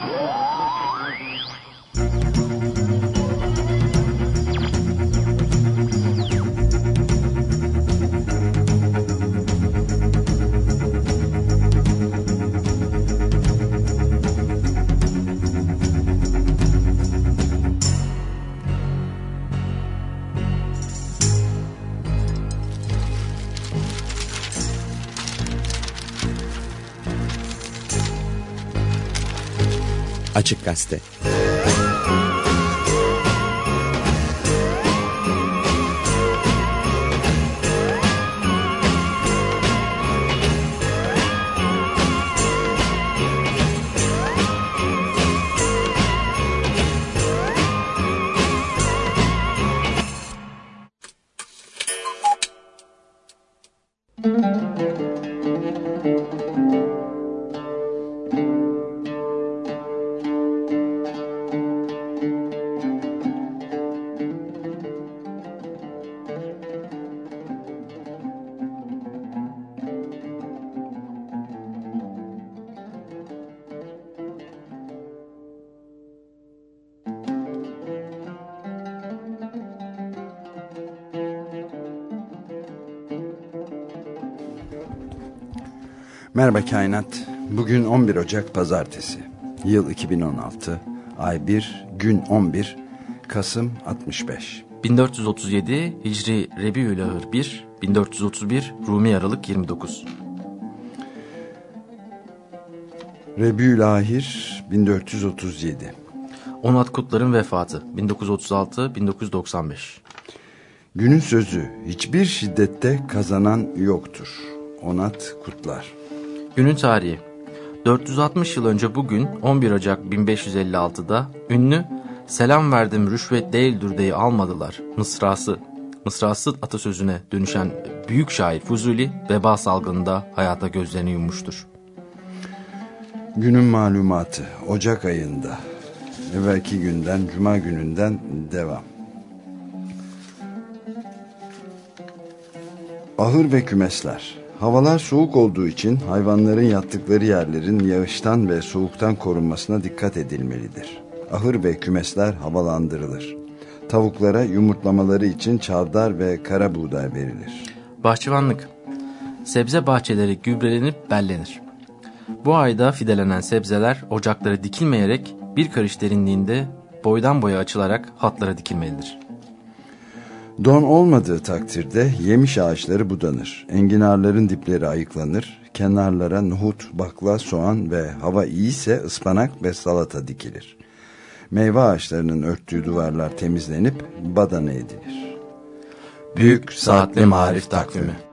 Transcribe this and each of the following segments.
Woo! Açık Gazete Merhaba Kainat. Bugün 11 Ocak Pazartesi. Yıl 2016. Ay 1, gün 11, Kasım 65. 1437 Hicri Rebiülahır 1, 1431 Rumi Aralık 29. Rebiülahir 1437. Onat Kutlar'ın vefatı 1936-1995. Günün sözü hiçbir şiddette kazanan yoktur. Onat Kutlar. Günün tarihi 460 yıl önce bugün 11 Ocak 1556'da ünlü selam verdim rüşvet değildir diye almadılar mısrası mısrası atasözüne dönüşen büyük şair Fuzuli veba salgınında hayata gözlerini yummuştur. Günün malumatı Ocak ayında evvelki günden Cuma gününden devam. Ahır ve kümesler Havalar soğuk olduğu için hayvanların yattıkları yerlerin yağıştan ve soğuktan korunmasına dikkat edilmelidir. Ahır ve kümesler havalandırılır. Tavuklara yumurtlamaları için çavdar ve kara buğday verilir. Bahçıvanlık Sebze bahçeleri gübrelenip bellenir. Bu ayda fidelenen sebzeler ocaklara dikilmeyerek bir karış derinliğinde boydan boya açılarak hatlara dikilmelidir. Don olmadığı takdirde yemiş ağaçları budanır. Enginarların dipleri ayıklanır. Kenarlara nohut, bakla, soğan ve hava iyiyse ıspanak ve salata dikilir. Meyve ağaçlarının örttüğü duvarlar temizlenip badana edilir. Büyük Saatli Marif Takvimi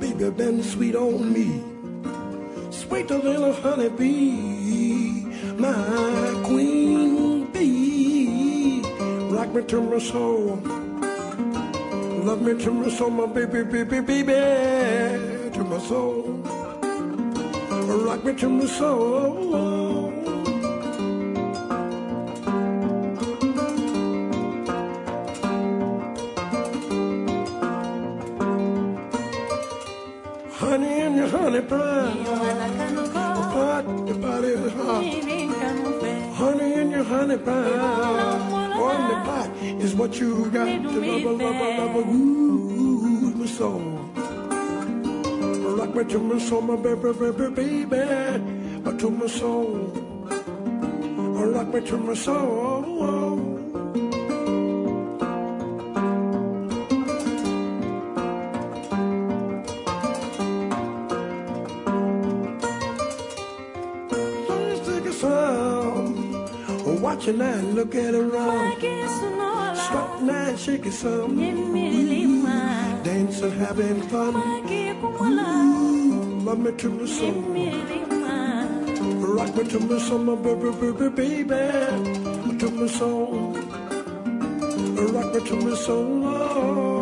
baby been sweet on me. Sweeter than a honeybee, my queen bee. Rock me to my soul. Love me to my soul, my baby, baby, baby, to my soul. Rock me to my soul. In your honey pie. On the pot is what you got to love, love, love, love, ooh soul. Rock me to my soul, my baby, baby, baby, to my soul. Rock me to my soul. Watch your nine, look at wrong. Strut nine, shake it some. Dancing, having fun. Ooh, love me to the soul. Rock me to my my baby, baby, baby. To my soul. Rock me to my soul.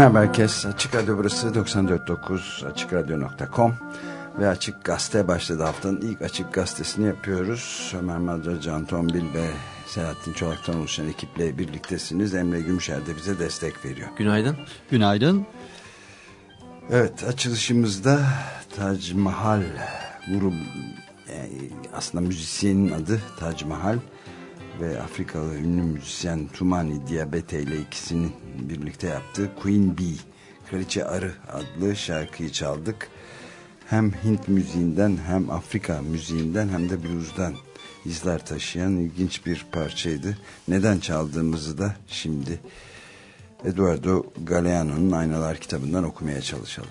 Merhaba herkes. Açık Radyo burası 94.9 AçıkRadyo.com ve Açık Gazete başladı haftanın ilk Açık Gazetesini yapıyoruz. Ömer Madra, Can Tombil ve Selahattin Çolak'tan oluşan ekiple birliktesiniz. Emre Gümüşer de bize destek veriyor. Günaydın. Günaydın. Evet açılışımızda Tac Mahal grubu yani aslında müzisyenin adı Tac Mahal ve Afrikalı ünlü müzisyen Tumani Diabete ile ikisinin birlikte yaptığı Queen Bee, Kraliçe Arı adlı şarkıyı çaldık. Hem Hint müziğinden hem Afrika müziğinden hem de blues'dan izler taşıyan ilginç bir parçaydı. Neden çaldığımızı da şimdi Eduardo Galeano'nun Aynalar kitabından okumaya çalışalım.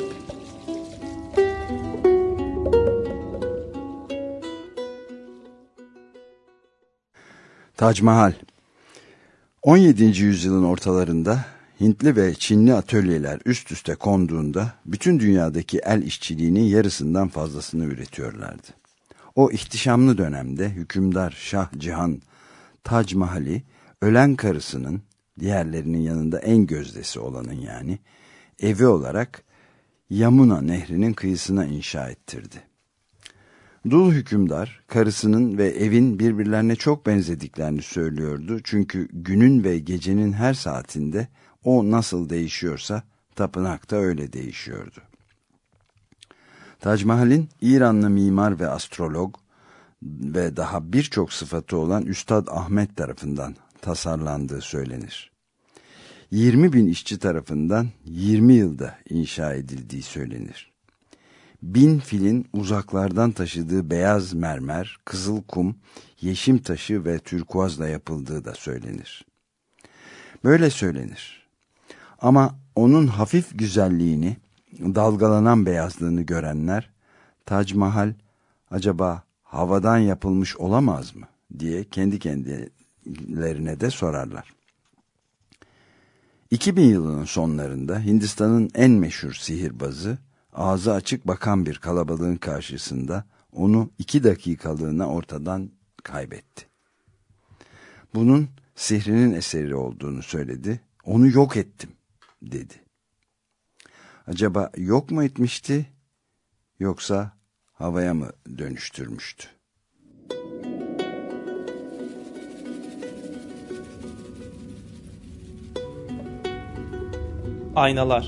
Tac Mahal 17. yüzyılın ortalarında Hintli ve Çinli atölyeler üst üste konduğunda bütün dünyadaki el işçiliğinin yarısından fazlasını üretiyorlardı. O ihtişamlı dönemde hükümdar Şah Cihan Tac Mahal'i ölen karısının diğerlerinin yanında en gözdesi olanın yani evi olarak Yamuna nehrinin kıyısına inşa ettirdi. Dul hükümdar karısının ve evin birbirlerine çok benzediklerini söylüyordu. Çünkü günün ve gecenin her saatinde o nasıl değişiyorsa tapınak da öyle değişiyordu. Tac Mahal'in İranlı mimar ve astrolog ve daha birçok sıfatı olan Üstad Ahmet tarafından tasarlandığı söylenir. 20 bin işçi tarafından 20 yılda inşa edildiği söylenir bin filin uzaklardan taşıdığı beyaz mermer, kızıl kum, yeşim taşı ve türkuazla yapıldığı da söylenir. Böyle söylenir. Ama onun hafif güzelliğini, dalgalanan beyazlığını görenler, Tac Mahal acaba havadan yapılmış olamaz mı diye kendi kendilerine de sorarlar. 2000 yılının sonlarında Hindistan'ın en meşhur sihirbazı, ağzı açık bakan bir kalabalığın karşısında onu iki dakikalığına ortadan kaybetti. Bunun sihrinin eseri olduğunu söyledi. Onu yok ettim dedi. Acaba yok mu etmişti yoksa havaya mı dönüştürmüştü? Aynalar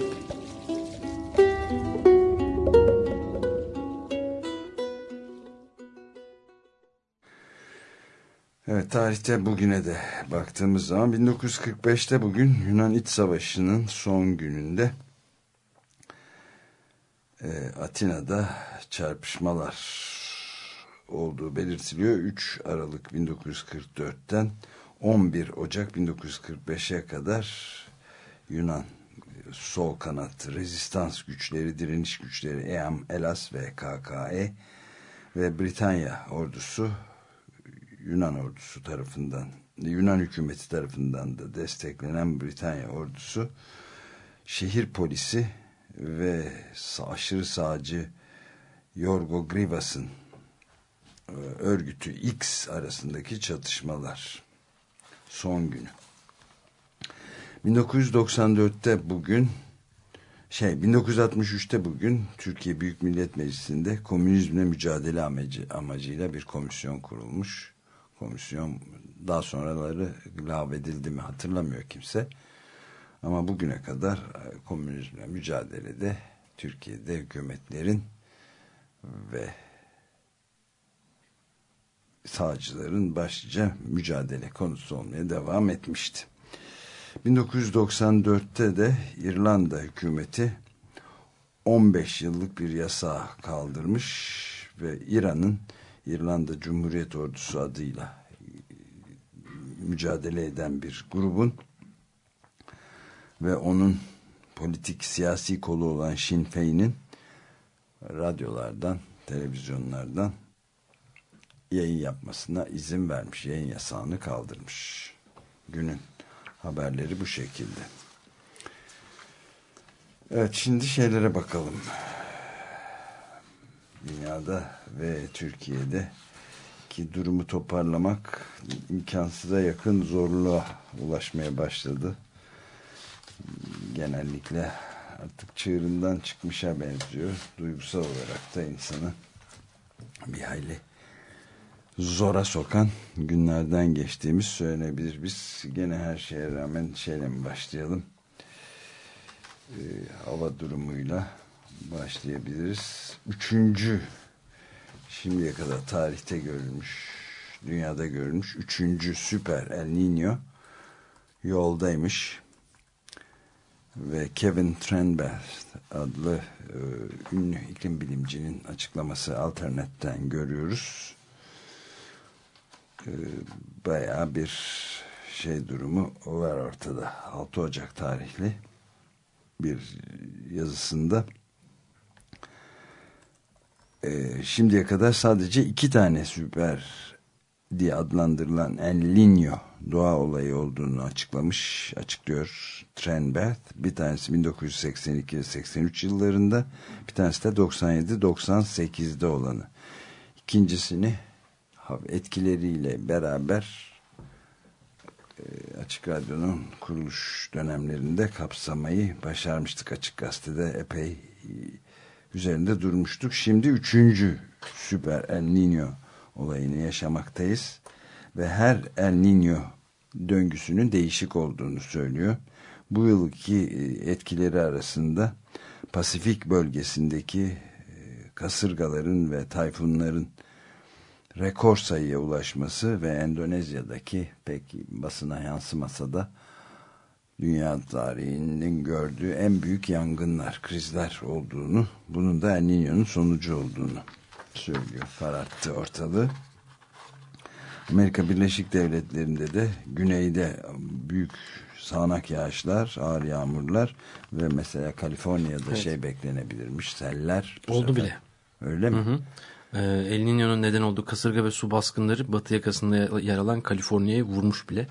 tarihte bugüne de baktığımız zaman 1945'te bugün Yunan İç Savaşı'nın son gününde e, Atina'da çarpışmalar olduğu belirtiliyor. 3 Aralık 1944'ten 11 Ocak 1945'e kadar Yunan sol kanat rezistans güçleri, direniş güçleri EAM, ELAS ve KKE ve Britanya ordusu Yunan ordusu tarafından Yunan hükümeti tarafından da desteklenen Britanya ordusu şehir polisi ve aşırı sağcı Yorgo Grivas'ın e, örgütü X arasındaki çatışmalar son günü. 1994'te bugün şey 1963'te bugün Türkiye Büyük Millet Meclisi'nde komünizmle mücadele amacı, amacıyla bir komisyon kurulmuş. Komisyon daha sonraları lağvedildi mi hatırlamıyor kimse. Ama bugüne kadar e, komünizmle mücadelede Türkiye'de hükümetlerin ve sağcıların başlıca mücadele konusu olmaya devam etmişti. 1994'te de İrlanda hükümeti 15 yıllık bir yasa kaldırmış ve İran'ın İrlanda Cumhuriyet Ordusu adıyla mücadele eden bir grubun ve onun politik siyasi kolu olan Sinn Féin'in radyolardan, televizyonlardan yayın yapmasına izin vermiş. Yayın yasağını kaldırmış. Günün haberleri bu şekilde. Evet şimdi şeylere bakalım. Dünyada ve Türkiye'de ki durumu toparlamak imkansıza yakın zorluğa ulaşmaya başladı. Genellikle artık çığırından çıkmışa benziyor. Duygusal olarak da insanı bir hayli zora sokan günlerden geçtiğimiz söylenebilir. Biz gene her şeye rağmen şeyle mi başlayalım? Ee, hava durumuyla başlayabiliriz. Üçüncü şimdiye kadar tarihte görülmüş, dünyada görülmüş üçüncü süper El Niño yoldaymış. Ve Kevin Trenberg adlı e, ünlü iklim bilimcinin açıklaması alternetten görüyoruz e, bayağı bir şey durumu var ortada. 6 Ocak tarihli bir yazısında e, şimdiye kadar sadece iki tane süper diye adlandırılan El Niño doğa olayı olduğunu açıklamış, açıklıyor Trenberth. Bir tanesi 1982 ve 83 yıllarında, bir tanesi de 97-98'de olanı. İkincisini etkileriyle beraber e, Açık Radyo'nun kuruluş dönemlerinde kapsamayı başarmıştık. Açık Gazete'de epey üzerinde durmuştuk. Şimdi üçüncü süper El Niño olayını yaşamaktayız. Ve her El Niño döngüsünün değişik olduğunu söylüyor. Bu yılki e, etkileri arasında Pasifik bölgesindeki kasırgaların ve tayfunların rekor sayıya ulaşması ve Endonezya'daki pek basına yansımasa da dünya tarihinin gördüğü en büyük yangınlar, krizler olduğunu, bunun da El Niño'nun sonucu olduğunu söylüyor, kararttı ortalığı. Amerika Birleşik Devletleri'nde de güneyde büyük sağanak yağışlar, ağır yağmurlar ve mesela Kaliforniya'da evet. şey beklenebilirmiş, seller. Oldu sefer. bile. Öyle mi? Hı hı. Ee, El Niño'nun neden olduğu kasırga ve su baskınları batı yakasında yer alan Kaliforniya'yı vurmuş bile.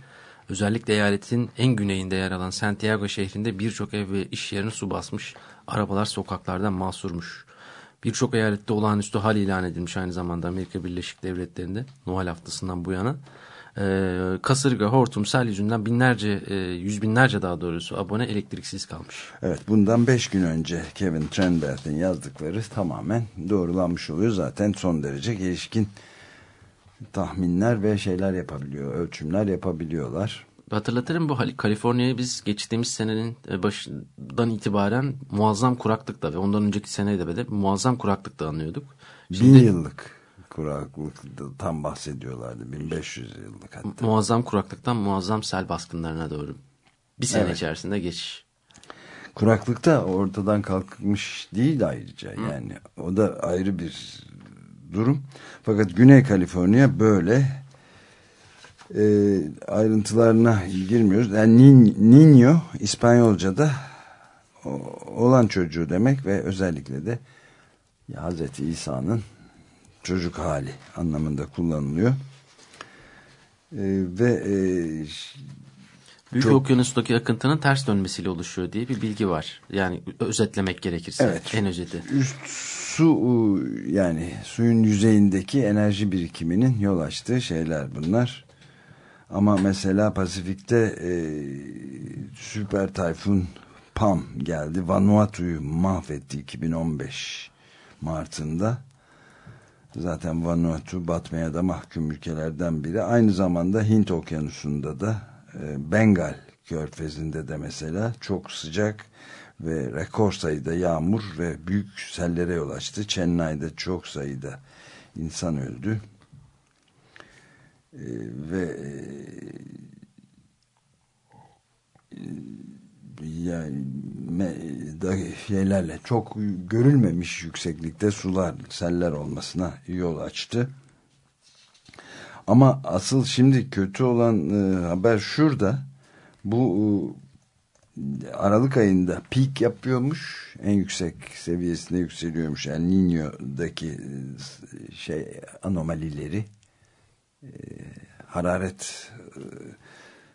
Özellikle eyaletin en güneyinde yer alan Santiago şehrinde birçok ev ve iş yerini su basmış. Arabalar sokaklardan mahsurmuş. Birçok eyalette olağanüstü hal ilan edilmiş aynı zamanda Amerika Birleşik Devletleri'nde Noel haftasından bu yana e, kasırga, hortum, sel yüzünden binlerce, e, yüz binlerce daha doğrusu abone elektriksiz kalmış. Evet bundan beş gün önce Kevin Trenberth'in yazdıkları tamamen doğrulanmış oluyor. Zaten son derece gelişkin tahminler ve şeyler yapabiliyor, ölçümler yapabiliyorlar. Hatırlatırım bu Kaliforniya'yı biz geçtiğimiz senenin e, başından itibaren muazzam kuraklıkta ve ondan önceki senede de muazzam kuraklıkta anlıyorduk. Şimdi, Bin yıllık kuraklıktan bahsediyorlardı. 1500 yıllık hatta. Muazzam kuraklıktan muazzam sel baskınlarına doğru. Bir sene evet. içerisinde geçiş. Kuraklıkta ortadan kalkmış değil ayrıca. Hı. Yani o da ayrı bir durum. Fakat Güney Kaliforniya böyle e, ayrıntılarına girmiyoruz. Yani Niño İspanyolca'da olan çocuğu demek ve özellikle de Hazreti İsa'nın çocuk hali anlamında kullanılıyor. E, ve e, Büyük çok... okyanustaki akıntının ters dönmesiyle oluşuyor diye bir bilgi var. Yani özetlemek gerekirse evet, en özeti. Üst su yani suyun yüzeyindeki enerji birikiminin yol açtığı şeyler bunlar. Ama mesela Pasifik'te e, süper tayfun Pam geldi. Vanuatu'yu mahvetti 2015 Mart'ında. Zaten Vanuatu batmaya da mahkum ülkelerden biri. Aynı zamanda Hint okyanusunda da e, Bengal körfezinde de mesela çok sıcak ve rekor sayıda yağmur ve büyük sellere yol açtı. Chennai'de çok sayıda insan öldü. E, ve e, yani da şeylerle çok görülmemiş yükseklikte sular, seller olmasına yol açtı. Ama asıl şimdi kötü olan e, haber şurada. Bu e, Aralık ayında peak yapıyormuş. En yüksek seviyesine yükseliyormuş. Yani Niño'daki e, şey anomalileri e, hararet e,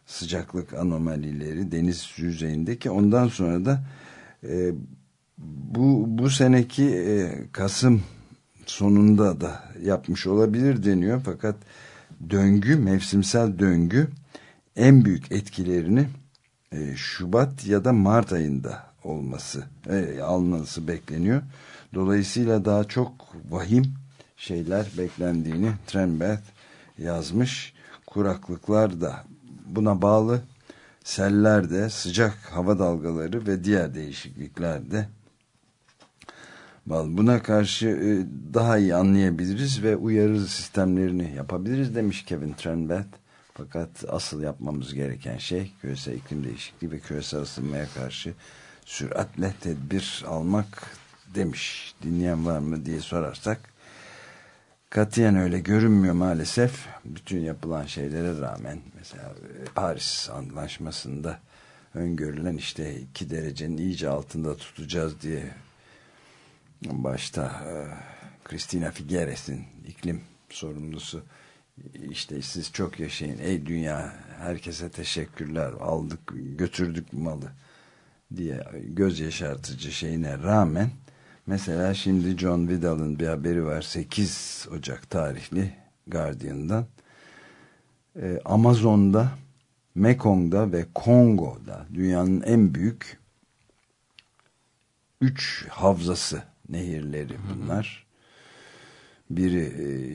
sıcaklık anomalileri deniz yüzeyindeki ondan sonra da e, bu bu seneki e, Kasım sonunda da yapmış olabilir deniyor fakat döngü mevsimsel döngü en büyük etkilerini e, Şubat ya da Mart ayında olması e, alması bekleniyor. Dolayısıyla daha çok vahim şeyler beklendiğini Trenbeth yazmış. Kuraklıklar da buna bağlı seller de sıcak hava dalgaları ve diğer değişiklikler de Buna karşı e, daha iyi anlayabiliriz ve uyarı sistemlerini yapabiliriz demiş Kevin Trenbeth. Fakat asıl yapmamız gereken şey küresel iklim değişikliği ve küresel ısınmaya karşı süratle tedbir almak demiş. Dinleyen var mı diye sorarsak katiyen öyle görünmüyor maalesef. Bütün yapılan şeylere rağmen mesela e, Paris Anlaşması'nda öngörülen işte iki derecenin iyice altında tutacağız diye başta e, Christina Figueres'in iklim sorumlusu işte siz çok yaşayın. Ey dünya herkese teşekkürler. Aldık götürdük malı diye göz yaşartıcı şeyine rağmen mesela şimdi John Vidal'ın bir haberi var 8 Ocak tarihli Guardian'dan. Ee, Amazon'da Mekong'da ve Kongo'da dünyanın en büyük 3 havzası nehirleri bunlar. Biri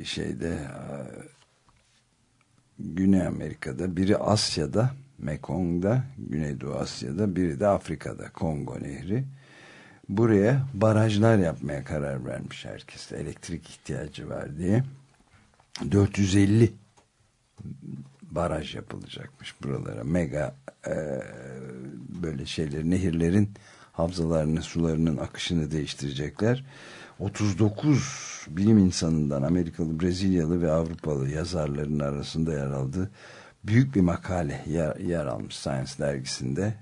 e, şeyde e, Güney Amerika'da, biri Asya'da, Mekong'da, Güneydoğu Asya'da, biri de Afrika'da, Kongo Nehri. Buraya barajlar yapmaya karar vermiş herkes. Elektrik ihtiyacı var diye. 450 baraj yapılacakmış buralara. Mega e, böyle şeyler, nehirlerin havzalarını, sularının akışını değiştirecekler. 39 bilim insanından Amerikalı, Brezilyalı ve Avrupalı yazarların arasında yer aldığı büyük bir makale yer, yer almış Science dergisinde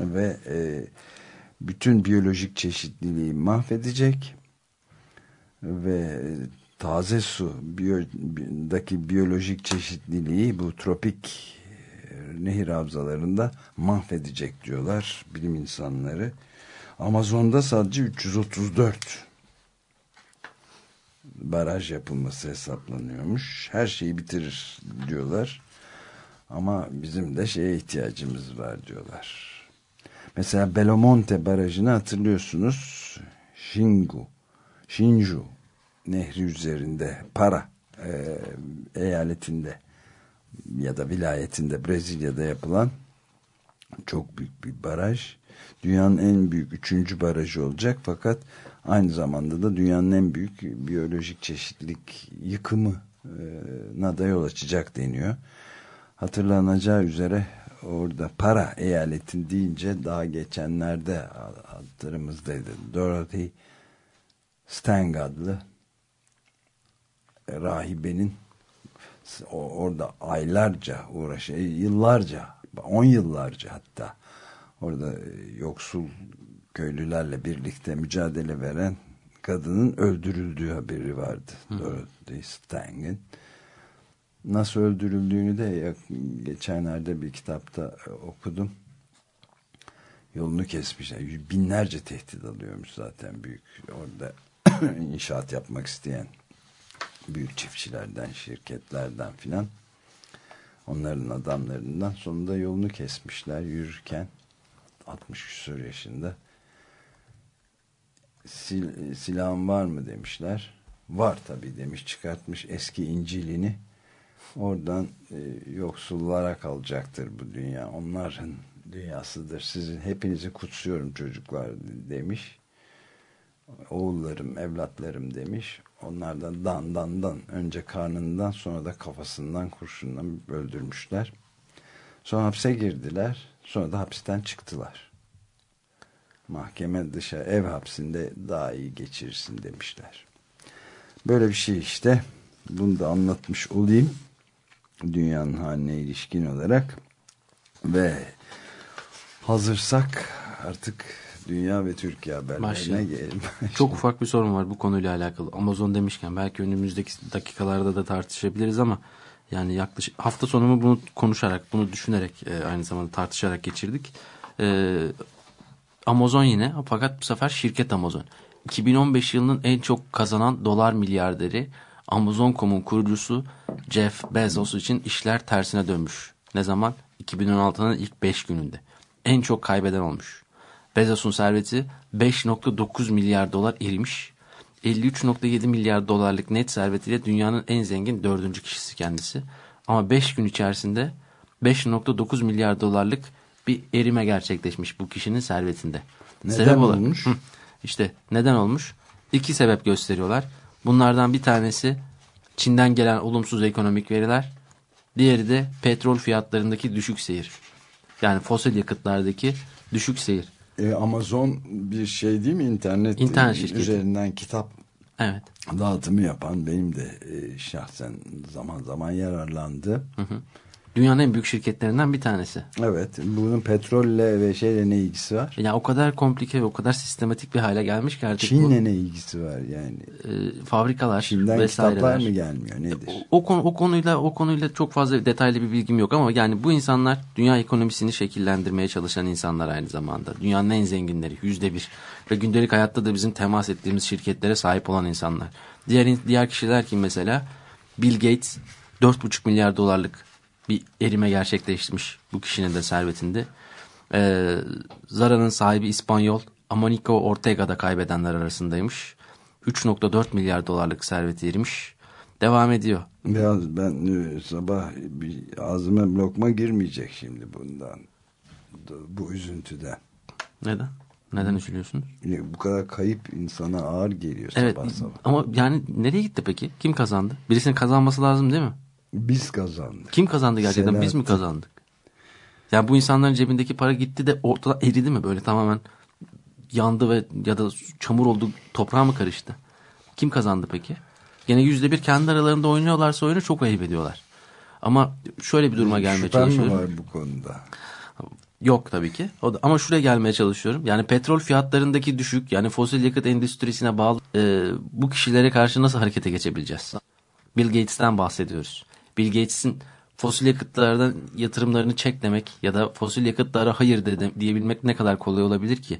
ve e, bütün biyolojik çeşitliliği mahvedecek ve taze su biyodaki biyolojik çeşitliliği bu tropik nehir havzalarında mahvedecek diyorlar bilim insanları. Amazon'da sadece 334 baraj yapılması hesaplanıyormuş. Her şeyi bitirir diyorlar. Ama bizim de şeye ihtiyacımız var diyorlar. Mesela Belomonte Barajı'nı hatırlıyorsunuz. Shingu, Shinju nehri üzerinde para e, eyaletinde ya da vilayetinde Brezilya'da yapılan çok büyük bir baraj. Dünyanın en büyük üçüncü barajı olacak fakat aynı zamanda da dünyanın en büyük biyolojik çeşitlilik yıkımına da yol açacak deniyor. Hatırlanacağı üzere orada para eyaletin deyince daha geçenlerde hatırımızdaydı. Dorothy Stang adlı rahibenin orada aylarca uğraşı, yıllarca, on yıllarca hatta orada yoksul köylülerle birlikte mücadele veren kadının öldürüldüğü haberi vardı. Hı. Dorothy Stang'in. Nasıl öldürüldüğünü de geçenlerde bir kitapta okudum. Yolunu kesmişler. Binlerce tehdit alıyormuş zaten büyük. Orada inşaat yapmak isteyen büyük çiftçilerden, şirketlerden filan onların adamlarından. Sonunda yolunu kesmişler yürürken 60 küsur yaşında. Sil, silahın var mı demişler. Var tabi demiş çıkartmış eski İncil'ini. Oradan e, yoksullara kalacaktır bu dünya. Onların dünyasıdır. Sizin hepinizi kutsuyorum çocuklar demiş. Oğullarım evlatlarım demiş onlardan dan dan dan önce karnından sonra da kafasından kurşundan öldürmüşler. Sonra hapse girdiler. Sonra da hapisten çıktılar. Mahkeme dışı ev hapsinde daha iyi geçirirsin demişler. Böyle bir şey işte. Bunu da anlatmış olayım. Dünyanın haline ilişkin olarak. Ve hazırsak artık Dünya ve Türkiye haberlerine gelelim. Çok ufak bir sorun var bu konuyla alakalı. Amazon demişken belki önümüzdeki dakikalarda da tartışabiliriz ama yani yaklaşık hafta sonumu bunu konuşarak, bunu düşünerek e, aynı zamanda tartışarak geçirdik. E, Amazon yine fakat bu sefer şirket Amazon. 2015 yılının en çok kazanan dolar milyarderi Amazon.com'un kurucusu Jeff Bezos için işler tersine dönmüş. Ne zaman? 2016'nın ilk 5 gününde. En çok kaybeden olmuş. Bezos'un serveti 5.9 milyar dolar erimiş. 53.7 milyar dolarlık net servetiyle dünyanın en zengin dördüncü kişisi kendisi. Ama 5 gün içerisinde 5.9 milyar dolarlık bir erime gerçekleşmiş bu kişinin servetinde. Neden sebep olmuş? Hı, işte neden olmuş? İki sebep gösteriyorlar. Bunlardan bir tanesi Çin'den gelen olumsuz ekonomik veriler. Diğeri de petrol fiyatlarındaki düşük seyir. Yani fosil yakıtlardaki düşük seyir. E, Amazon bir şey değil mi internet, internet şirketi. üzerinden kitap evet. dağıtımı yapan benim de e, şahsen zaman zaman yararlandı. Hı hı. Dünyanın en büyük şirketlerinden bir tanesi. Evet. Bunun petrolle ve şeyle ne ilgisi var? Ya o kadar komplike ve o kadar sistematik bir hale gelmiş ki artık Çin'le bu, ne ilgisi var yani? E, fabrikalar Çin'den vesaireler. kitaplar mı gelmiyor nedir? O, o, konu, o konuyla o konuyla çok fazla detaylı bir bilgim yok ama yani bu insanlar dünya ekonomisini şekillendirmeye çalışan insanlar aynı zamanda. Dünyanın en zenginleri yüzde bir ve gündelik hayatta da bizim temas ettiğimiz şirketlere sahip olan insanlar. Diğer diğer kişiler kim mesela? Bill Gates 4,5 milyar dolarlık bir erime gerçekleşmiş bu kişinin de servetinde. Ee, Zara'nın sahibi İspanyol Amonico Ortega da kaybedenler arasındaymış. 3.4 milyar dolarlık serveti erimiş. Devam ediyor. Biraz ben e, sabah bir ağzıma lokma girmeyecek şimdi bundan. Bu üzüntüden. Neden? Neden üzülüyorsunuz? Bu kadar kayıp insana ağır geliyor evet, sabah sabah. Ama yani nereye gitti peki? Kim kazandı? Birisinin kazanması lazım değil mi? Biz kazandık. Kim kazandı gerçekten? Selahattin. Biz mi kazandık? Yani bu insanların cebindeki para gitti de ortada eridi mi böyle tamamen yandı ve ya da çamur oldu toprağa mı karıştı? Kim kazandı peki? Gene yüzde bir kendi aralarında oynuyorlarsa oyunu çok ayıp ediyorlar. Ama şöyle bir duruma gelmeye Şüphen çalışıyorum. mi var bu konuda? Yok tabii ki. O da, ama şuraya gelmeye çalışıyorum. Yani petrol fiyatlarındaki düşük yani fosil yakıt endüstrisine bağlı e, bu kişilere karşı nasıl harekete geçebileceğiz? Bill Gates'ten bahsediyoruz. Bill Gates'in fosil yakıtlardan yatırımlarını çek demek ya da fosil yakıtlara hayır de, diyebilmek ne kadar kolay olabilir ki?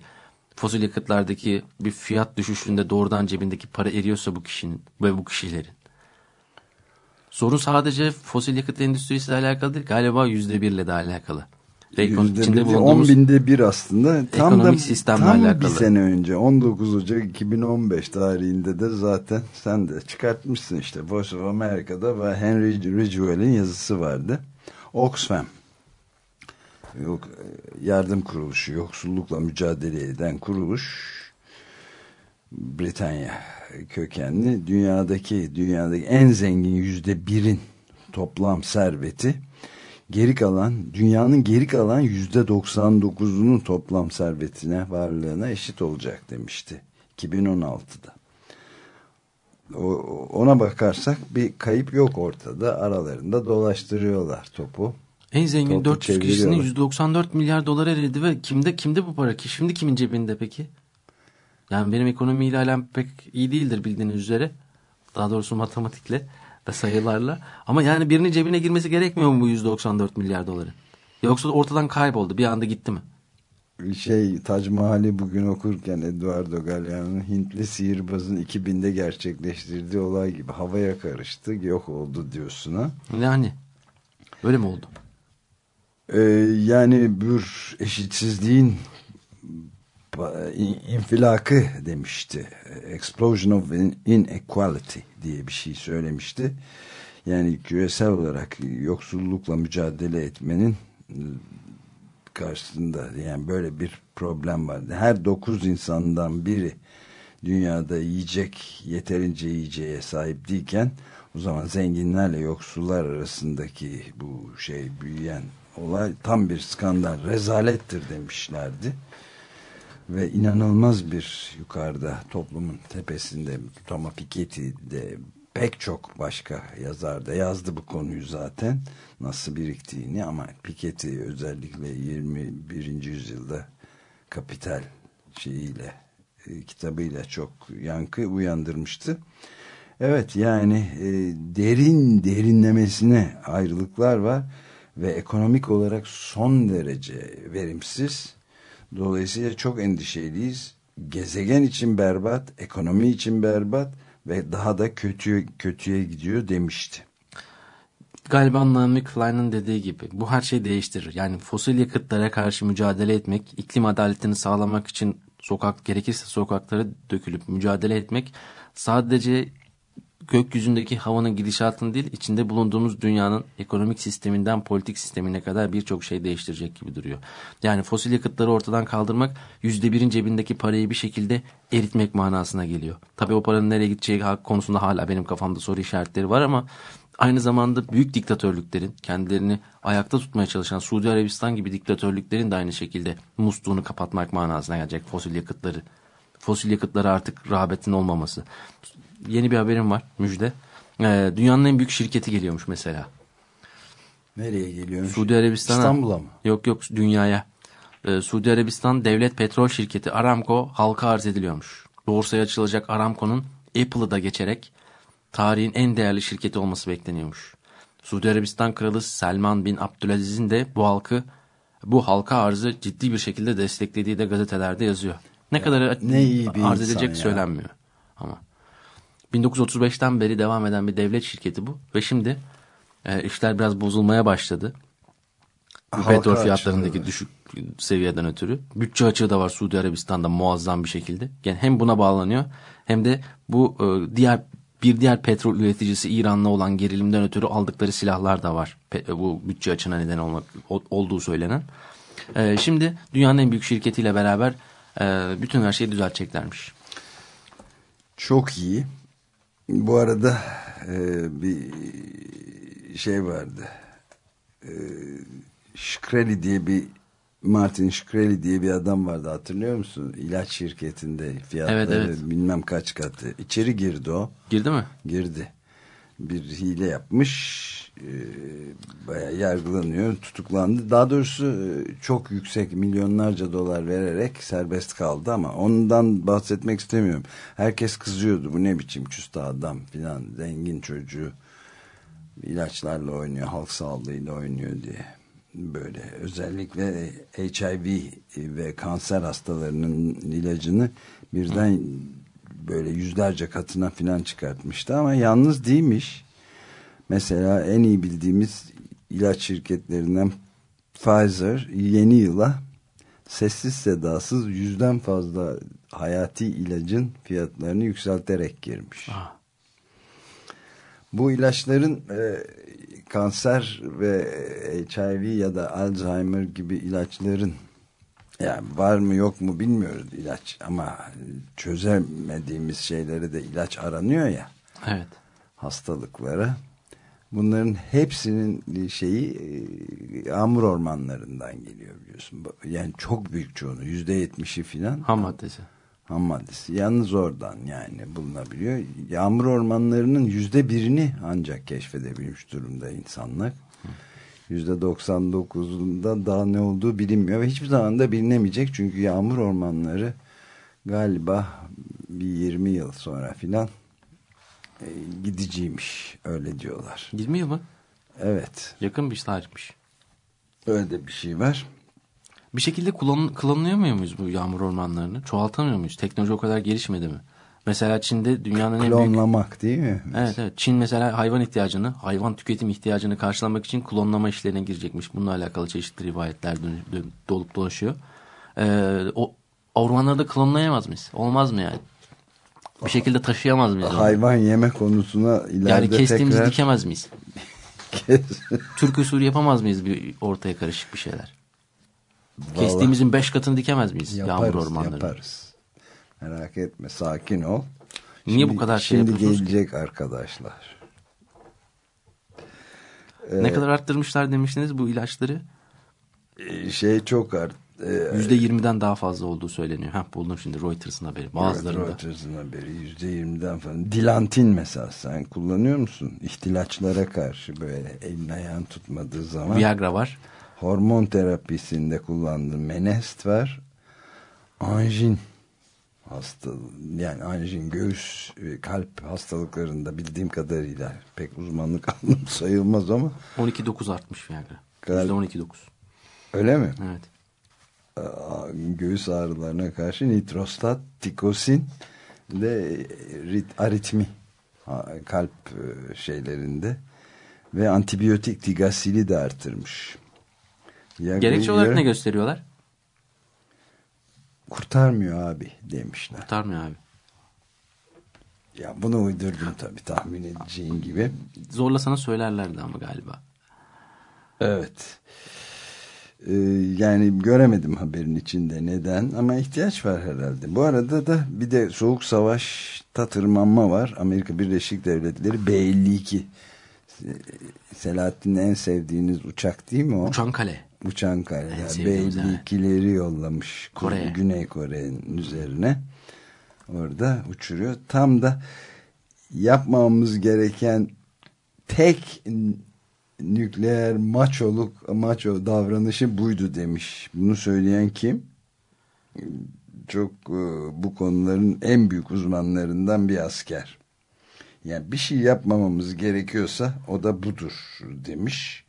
Fosil yakıtlardaki bir fiyat düşüşünde doğrudan cebindeki para eriyorsa bu kişinin ve bu kişilerin. Sorun sadece fosil yakıt endüstrisiyle alakalı değil galiba yüzde birle de alakalı. Yüzde içinde bir- bulunduğumuz 10 binde bir aslında. Tam da sistemle tam alakalı. bir sene önce 19 Ocak 2015 tarihinde de zaten sen de çıkartmışsın işte Voice of America'da ve Henry Ridgewell'in yazısı vardı. Oxfam yok, yardım kuruluşu yoksullukla mücadele eden kuruluş Britanya kökenli dünyadaki dünyadaki en zengin yüzde birin toplam serveti geri kalan dünyanın geri kalan yüzde 99'unun toplam servetine varlığına eşit olacak demişti 2016'da. O, ona bakarsak bir kayıp yok ortada aralarında dolaştırıyorlar topu. En zengin Topu 400 kişinin çeviriyorlar. 194 milyar dolar eridi ve kimde kimde bu para ki? Şimdi kimin cebinde peki? Yani benim ekonomiyle alem pek iyi değildir bildiğiniz üzere. Daha doğrusu matematikle sayılarla. Ama yani birinin cebine girmesi gerekmiyor mu bu 194 milyar doları? Yoksa ortadan kayboldu bir anda gitti mi? şey Tac Mahal'i bugün okurken Eduardo Galeano'nun Hintli sihirbazın 2000'de gerçekleştirdiği olay gibi havaya karıştı yok oldu diyorsun ha. Yani öyle mi oldu? Ee, yani bir eşitsizliğin infilakı demişti. Explosion of inequality diye bir şey söylemişti. Yani küresel olarak yoksullukla mücadele etmenin e, karşısında yani böyle bir problem vardı. Her dokuz insandan biri dünyada yiyecek yeterince yiyeceğe sahip değilken o zaman zenginlerle yoksullar arasındaki bu şey büyüyen olay tam bir skandal rezalettir demişlerdi ve inanılmaz bir yukarıda toplumun tepesinde Thomas Piketty de pek çok başka yazar da yazdı bu konuyu zaten nasıl biriktiğini ama Piketty özellikle 21. yüzyılda kapital şeyiyle e, kitabıyla çok yankı uyandırmıştı. Evet yani e, derin derinlemesine ayrılıklar var ve ekonomik olarak son derece verimsiz. Dolayısıyla çok endişeliyiz. Gezegen için berbat, ekonomi için berbat ve daha da kötü kötüye gidiyor demişti. Galiba Naomi Klein'in dediği gibi bu her şeyi değiştirir. Yani fosil yakıtlara karşı mücadele etmek, iklim adaletini sağlamak için sokak gerekirse sokaklara dökülüp mücadele etmek sadece gökyüzündeki havanın gidişatını değil içinde bulunduğumuz dünyanın ekonomik sisteminden politik sistemine kadar birçok şey değiştirecek gibi duruyor. Yani fosil yakıtları ortadan kaldırmak yüzde birin cebindeki parayı bir şekilde eritmek manasına geliyor. Tabii o paranın nereye gideceği konusunda hala benim kafamda soru işaretleri var ama aynı zamanda büyük diktatörlüklerin kendilerini ayakta tutmaya çalışan Suudi Arabistan gibi diktatörlüklerin de aynı şekilde musluğunu kapatmak manasına gelecek fosil yakıtları. Fosil yakıtlara artık rağbetin olmaması. Yeni bir haberim var müjde. Ee, dünyanın en büyük şirketi geliyormuş mesela. Nereye geliyor? Suudi Arabistan'a. İstanbul'a mı? Yok yok dünyaya. Ee, Suudi Arabistan devlet petrol şirketi Aramco halka arz ediliyormuş. Borsaya açılacak Aramco'nun Apple'ı da geçerek tarihin en değerli şirketi olması bekleniyormuş. Suudi Arabistan Kralı Selman bin Abdülaziz'in de bu halkı bu halka arzı ciddi bir şekilde desteklediği de gazetelerde yazıyor. Ne kadar ne iyi bir arz edecek ya. söylenmiyor. Ama 1935'ten beri devam eden bir devlet şirketi bu ve şimdi e, işler biraz bozulmaya başladı. Halka petrol fiyatlarındaki açılıyor. düşük seviyeden ötürü. Bütçe açığı da var Suudi Arabistan'da muazzam bir şekilde. Yani hem buna bağlanıyor hem de bu e, diğer bir diğer petrol üreticisi İran'la olan gerilimden ötürü aldıkları silahlar da var. Pe- bu bütçe açığına neden olmak o- olduğu söylenen. E, şimdi dünyanın en büyük şirketiyle beraber e, bütün her şeyi düzelteceklermiş. Çok iyi. Bu arada e, bir şey vardı. E, Shkreli diye bir Martin Shkreli diye bir adam vardı hatırlıyor musun? İlaç şirketinde fiyatları Evet, evet. bilmem kaç katı. İçeri girdi o. Girdi mi? Girdi. Bir hile yapmış. E, bayağı yargılanıyor. Tutuklandı. Daha doğrusu e, çok yüksek milyonlarca dolar vererek serbest kaldı ama ondan bahsetmek istemiyorum. Herkes kızıyordu. Bu ne biçim küstah adam filan. Zengin çocuğu ilaçlarla oynuyor. Halk sağlığıyla oynuyor diye. Böyle özellikle HIV ve kanser hastalarının ilacını birden böyle yüzlerce katına filan çıkartmıştı ama yalnız değilmiş. Mesela en iyi bildiğimiz ilaç şirketlerinden Pfizer yeni yıla sessiz sedasız yüzden fazla hayati ilacın fiyatlarını yükselterek girmiş. Ah. Bu ilaçların e, kanser ve HIV ya da Alzheimer gibi ilaçların yani var mı yok mu bilmiyoruz ilaç ama çözemediğimiz şeylere de ilaç aranıyor ya Evet. hastalıklara. Bunların hepsinin şeyi e, yağmur ormanlarından geliyor biliyorsun. Yani çok büyük çoğunu yüzde yetmişi filan Ham maddesi. ham maddesi. Yalnız oradan yani bulunabiliyor. Yağmur ormanlarının yüzde birini ancak keşfedebilmiş durumda insanlar. Yüzde 99'unda daha ne olduğu bilinmiyor ve hiçbir zaman da bilinemeyecek. Çünkü yağmur ormanları galiba bir 20 yıl sonra filan e, gidiciymiş. Öyle diyorlar. 20 yıl mı? Evet. Yakın bir tarihmiş. Öyle de bir şey var. Bir şekilde kullan, kullanılıyor muyuz bu yağmur ormanlarını? Çoğaltamıyor muyuz? Teknoloji o kadar gelişmedi mi? Mesela Çin'de dünyanın en büyük... Klonlamak değil mi? Evet evet. Çin mesela hayvan ihtiyacını, hayvan tüketim ihtiyacını karşılamak için klonlama işlerine girecekmiş. Bununla alakalı çeşitli rivayetler dön, dön, dolup dolaşıyor. Ee, o ormanları da klonlayamaz mıyız? Olmaz mı yani? Bir şekilde taşıyamaz mıyız? onu? Hayvan yeme konusuna ileride Yani kestiğimizi tekrar dikemez miyiz? Türk usulü yapamaz mıyız bir ortaya karışık bir şeyler? Kestiğimizin beş katını dikemez miyiz yağmur yaparız, ormanlarını? yaparız. Merak etme sakin ol. Niye bu kadar şey Şimdi yapıyorsunuz ki? gelecek arkadaşlar. Ne kadar arttırmışlar demiştiniz bu ilaçları? Ee, Şey çok art. E, %20'den daha fazla olduğu söyleniyor. Heh, buldum şimdi Reuters'ın haberi. Bazılarında. Reuters'ın haberi yüzde yirmiden falan. Dilantin mesela sen kullanıyor musun? İhtilaçlara karşı böyle elin ayağın tutmadığı zaman. Viagra var. Hormon terapisinde kullandığım Menest var. Anjin hasta yani anjin göğüs e, kalp hastalıklarında bildiğim kadarıyla pek uzmanlık alanım sayılmaz ama 12.9 artmış Viagra. Gal- %12.9. öyle mi? Evet. Aa, Göğüs ağrılarına karşı nitrostat, tikosin rit- aritmi kalp e, şeylerinde ve antibiyotik tigasili de artırmış. Viagra'yı Gerekçe olarak ne gösteriyorlar? Kurtarmıyor abi demişler. Kurtarmıyor abi. Ya bunu uydurdum tabii tahmin edeceğin gibi. Zorlasana söylerlerdi ama galiba. Evet. Ee, yani göremedim haberin içinde neden ama ihtiyaç var herhalde. Bu arada da bir de soğuk savaşta tırmanma var. Amerika Birleşik Devletleri B-52 Selahattin'in en sevdiğiniz uçak değil mi o? Uçan kale. Uçan kareler. sevdiğimiz, B-52'leri yollamış Kore'ye. Güney Kore'nin üzerine. Orada uçuruyor. Tam da yapmamamız gereken tek nükleer maçoluk maço davranışı buydu demiş. Bunu söyleyen kim? Çok e, bu konuların en büyük uzmanlarından bir asker. Yani bir şey yapmamamız gerekiyorsa o da budur demiş.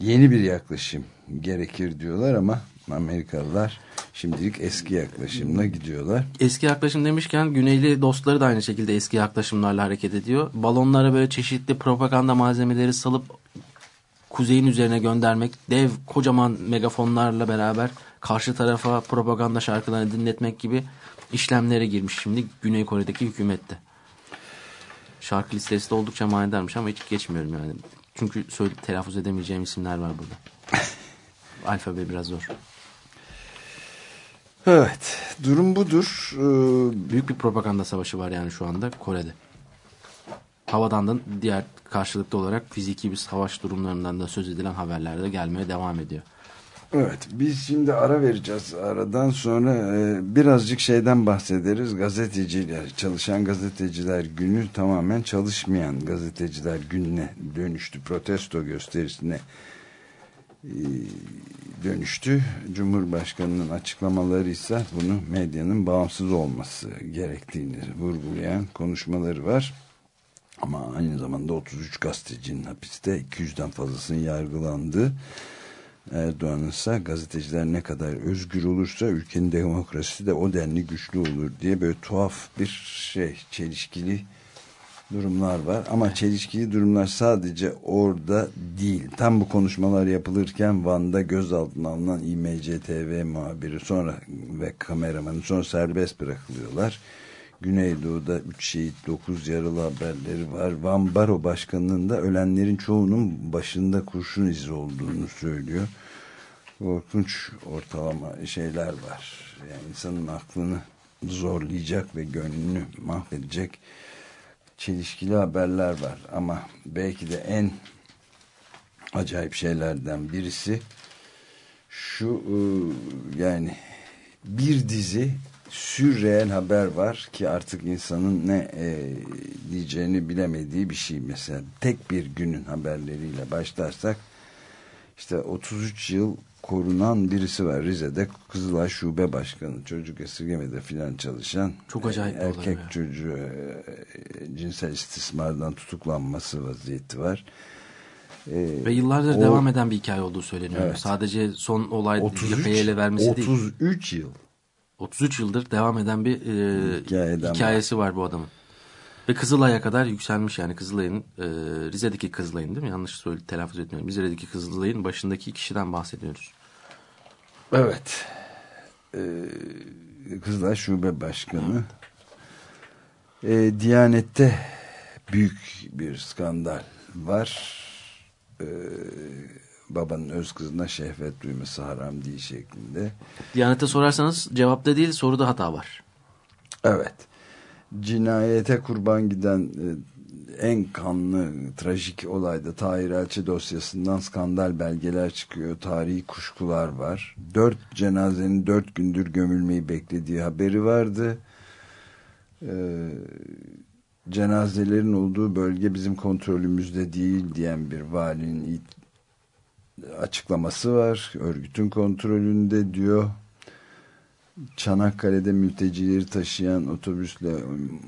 Yeni bir yaklaşım gerekir diyorlar ama Amerikalılar şimdilik eski yaklaşımla gidiyorlar. Eski yaklaşım demişken Güneyli dostları da aynı şekilde eski yaklaşımlarla hareket ediyor. Balonlara böyle çeşitli propaganda malzemeleri salıp kuzeyin üzerine göndermek, dev kocaman megafonlarla beraber karşı tarafa propaganda şarkılarını dinletmek gibi işlemlere girmiş şimdi Güney Kore'deki hükümette. Şarkı listesi de oldukça manidarmış ama hiç geçmiyorum yani. Çünkü telaffuz edemeyeceğim isimler var burada. Alfabe biraz zor. Evet durum budur. Ee, Büyük bir propaganda savaşı var yani şu anda Kore'de. Havadan da diğer karşılıklı olarak fiziki bir savaş durumlarından da söz edilen haberler de gelmeye devam ediyor. Evet biz şimdi ara vereceğiz. Aradan sonra e, birazcık şeyden bahsederiz. Gazeteciler, çalışan gazeteciler günü tamamen çalışmayan gazeteciler gününe dönüştü. Protesto gösterisine dönüştü. Cumhurbaşkanının açıklamaları ise bunu medyanın bağımsız olması gerektiğini vurgulayan konuşmaları var. Ama aynı zamanda 33 gazetecinin hapiste 200'den fazlasının yargılandığı Erdoğan ise gazeteciler ne kadar özgür olursa ülkenin demokrasisi de o denli güçlü olur diye böyle tuhaf bir şey çelişkili durumlar var ama çelişkili durumlar sadece orada değil. Tam bu konuşmalar yapılırken Van'da gözaltına alınan İMCTV muhabiri sonra ve kameramanı sonra serbest bırakılıyorlar. Güneydoğu'da 3 şehit 9 yaralı haberleri var. Van Baro Başkanı'nın da ölenlerin çoğunun başında kurşun izi olduğunu söylüyor. Korkunç ortalama şeyler var. Yani insanın aklını zorlayacak ve gönlünü mahvedecek çelişkili haberler var. Ama belki de en acayip şeylerden birisi şu yani bir dizi sürreel haber var ki artık insanın ne e, diyeceğini bilemediği bir şey. Mesela tek bir günün haberleriyle başlarsak işte 33 yıl korunan birisi var Rize'de Kızılay Şube Başkanı çocuk esirgemede filan çalışan çok acayip erkek çocuğu e, cinsel istismardan tutuklanması vaziyeti var. Ee, Ve yıllardır o, devam eden bir hikaye olduğu söyleniyor. Evet. Sadece son olay 33, ele vermesi 33 değil. 33 yıl. 33 yıldır devam eden bir e, hikayesi var bu adamın. Ve Kızılay'a kadar yükselmiş yani Kızılay'ın e, Rize'deki Kızılay'ın değil mi? Yanlış söyle telaffuz etmiyorum. Rize'deki Kızılay'ın başındaki kişiden bahsediyoruz. Evet. Ee, Kızılay Şube Başkanı. Ee, Diyanet'te büyük bir skandal var. Ee, babanın öz kızına şehvet duyması haram değil şeklinde. Diyanete sorarsanız cevapta değil soruda hata var. Evet. Cinayete kurban giden e, en kanlı trajik olayda Tahir Elçi dosyasından skandal belgeler çıkıyor. Tarihi kuşkular var. Dört cenazenin dört gündür gömülmeyi beklediği haberi vardı. Ee, cenazelerin olduğu bölge bizim kontrolümüzde değil diyen bir valinin açıklaması var. Örgütün kontrolünde diyor. Çanakkale'de mültecileri taşıyan otobüsle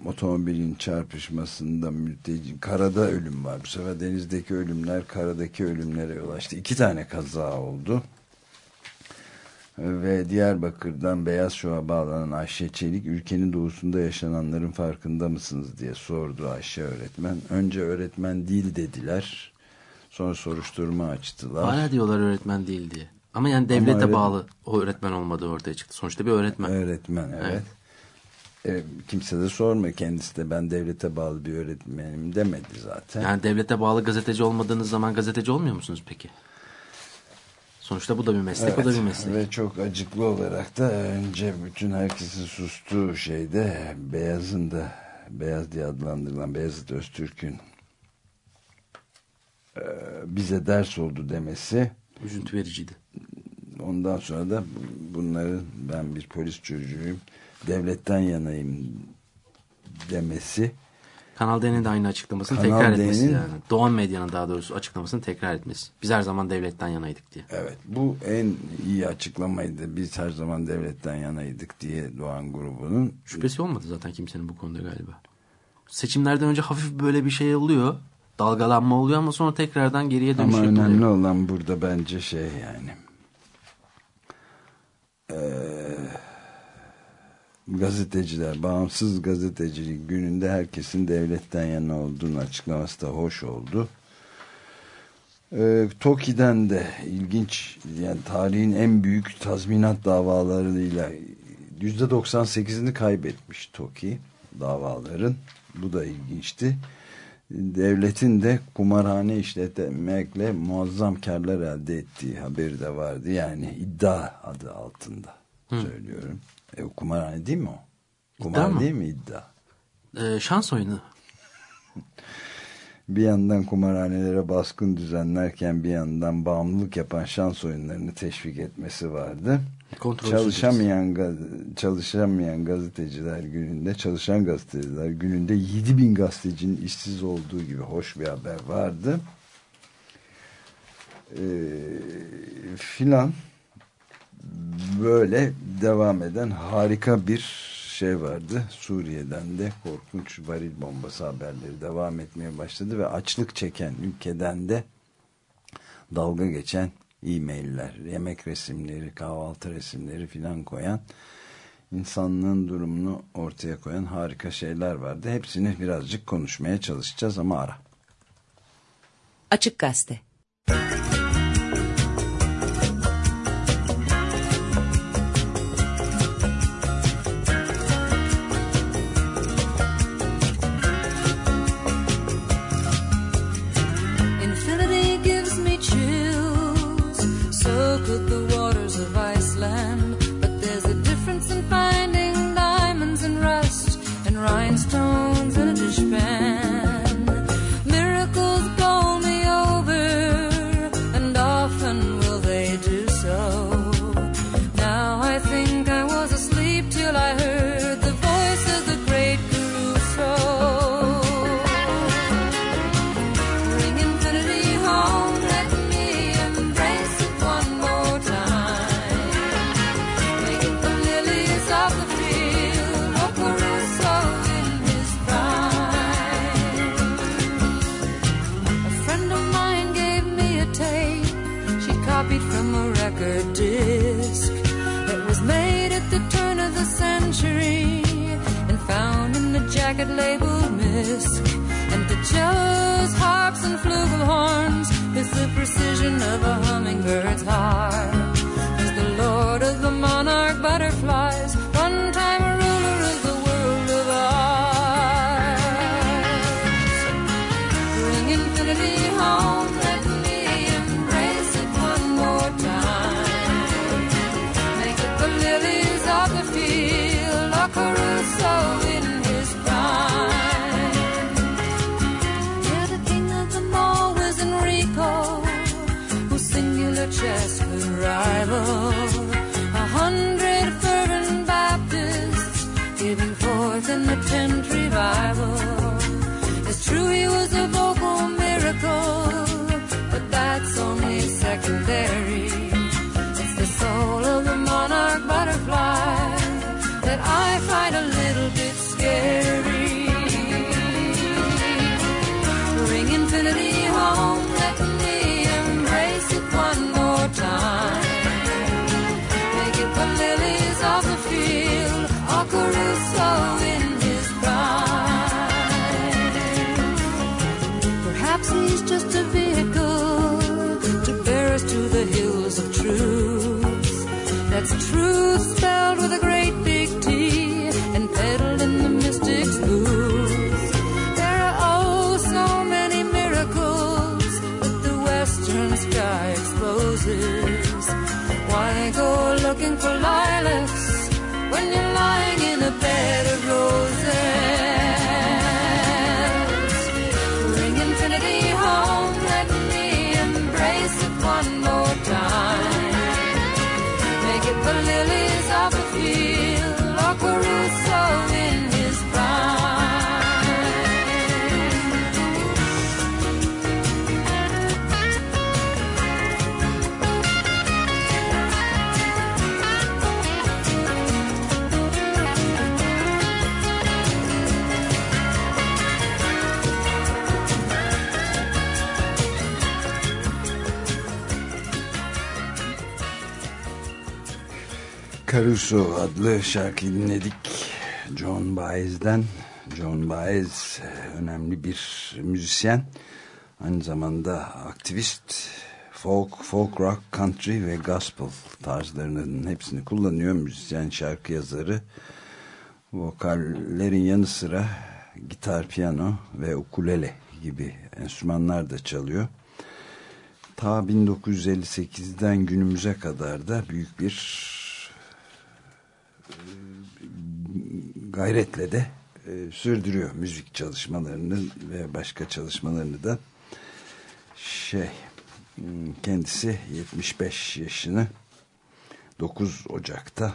otomobilin çarpışmasında mülteci karada ölüm var. Bu sefer denizdeki ölümler karadaki ölümlere yol açtı. İki tane kaza oldu. Ve Diyarbakır'dan Beyaz Şov'a bağlanan Ayşe Çelik ülkenin doğusunda yaşananların farkında mısınız diye sordu Ayşe öğretmen. Önce öğretmen değil dediler. Sonra soruşturma açtılar. Hala diyorlar öğretmen değil diye. Ama yani devlete Ama öğret... bağlı o öğretmen olmadığı ortaya çıktı. Sonuçta bir öğretmen. Öğretmen evet. evet. E, kimse de sorma kendisi de ben devlete bağlı bir öğretmenim demedi zaten. Yani devlete bağlı gazeteci olmadığınız zaman gazeteci olmuyor musunuz peki? Sonuçta bu da bir meslek, evet, o da bir meslek. Ve çok acıklı olarak da önce bütün herkesin sustuğu şeyde Beyaz'ın da Beyaz diye adlandırılan Beyazıt Öztürk'ün e, bize ders oldu demesi üzüntü vericiydi. Ondan sonra da bunları ben bir polis çocuğuyum devletten yanayım demesi Kanal D'nin de aynı açıklamasını Kanal tekrar etmesi yani. Doğan Medya'nın daha doğrusu açıklamasını tekrar etmesi. Biz her zaman devletten yanaydık diye. Evet bu en iyi açıklamaydı. Biz her zaman devletten yanaydık diye Doğan grubunun. Şüphesi olmadı zaten kimsenin bu konuda galiba. Seçimlerden önce hafif böyle bir şey oluyor dalgalanma oluyor ama sonra tekrardan geriye dönüş Ama önemli olan burada bence şey yani e, gazeteciler, bağımsız gazetecilik gününde herkesin devletten yana olduğunu açıklaması da hoş oldu. E, TOKİ'den de ilginç yani tarihin en büyük tazminat davalarıyla %98'ini kaybetmiş TOKİ davaların. Bu da ilginçti devletin de kumarhane işletmekle muazzam karlar elde ettiği haberi de vardı. Yani iddia adı altında Hı. söylüyorum. E, kumarhane değil mi o? Kumar değil mi iddia? Ee, şans oyunu. bir yandan kumarhanelere baskın düzenlerken bir yandan bağımlılık yapan şans oyunlarını teşvik etmesi vardı. Çalışamayan gaz çalışamayan gazeteciler gününde çalışan gazeteciler gününde 7 bin gazetecinin işsiz olduğu gibi hoş bir haber vardı. Ee, filan böyle devam eden harika bir şey vardı. Suriye'den de korkunç varil bombası haberleri devam etmeye başladı ve açlık çeken ülkeden de dalga geçen e-mailler, yemek resimleri, kahvaltı resimleri filan koyan insanlığın durumunu ortaya koyan harika şeyler vardı. Hepsini birazcık konuşmaya çalışacağız ama ara. Açık Gazete He's just a vehicle. Caruso adlı şarkıyı dinledik. John Baez'den. John Baez önemli bir müzisyen. Aynı zamanda aktivist. Folk, folk rock, country ve gospel tarzlarının hepsini kullanıyor. Müzisyen, şarkı yazarı. Vokallerin yanı sıra gitar, piyano ve ukulele gibi enstrümanlar da çalıyor. Ta 1958'den günümüze kadar da büyük bir gayretle de e, sürdürüyor müzik çalışmalarını ve başka çalışmalarını da şey kendisi 75 yaşını 9 Ocak'ta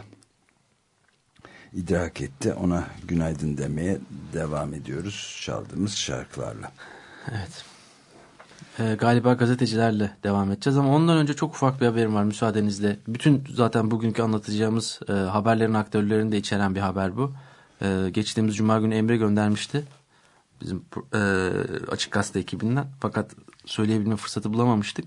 idrak etti. Ona günaydın demeye devam ediyoruz çaldığımız şarkılarla. Evet. Ee, galiba gazetecilerle devam edeceğiz ama ondan önce çok ufak bir haberim var müsaadenizle. Bütün zaten bugünkü anlatacağımız e, haberlerin aktörlerini de içeren bir haber bu. E, geçtiğimiz cuma günü Emre göndermişti. Bizim e, Açık Gazete ekibinden. Fakat söyleyebilme fırsatı bulamamıştık.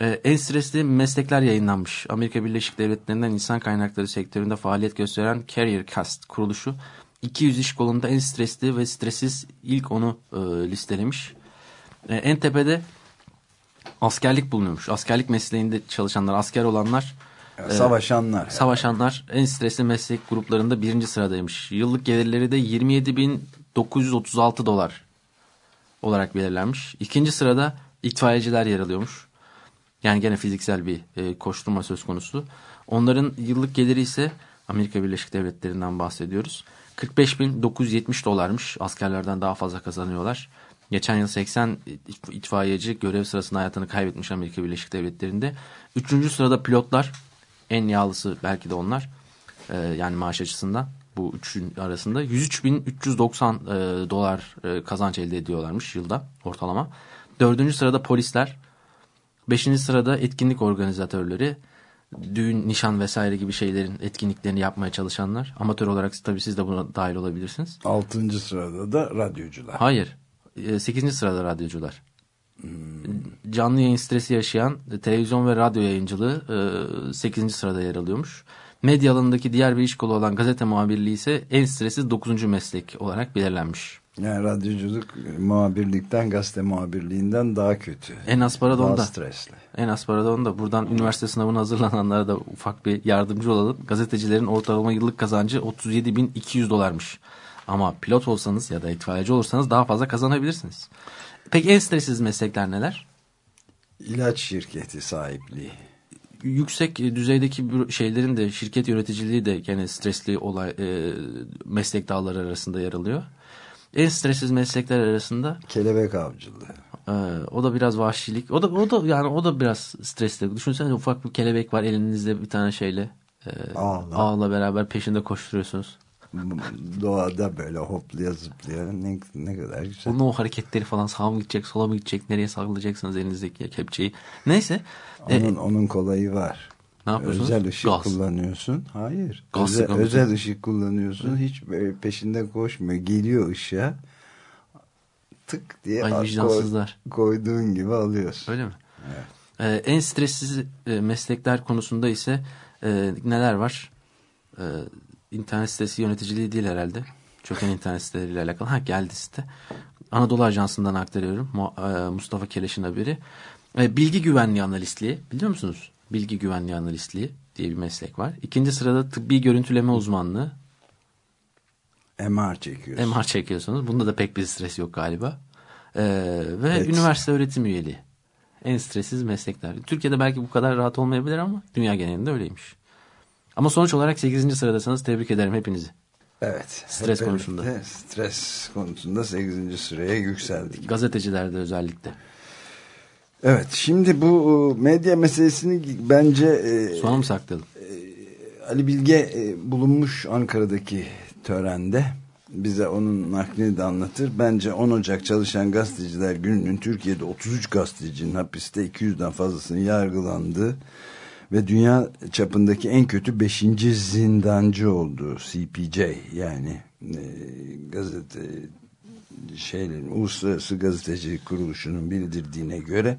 Ee, en stresli meslekler yayınlanmış. Amerika Birleşik Devletleri'nden insan kaynakları sektöründe faaliyet gösteren Career Cast kuruluşu 200 iş kolunda en stresli ve stressiz ilk onu e, listelemiş. E, en tepede askerlik bulunuyormuş. Askerlik mesleğinde çalışanlar, asker olanlar, Savaşanlar. savaşanlar en stresli meslek gruplarında birinci sıradaymış. Yıllık gelirleri de 27.936 dolar olarak belirlenmiş. İkinci sırada itfaiyeciler yer alıyormuş. Yani gene fiziksel bir e, koşturma söz konusu. Onların yıllık geliri ise Amerika Birleşik Devletleri'nden bahsediyoruz. 45.970 dolarmış. Askerlerden daha fazla kazanıyorlar. Geçen yıl 80 itf- itfaiyeci görev sırasında hayatını kaybetmiş Amerika Birleşik Devletleri'nde. Üçüncü sırada pilotlar. En yağlısı belki de onlar. Ee, yani maaş açısından. Bu üçün arasında 103.390 e, dolar e, kazanç elde ediyorlarmış yılda ortalama. Dördüncü sırada polisler. Beşinci sırada etkinlik organizatörleri. Düğün, nişan vesaire gibi şeylerin etkinliklerini yapmaya çalışanlar. Amatör olarak tabii siz de buna dahil olabilirsiniz. Altıncı sırada da radyocular. Hayır. 8. sırada radyocular. Canlı yayın stresi yaşayan e, televizyon ve radyo yayıncılığı 8. sırada yer alıyormuş. Medya alanındaki diğer bir iş kolu olan gazete muhabirliği ise en stressiz 9. meslek olarak belirlenmiş. Yani radyoculuk e, muhabirlikten gazete muhabirliğinden daha kötü. En az para da Daha onda. stresli. En az para da onda. Buradan üniversite sınavına hazırlananlara da ufak bir yardımcı olalım. Gazetecilerin ortalama yıllık kazancı 37.200 dolarmış. Ama pilot olsanız ya da itfaiyeci olursanız daha fazla kazanabilirsiniz. Peki en stressiz meslekler neler? İlaç şirketi sahipliği. yüksek e, düzeydeki şeylerin de şirket yöneticiliği de gene stresli olay e, meslek dalları arasında yer alıyor. En stressiz meslekler arasında Kelebek avcılığı. e, o da biraz vahşilik. O da o da yani o da biraz stresli. Düşünsene ufak bir kelebek var elinizde bir tane şeyle e, Ağla. ağla beraber peşinde koşturuyorsunuz. Doğada böyle hoplaya zıplaya ne, ne kadar güzel. Onun o hareketleri falan sağa mı gidecek, sola mı gidecek, nereye saklayacaksınız elinizdeki kepçeyi. Neyse. e, Onun, onun kolayı var. Ne yapıyorsunuz? Özel ışık Gaz. kullanıyorsun. Hayır. Gaz özel, özel ışık kullanıyorsun. Hiç böyle peşinde koşmuyor. Geliyor ışığa. Tık diye Ay koy- vicdansızlar. koyduğun gibi alıyorsun. Öyle mi? Ee, en stressiz e, meslekler konusunda ise e, neler var? Ee, internet sitesi yöneticiliği değil herhalde. Çöken internet siteleriyle alakalı. Ha geldi site. Anadolu Ajansı'ndan aktarıyorum. E, Mustafa Keleş'in haberi. E, bilgi güvenliği analistliği. Biliyor musunuz? Bilgi güvenliği analistliği diye bir meslek var. İkinci sırada tıbbi görüntüleme uzmanlığı. MR çekiyorsun. MR çekiyorsunuz. Bunda da pek bir stres yok galiba. Ee, ve Evet. üniversite öğretim üyeliği. En stressiz meslekler. Türkiye'de belki bu kadar rahat olmayabilir ama dünya genelinde öyleymiş. Ama sonuç olarak 8. sıradasınız. Tebrik ederim hepinizi. Evet. Stres Hep konusunda. Stres konusunda 8. sıraya yükseldik. Gazetecilerde özellikle. Evet şimdi bu e, medya meselesini bence e, Sona mı saklayalım? Ali Bilge e, bulunmuş Ankara'daki törende bize onun naklini de anlatır. Bence 10 Ocak Çalışan Gazeteciler Günü'nün Türkiye'de 33 gazetecinin hapiste 200'den fazlasının yargılandığı ve dünya çapındaki en kötü 5. zindancı olduğu CPJ yani e, gazete şeylerin Uluslararası Gazeteci Kuruluşu'nun bildirdiğine göre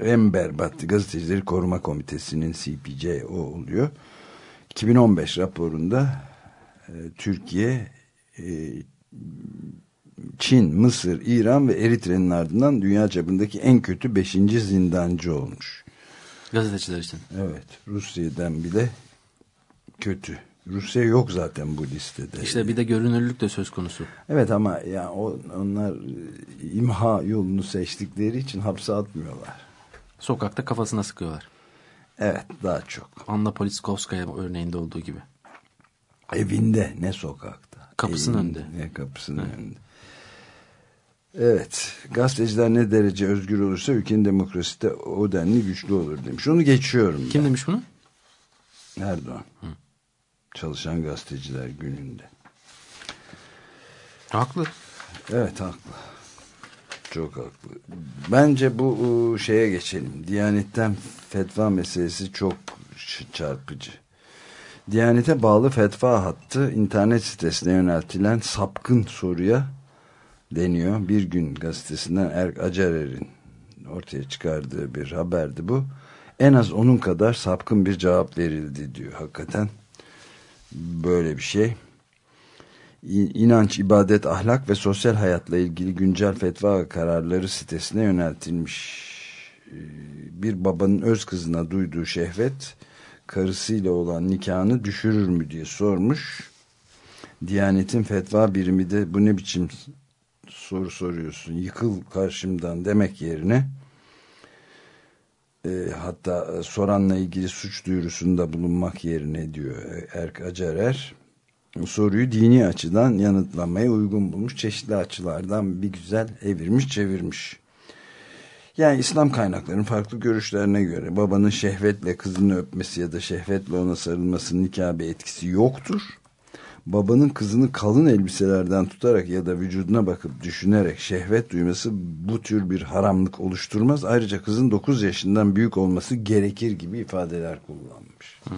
en berbat gazetecileri koruma komitesinin CPJ o oluyor. 2015 raporunda e, Türkiye, e, Çin, Mısır, İran ve Eritre'nin ardından dünya çapındaki en kötü 5. zindancı olmuş. Gazeteciler için. Evet, Rusya'dan bile kötü. Rusya yok zaten bu listede. İşte bir de görünürlük de söz konusu. Evet ama ya o, onlar e, imha yolunu seçtikleri için hapse atmıyorlar. Sokakta kafasına sıkıyorlar. Evet daha çok. Anna Politkovskaya örneğinde olduğu gibi. Evinde ne sokakta. Kapısının Evinde, önünde. Ne kapısının önünde. Evet. Gazeteciler ne derece özgür olursa ülkenin demokrasisi de o denli güçlü olur demiş. Onu geçiyorum. Kim demiş bunu? ben. Erdoğan. Çalışan gazeteciler gününde. Haklı. Evet haklı. Çok haklı. Bence bu şeye geçelim. Diyanetten fetva meselesi çok çarpıcı. Diyanete bağlı fetva hattı internet sitesine yöneltilen sapkın soruya deniyor. Bir gün gazetesinden Erk Acarer'in ortaya çıkardığı bir haberdi bu. En az onun kadar sapkın bir cevap verildi diyor hakikaten. Böyle bir şey. İnanç, ibadet, ahlak ve sosyal hayatla ilgili güncel fetva kararları sitesine yöneltilmiş. Ee, bir babanın öz kızına duyduğu şehvet karısıyla olan nikahını düşürür mü diye sormuş. Diyanetin fetva birimi de bu ne biçim soru soruyorsun. Yıkıl karşımdan demek yerine e, hatta soranla ilgili suç duyurusunda bulunmak yerine diyor Erk Acarer. Soruyu dini açıdan yanıtlamaya uygun bulmuş çeşitli açılardan bir güzel evirmiş çevirmiş. Yani İslam kaynaklarının farklı görüşlerine göre babanın şehvetle kızını öpmesi ya da şehvetle ona sarılmasının nikah etkisi yoktur babanın kızını kalın elbiselerden tutarak ya da vücuduna bakıp düşünerek şehvet duyması bu tür bir haramlık oluşturmaz. Ayrıca kızın 9 yaşından büyük olması gerekir gibi ifadeler kullanmış. Hmm.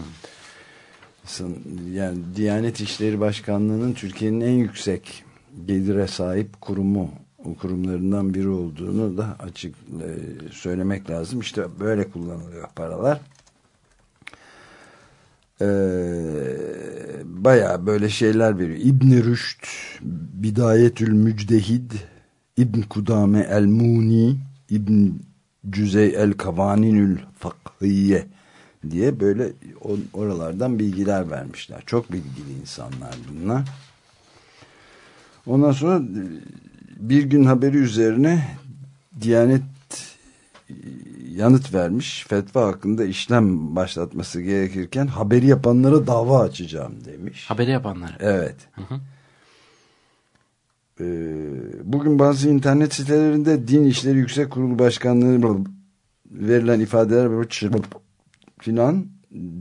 Yani Diyanet İşleri Başkanlığı'nın Türkiye'nin en yüksek gelire sahip kurumu kurumlarından biri olduğunu da açık e, söylemek lazım. İşte böyle kullanılıyor paralar e, baya böyle şeyler veriyor. İbn Rüşd, Bidayetül Mücdehid, İbn Kudame El Muni, İbn Cüzey El Kavaninül Fakhiye diye böyle oralardan bilgiler vermişler. Çok bilgili insanlar bunlar. Ondan sonra bir gün haberi üzerine Diyanet yanıt vermiş. Fetva hakkında işlem başlatması gerekirken haberi yapanlara dava açacağım demiş. Haberi yapanlar. Evet. Hı hı. Ee, bugün bazı internet sitelerinde Din İşleri Yüksek Kurulu Başkanlığı verilen ifadeler filan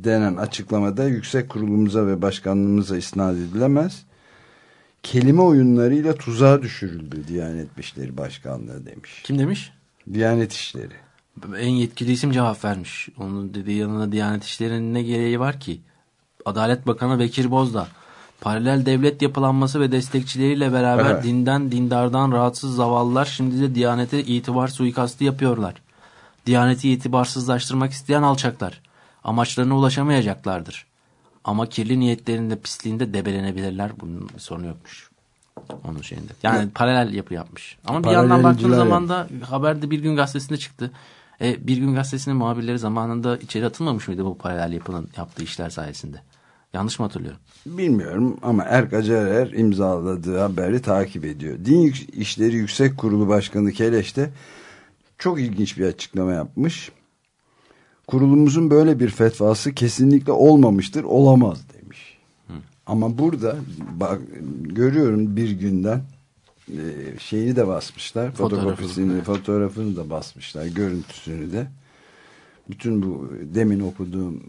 denen açıklamada yüksek kurulumuza ve başkanlığımıza isnat edilemez. Kelime oyunlarıyla tuzağa düşürüldü Diyanet İşleri Başkanlığı demiş. Kim demiş? Diyanet İşleri en yetkili isim cevap vermiş. Onun dediği yanına Diyanet İşleri'nin ne gereği var ki? Adalet Bakanı Bekir Bozdağ paralel devlet yapılanması ve destekçileriyle beraber evet. dinden dindardan rahatsız zavallılar şimdi de Diyanet'e itibar suikastı yapıyorlar. Diyaneti itibarsızlaştırmak isteyen alçaklar. Amaçlarına ulaşamayacaklardır. Ama kirli niyetlerinde pisliğinde debelenebilirler. Bunun sorunu yokmuş. Onun şeyinde. Yani evet. paralel yapı yapmış. Ama bir yandan baktığın zaman da haberde Bir Gün Gazetesi'nde çıktı. E, bir gün gazetesinin muhabirleri zamanında içeri atılmamış mıydı bu paralel yapının yaptığı işler sayesinde? Yanlış mı hatırlıyorum? Bilmiyorum ama Erk Acarer imzaladığı haberi takip ediyor. Din İşleri Yüksek Kurulu Başkanı Keleş de çok ilginç bir açıklama yapmış. Kurulumuzun böyle bir fetvası kesinlikle olmamıştır, olamaz demiş. Hı. Ama burada bak, görüyorum bir günden şeyini de basmışlar. Fotoğrafını, fotoğrafını da basmışlar. Görüntüsünü de. Bütün bu demin okuduğum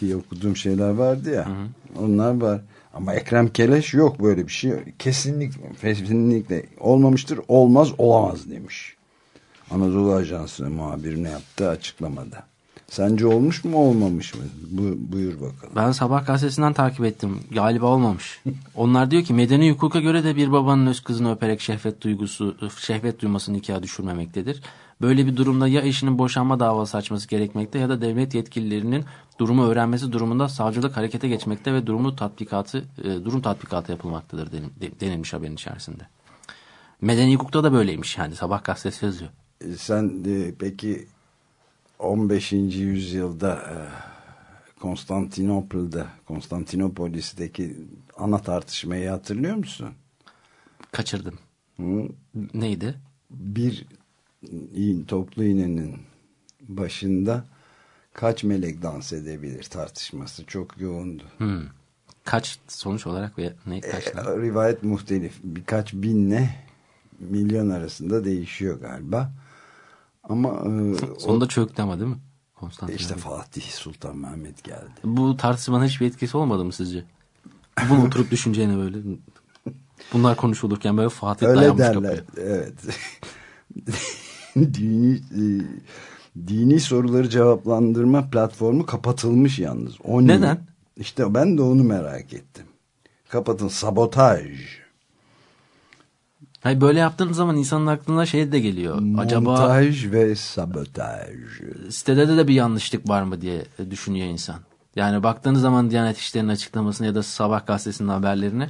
diye okuduğum şeyler vardı ya. Hı hı. Onlar var. Ama Ekrem Keleş yok böyle bir şey. Kesinlikle, kesinlikle olmamıştır. Olmaz, olamaz demiş. Anadolu Ajansı muhabirine yaptığı açıklamada. Sence olmuş mu olmamış mı? Bu, buyur bakalım. Ben sabah gazetesinden takip ettim. Galiba olmamış. Onlar diyor ki medeni hukuka göre de bir babanın öz kızını öperek şehvet duygusu, şehvet duymasını nikah düşürmemektedir. Böyle bir durumda ya eşinin boşanma davası açması gerekmekte ya da devlet yetkililerinin durumu öğrenmesi durumunda savcılık harekete geçmekte ve durumu tatbikatı, durum tatbikatı yapılmaktadır denilmiş haberin içerisinde. Medeni hukukta da böyleymiş yani sabah gazetesi yazıyor. E, sen e, peki 15. yüzyılda e, Konstantinopol'da Konstantinopolis'teki ana tartışmayı hatırlıyor musun? Kaçırdım. Hı? Neydi? Bir toplu iğnenin başında kaç melek dans edebilir tartışması çok yoğundu. Hmm. Kaç sonuç olarak ve ne kaç? E, rivayet muhtelif. Birkaç binle milyon arasında değişiyor galiba. Ama e, sonunda o, çöktü ama değil mi? Konstantin işte Fatih Sultan Mehmet geldi. Bu tartışmanın hiçbir etkisi olmadı mı sizce? Bunu oturup düşüneceğine böyle. Bunlar konuşulurken böyle Fatih Öyle dayanmış derler. kapıya. Evet. dini e, dini soruları cevaplandırma platformu kapatılmış yalnız. O Neden? İşte ben de onu merak ettim. Kapatın sabotaj. Hayır, böyle yaptığınız zaman insanın aklına şey de geliyor. Acaba Montaj ve sabotaj. sitede de, bir yanlışlık var mı diye düşünüyor insan. Yani baktığınız zaman Diyanet İşleri'nin açıklamasını ya da Sabah gazetesinin haberlerini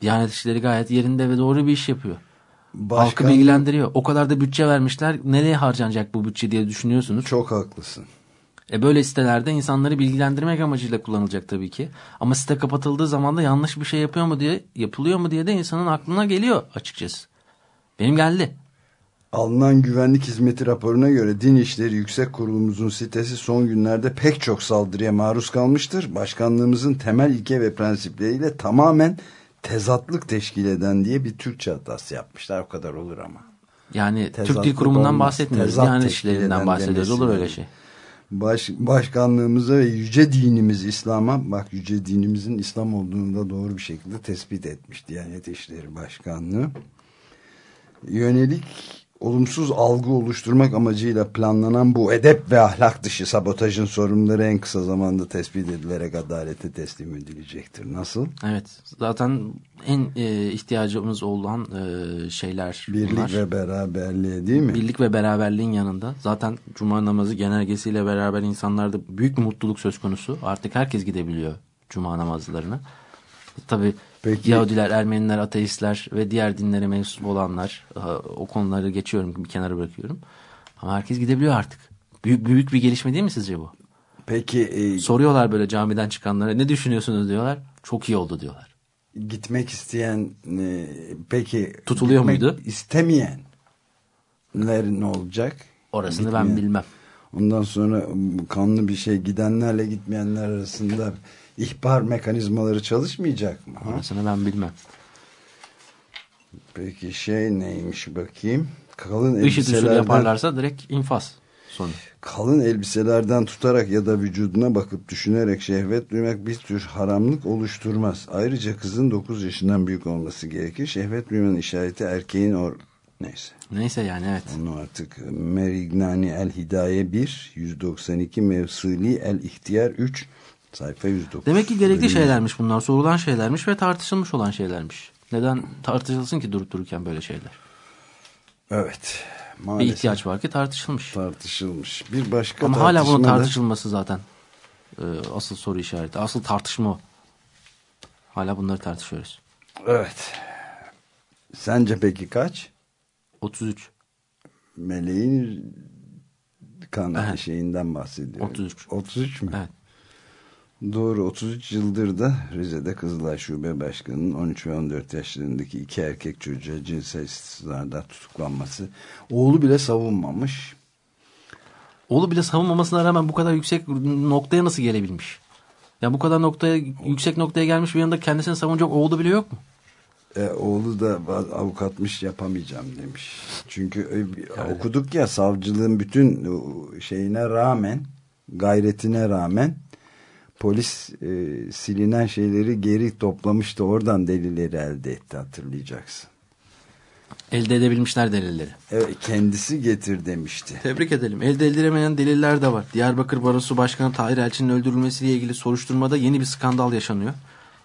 Diyanet İşleri gayet yerinde ve doğru bir iş yapıyor. Halkı Başkan- bilgilendiriyor. O kadar da bütçe vermişler. Nereye harcanacak bu bütçe diye düşünüyorsunuz. Çok haklısın. E böyle sitelerde insanları bilgilendirmek amacıyla kullanılacak tabii ki. Ama site kapatıldığı zaman da yanlış bir şey yapıyor mu diye yapılıyor mu diye de insanın aklına geliyor açıkçası. Benim geldi. Alınan güvenlik hizmeti raporuna göre Din İşleri Yüksek Kurulumuzun sitesi son günlerde pek çok saldırıya maruz kalmıştır. Başkanlığımızın temel ilke ve prensipleriyle tamamen tezatlık teşkil eden diye bir Türkçe hatası yapmışlar. O kadar olur ama. Yani Türk Tezatlık Dil Kurumu'ndan bahsetmiyoruz. Diyanet işlerinden bahsediyoruz. Olur öyle şey. Baş, başkanlığımıza ve yüce dinimiz İslam'a bak yüce dinimizin İslam olduğunu da doğru bir şekilde tespit etmiş Diyanet İşleri Başkanlığı. Yönelik olumsuz algı oluşturmak amacıyla planlanan bu edep ve ahlak dışı sabotajın sorumluları en kısa zamanda tespit edilerek adalete teslim edilecektir. Nasıl? Evet. Zaten en e, ihtiyacımız olan e, şeyler Birlik bunlar. ve beraberliğe değil mi? Birlik ve beraberliğin yanında zaten Cuma namazı genelgesiyle beraber insanlarda büyük bir mutluluk söz konusu. Artık herkes gidebiliyor Cuma namazlarına. Tabii Peki- Yahudiler, Ermeniler, ateistler ve diğer dinlere mensup olanlar e, o konuları geçiyorum bir kenara bırakıyorum. Ama herkes gidebiliyor artık. Büyük, büyük bir gelişme değil mi sizce bu? Peki e, Soruyorlar böyle camiden çıkanlara ne düşünüyorsunuz diyorlar. Çok iyi oldu diyorlar. gitmek isteyen e, peki Tutuluyor muydu? istemeyenler ne olacak? Orasını ben Gitmeyen. bilmem. Ondan sonra kanlı bir şey gidenlerle gitmeyenler arasında ihbar mekanizmaları çalışmayacak mı? Orasını ben bilmem. Peki şey neymiş bakayım? Kalın IŞİD elbiselerden, yaparlarsa direkt infaz sonu. kalın elbiselerden tutarak ya da vücuduna bakıp düşünerek şehvet duymak bir tür haramlık oluşturmaz. Ayrıca kızın 9 yaşından büyük olması gerekir. Şehvet duymanın işareti erkeğin or... Neyse. Neyse yani evet. Onu artık Merignani El Hidaye 1 192 Mevsuli El İhtiyar 3 sayfa 109. Demek ki gerekli Bölüm- şeylermiş bunlar. Sorulan şeylermiş ve tartışılmış olan şeylermiş. Neden tartışılsın ki durup dururken böyle şeyler? Evet. Bir Maalesef ihtiyaç var ki tartışılmış. tartışılmış. Bir başka Ama hala bunun tartışma da- tartışılması zaten e, asıl soru işareti. Asıl tartışma o. Hala bunları tartışıyoruz. Evet. Sence peki kaç? 33. Meleğin kan şeyinden bahsediyor. 33. 33 mü? Evet. Doğru 33 yıldır da Rize'de Kızılay Şube Başkanı'nın 13 ve 14 yaşlarındaki iki erkek çocuğa cinsel istisnarda tutuklanması. Oğlu bile savunmamış. Oğlu bile savunmamasına rağmen bu kadar yüksek noktaya nasıl gelebilmiş? Ya bu kadar noktaya yüksek noktaya gelmiş bir yanında kendisini savunacak oğlu bile yok mu? E, oğlu da "Ben avukatmış yapamayacağım demiş. Çünkü e, okuduk ya savcılığın bütün şeyine rağmen gayretine rağmen polis e, silinen şeyleri geri toplamıştı. Oradan delilleri elde etti hatırlayacaksın. Elde edebilmişler delilleri. Evet kendisi getir demişti. Tebrik edelim. Elde edilemeyen deliller de var. Diyarbakır Barosu Başkanı Tahir Elçi'nin öldürülmesiyle ilgili soruşturmada yeni bir skandal yaşanıyor.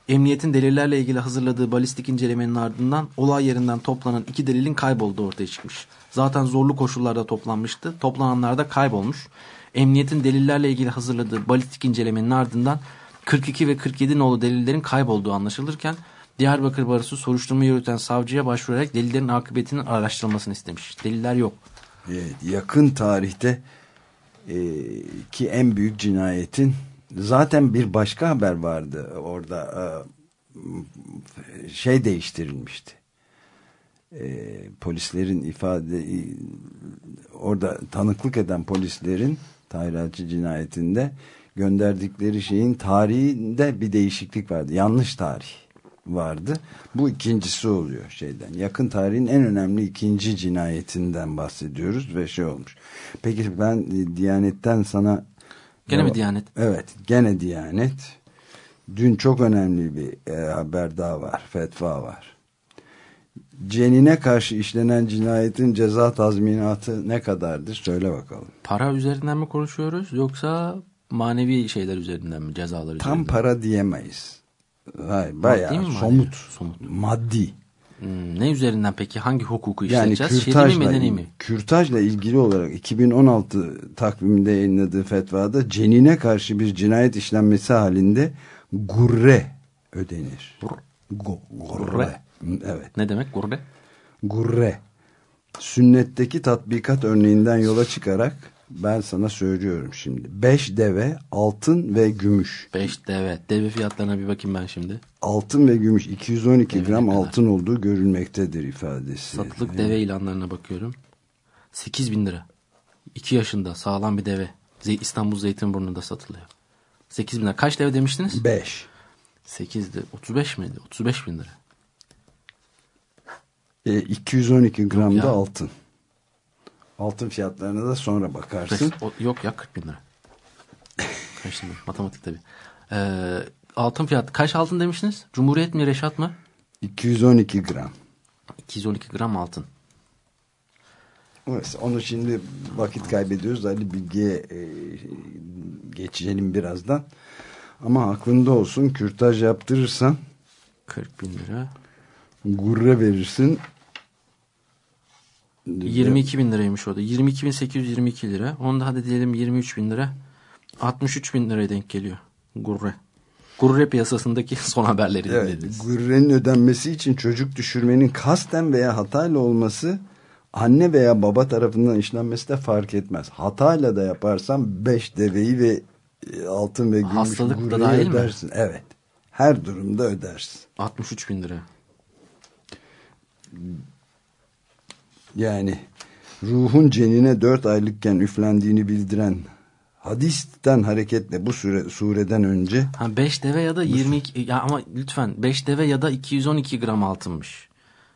Emniyetin delillerle ilgili hazırladığı balistik incelemenin ardından olay yerinden toplanan iki delilin kaybolduğu ortaya çıkmış. Zaten zorlu koşullarda toplanmıştı. Toplananlar da kaybolmuş. Emniyetin delillerle ilgili hazırladığı balistik incelemenin ardından 42 ve 47 nolu delillerin kaybolduğu anlaşılırken Diyarbakır Barosu soruşturma yürüten savcıya başvurarak delillerin akıbetinin araştırılmasını istemiş. Deliller yok. Evet, yakın tarihte e, ki en büyük cinayetin zaten bir başka haber vardı orada e, şey değiştirilmişti. E, polislerin ifade e, orada tanıklık eden polislerin Tahirelçi cinayetinde gönderdikleri şeyin tarihinde bir değişiklik vardı. Yanlış tarih vardı. Bu ikincisi oluyor şeyden. Yakın tarihin en önemli ikinci cinayetinden bahsediyoruz ve şey olmuş. Peki ben e, Diyanet'ten sana Gene mi Diyanet? Evet, gene Diyanet. Dün çok önemli bir e, haber daha var, fetva var. Cenine karşı işlenen cinayetin ceza tazminatı ne kadardır? Söyle bakalım. Para üzerinden mi konuşuyoruz yoksa manevi şeyler üzerinden mi cezalar Tam üzerinden? para diyemeyiz. Hayır, bayağı Maddi somut, Somut. maddi. Hmm, ne üzerinden peki? Hangi hukuku Yani işleyeceğiz? Mi kürtajla, medeni mi? kürtajla ilgili olarak 2016 takviminde yayınladığı fetvada cenine karşı bir cinayet işlenmesi halinde gurre ödenir. Go- gurre. Evet. Ne demek gurbe? Gurre. Sünnetteki tatbikat örneğinden yola çıkarak ben sana söylüyorum şimdi. Beş deve, altın ve gümüş. 5 deve. Deve fiyatlarına bir bakayım ben şimdi. Altın ve gümüş 212 Deve gram kadar? altın olduğu görülmektedir ifadesi. Satılık deve ilanlarına bakıyorum. 8 bin lira. 2 yaşında sağlam bir deve. İstanbul Zeytinburnu'nda satılıyor. 8 bin lira. Kaç deve demiştiniz? 5. 8'di. 35 miydi? 35 bin lira. E, 212 gram Yok da altın. Altın fiyatlarına da sonra bakarsın. O- yok ya 40 bin lira. Kaçtım ben? Matematik tabii. Ee, altın fiyatı. Kaç altın demiştiniz? Cumhuriyet mi Reşat mı? 212 gram. 212 gram altın. Neyse, onu şimdi vakit kaybediyoruz. Ali Bilge'ye e, geçelim birazdan. Ama aklında olsun kürtaj yaptırırsan 40 bin lira. gurre verirsin. 22 bin liraymış o da. 22 bin 822 lira. Onda hadi diyelim 23 bin lira. 63 bin liraya denk geliyor. Gurre. Gurre piyasasındaki son haberleri Evet, dinlediniz. gurrenin ödenmesi için çocuk düşürmenin kasten veya hatayla olması anne veya baba tarafından işlenmesi de fark etmez. Hatayla da yaparsan 5 deveyi ve e, altın ve gümüş Hastalık da gurreyi dahil mi? ödersin. Evet. Her durumda ödersin. 63 bin lira. Yani ruhun cenine 4 aylıkken üflendiğini bildiren hadisten hareketle bu süre, sureden önce Ha 5 deve ya da 22 ya ama lütfen 5 deve ya da 212 gram altınmış.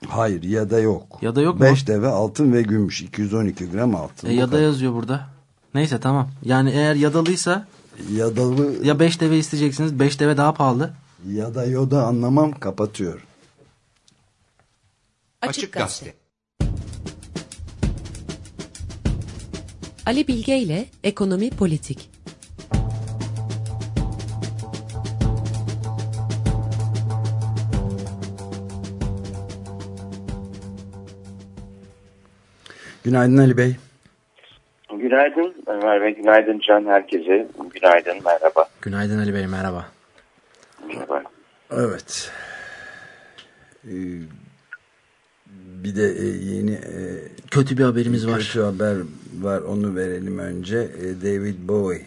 hayır ya da yok. Ya da yok mu? 5 deve altın ve gümüş 212 gram altın. E, ya da kadar. yazıyor burada. Neyse tamam. Yani eğer yadalıysa Yadalı ya 5 deve isteyeceksiniz 5 deve daha pahalı. ya da yoda anlamam kapatıyor. Açık Gazete. Ali Bilge ile Ekonomi Politik. Günaydın Ali Bey. Günaydın Ömer Bey, günaydın Can herkese. Günaydın, merhaba. Günaydın Ali Bey merhaba. Merhaba. Evet. Ee, bir de e, yeni e, Kötü bir haberimiz var. kötü haber var onu verelim önce. E, David Bowie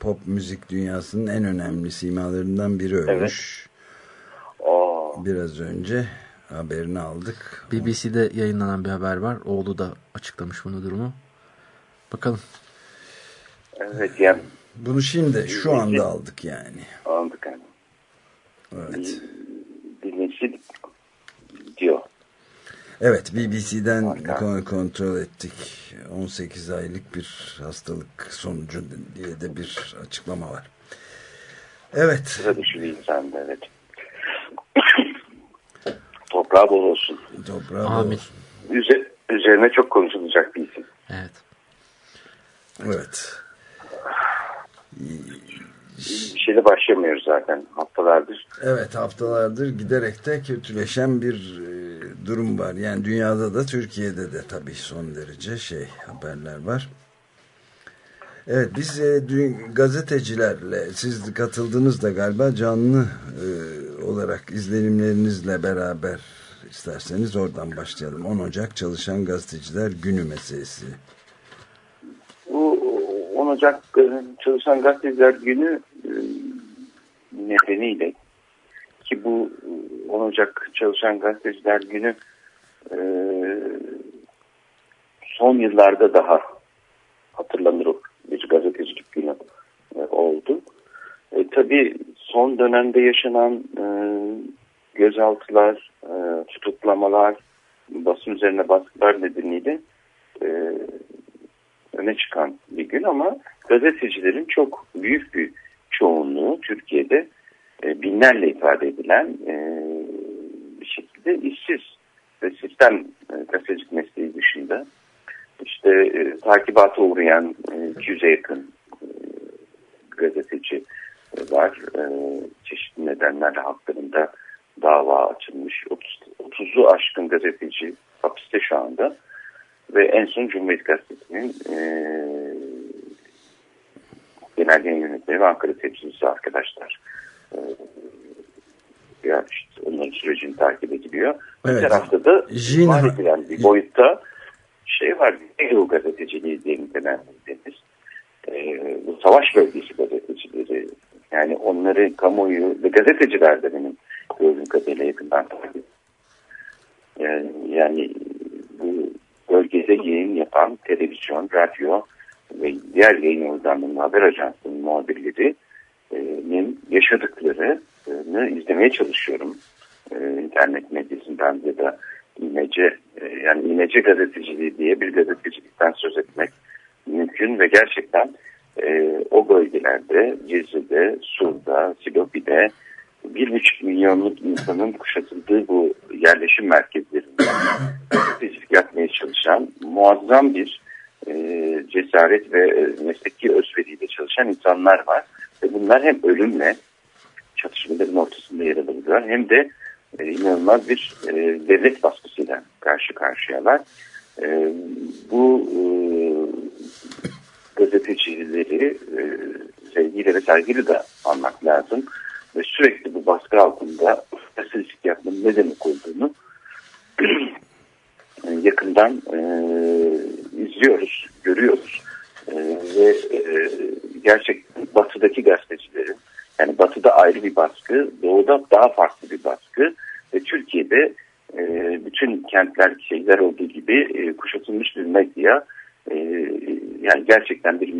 pop müzik dünyasının en önemli simalarından biri ölmüş. Oo, Biraz önce haberini aldık. BBC'de yayınlanan bir haber var. Oğlu da açıklamış bunu durumu. Bakalım. evet yani Bunu şimdi şu anda aldık yani. aldık hani. Evet. Dinleyicisi diyor. Evet BBC'den Harika. kontrol ettik. 18 aylık bir hastalık sonucu diye de bir açıklama var. Evet. Dışı bir insan evet. Toprağı bol olsun. Toprağı bol Amin. olsun. Üze- üzerine çok konuşulacak bir isim. Evet. Evet. Bir şeyle başlamıyoruz zaten haftalardır. Evet haftalardır giderek de kötüleşen bir e, durum var. Yani dünyada da Türkiye'de de tabii son derece şey haberler var. Evet biz e, dün gazetecilerle siz katıldınız da galiba canlı e, olarak izlenimlerinizle beraber isterseniz oradan başlayalım. 10 Ocak Çalışan Gazeteciler Günü meselesi. Bu 10 Ocak e, Çalışan Gazeteciler Günü e, nedeniyle ki bu e, 10 Ocak Çalışan Gazeteciler Günü e, son yıllarda daha hatırlanır bir gazetecilik günü e, oldu. E, tabii son dönemde yaşanan e, gözaltılar, e, tutuklamalar, basın üzerine baskılar nedeniyle e, öne çıkan bir gün ama gazetecilerin çok büyük bir çoğunluğu Türkiye'de e, binlerle ifade edilen e, bir şekilde işsiz ve sistem e, gazetecilik mesleği dışında işte e, takibata uğrayan e, 200'e yakın e, gazeteci var. E, çeşitli nedenlerle haklarında dava açılmış. 30, 30'u gazeteci hapiste şu anda. Ve en son Cumhuriyet Gazetesi'nin e, genel yayın yönetmeni ve Ankara temsilcisi arkadaşlar. E, yani işte onların sürecini takip ediliyor. Evet. Bir tarafta da Jin- ihmal edilen bir boyutta şey var. Ego gazeteciliği diye nitelendirdiğimiz e, bu savaş bölgesi gazetecileri yani onları kamuoyu ve gazeteciler de benim gördüğüm kadarıyla yakından takip yani, yani bu bölgede yayın yapan televizyon, radyo ve diğer yayın organlarının haber ajansının muhabirlerinin yaşadıklarını izlemeye çalışıyorum. Ee, internet medyasından ya da İmece, e, yani İmece gazeteciliği diye bir gazetecilikten söz etmek mümkün ve gerçekten e, o bölgelerde, Cizre'de, Sur'da, Silopi'de bir buçuk milyonluk insanın kuşatıldığı bu yerleşim merkezlerinde gazetecilik yapmaya çalışan muazzam bir cesaret ve e, mesleki özveriyle çalışan insanlar var. Ve bunlar hem ölümle çatışmaların ortasında yer alabiliyorlar hem de e, inanılmaz bir e, devlet baskısıyla karşı karşıyalar. E, bu e, gazetecileri e, sevgiyle ve saygıyla da anmak lazım. Ve sürekli bu baskı altında gazetecilik yapmanın ne olduğunu yakından izliyoruz, görüyoruz. E, ve e, gerçekten batıdaki gazetecilerin yani batıda ayrı bir baskı, doğuda daha farklı bir baskı ve Türkiye'de e, bütün kentler, şehirler olduğu gibi e, kuşatılmış bir medya e, yani gerçekten bir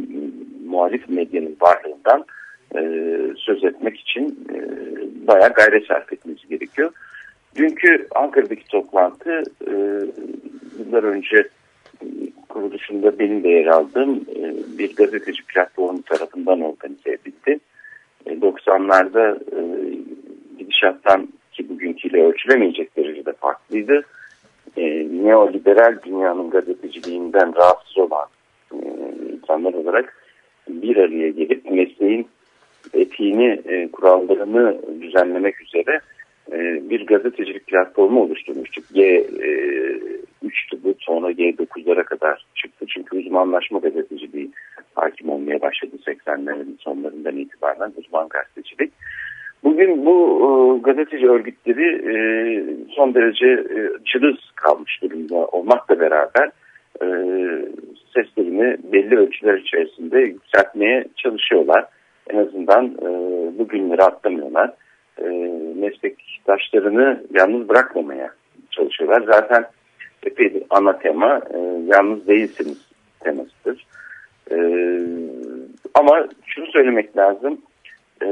muhalif medyanın varlığından söz etmek için bayağı gayret sarf etmesi gerekiyor. Dünkü Ankara'daki toplantı e, yıllar önce kuruluşunda benim de yer aldığım e, bir gazeteci platformu tarafından organize edildi. E, 90'larda e, gidişattan ki bugünküyle ölçülemeyecek derecede farklıydı. E, neoliberal dünyanın gazeteciliğinden rahatsız olan e, insanlar olarak bir araya gelip mesleğin etiğini, e, kurallarını düzenlemek üzere e, bir gazetecilik platformu oluşturmuştuk. G3'tü bu sonra G9'lara kadar çıktı. Çünkü uzmanlaşma gazeteciliği hakim olmaya başladı 80'lerin sonlarından itibaren uzman gazetecilik. Bugün bu e, gazeteci örgütleri e, son derece e, cılız kalmış durumda olmakla beraber e, seslerini belli ölçüler içerisinde yükseltmeye çalışıyorlar. En azından e, bu günleri atlamıyorlar. E, meslektaşlarını yalnız bırakmamaya çalışıyorlar. Zaten epey bir ana tema e, yalnız değilsiniz temasıdır. E, ama şunu söylemek lazım. E,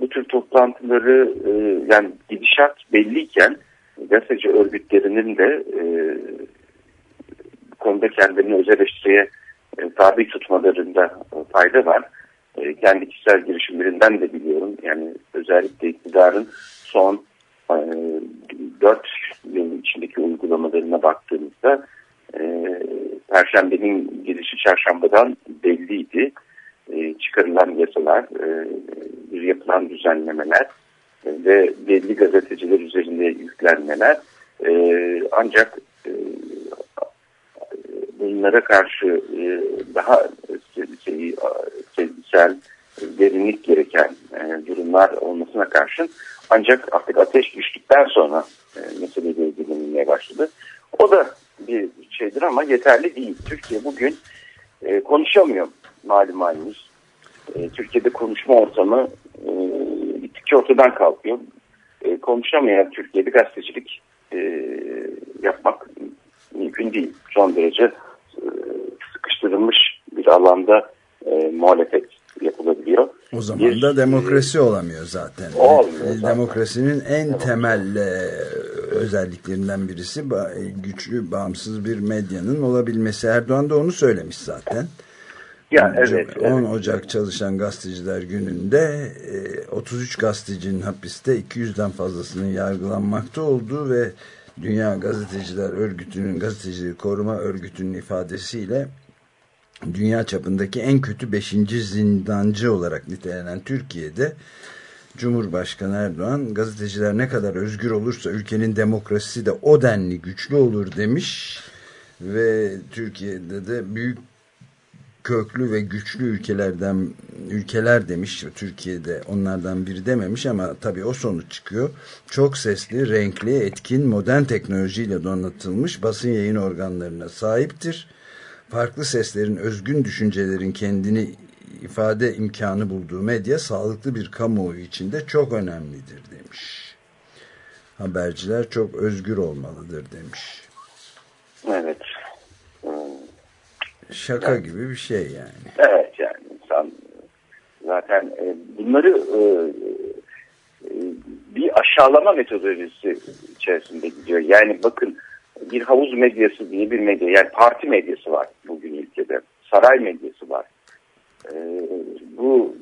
bu tür toplantıları e, yani gidişat belliyken gazeteci örgütlerinin de e, konuda kendilerini öz e, tabi tutmalarında fayda var. E, kendi kişisel girişimlerinden de biliyorum. Yani özellikle iktidarın son e, 4 yıl içindeki uygulamalarına baktığımızda e, Perşembenin girişi çarşambadan belliydi. E, çıkarılan yasalar, e, yapılan düzenlemeler e, ve belli gazeteciler üzerinde yüklenmeler ancak bunlara karşı e, daha şey, sezgisel, derinlik gereken e, durumlar olmasına karşın ancak artık ateş düştükten sonra e, meseleyle ilgilenilmeye başladı. O da bir şeydir ama yeterli değil. Türkiye bugün e, konuşamıyor malum haliniz. E, Türkiye'de konuşma ortamı e, ortadan kalkıyor. E, konuşamayan Türkiye'de gazetecilik yapmak mümkün değil. Son derece e, sıkıştırılmış bir alanda e, muhalefet yapılabiliyor. O zaman bir, da demokrasi olamıyor zaten. Olmuyor zaten. Demokrasinin en temel e, özelliklerinden birisi güçlü, bağımsız bir medyanın olabilmesi. Erdoğan da onu söylemiş zaten. Ya, evet, 10 evet. Ocak Çalışan Gazeteciler Günü'nde 33 gazetecinin hapiste 200'den fazlasının yargılanmakta olduğu ve Dünya Gazeteciler Örgütü'nün Gazetecileri Koruma Örgütü'nün ifadesiyle dünya çapındaki en kötü 5. zindancı olarak nitelenen Türkiye'de Cumhurbaşkanı Erdoğan gazeteciler ne kadar özgür olursa ülkenin demokrasisi de o denli güçlü olur demiş ve Türkiye'de de büyük köklü ve güçlü ülkelerden ülkeler demiş Türkiye'de onlardan biri dememiş ama tabii o sonuç çıkıyor. Çok sesli, renkli, etkin, modern teknolojiyle donatılmış basın yayın organlarına sahiptir. Farklı seslerin, özgün düşüncelerin kendini ifade imkanı bulduğu medya sağlıklı bir kamuoyu içinde çok önemlidir demiş. Haberciler çok özgür olmalıdır demiş. Evet. Şaka Evet. gibi bir şey yani. Evet yani insan zaten e, bunları e, e, bir aşağılama metodolojisi içerisinde gidiyor. Yani bakın bir havuz medyası diye bir medya yani parti medyası var bugün ülkede. Saray medyası var. E, bu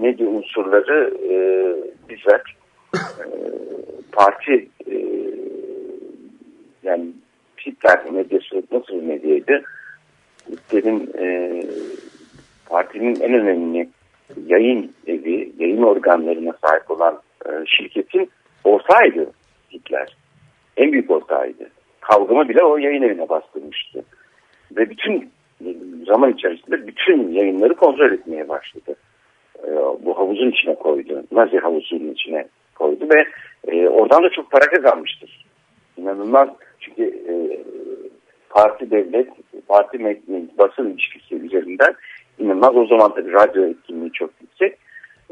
medya unsurları e, bizzat e, parti e, yani Hitler medyası nasıl bir medyaydı? Hitler'in e, partinin en önemli yayın evi, yayın organlarına sahip olan e, şirketin ortağıydı Hitler. En büyük ortağıydı. Kavgamı bile o yayın evine bastırmıştı. Ve bütün zaman içerisinde bütün yayınları kontrol etmeye başladı. E, bu havuzun içine koydu. Nazi havuzunun içine koydu ve e, oradan da çok para kazanmıştır. İnanılmaz çünkü e, parti devlet, parti metni, basın ilişkisi üzerinden inanılmaz. O zaman tabii radyo etkinliği çok yüksek.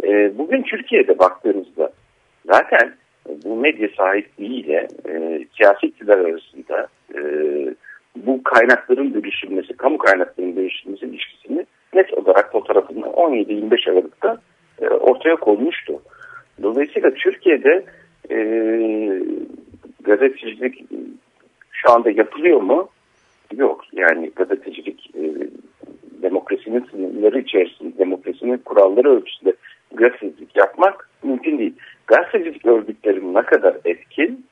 E, bugün Türkiye'de baktığınızda zaten bu medya sahipliğiyle e, siyasi iktidar arasında e, bu kaynakların bölüşülmesi, kamu kaynaklarının bölüşülmesi ilişkisini net olarak fotoğrafını 17-25 Aralık'ta e, ortaya konmuştu. Dolayısıyla Türkiye'de e, gazetecilik şu anda yapılıyor mu? Yok. Yani gazetecilik e, demokrasinin sınırları içerisinde, demokrasinin kuralları ölçüsünde gazetecilik yapmak mümkün değil. Gazetecilik örgütleri ne kadar etkin?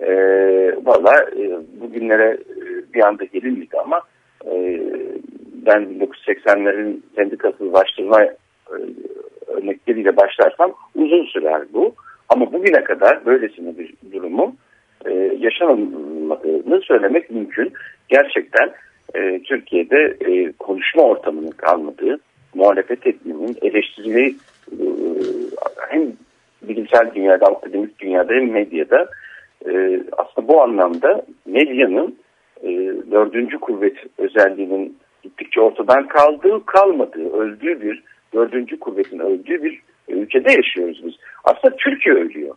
E, Valla e, bugünlere e, bir anda gelinmedi ama e, ben 1980'lerin sendikasızlaştırma e, örnekleriyle başlarsam uzun sürer bu. Ama bugüne kadar böylesine bir durumu e, yaşanamadığını söylemek mümkün. Gerçekten e, Türkiye'de e, konuşma ortamının kalmadığı, muhalefet etmenin eleştirili e, hem bilimsel dünyada, akademik dünyada hem medyada e, aslında bu anlamda medyanın e, dördüncü kuvvet özelliğinin gittikçe ortadan kaldığı, kalmadığı, öldüğü bir dördüncü kuvvetin öldüğü bir ülkede yaşıyoruz biz. Aslında Türkiye ölüyor.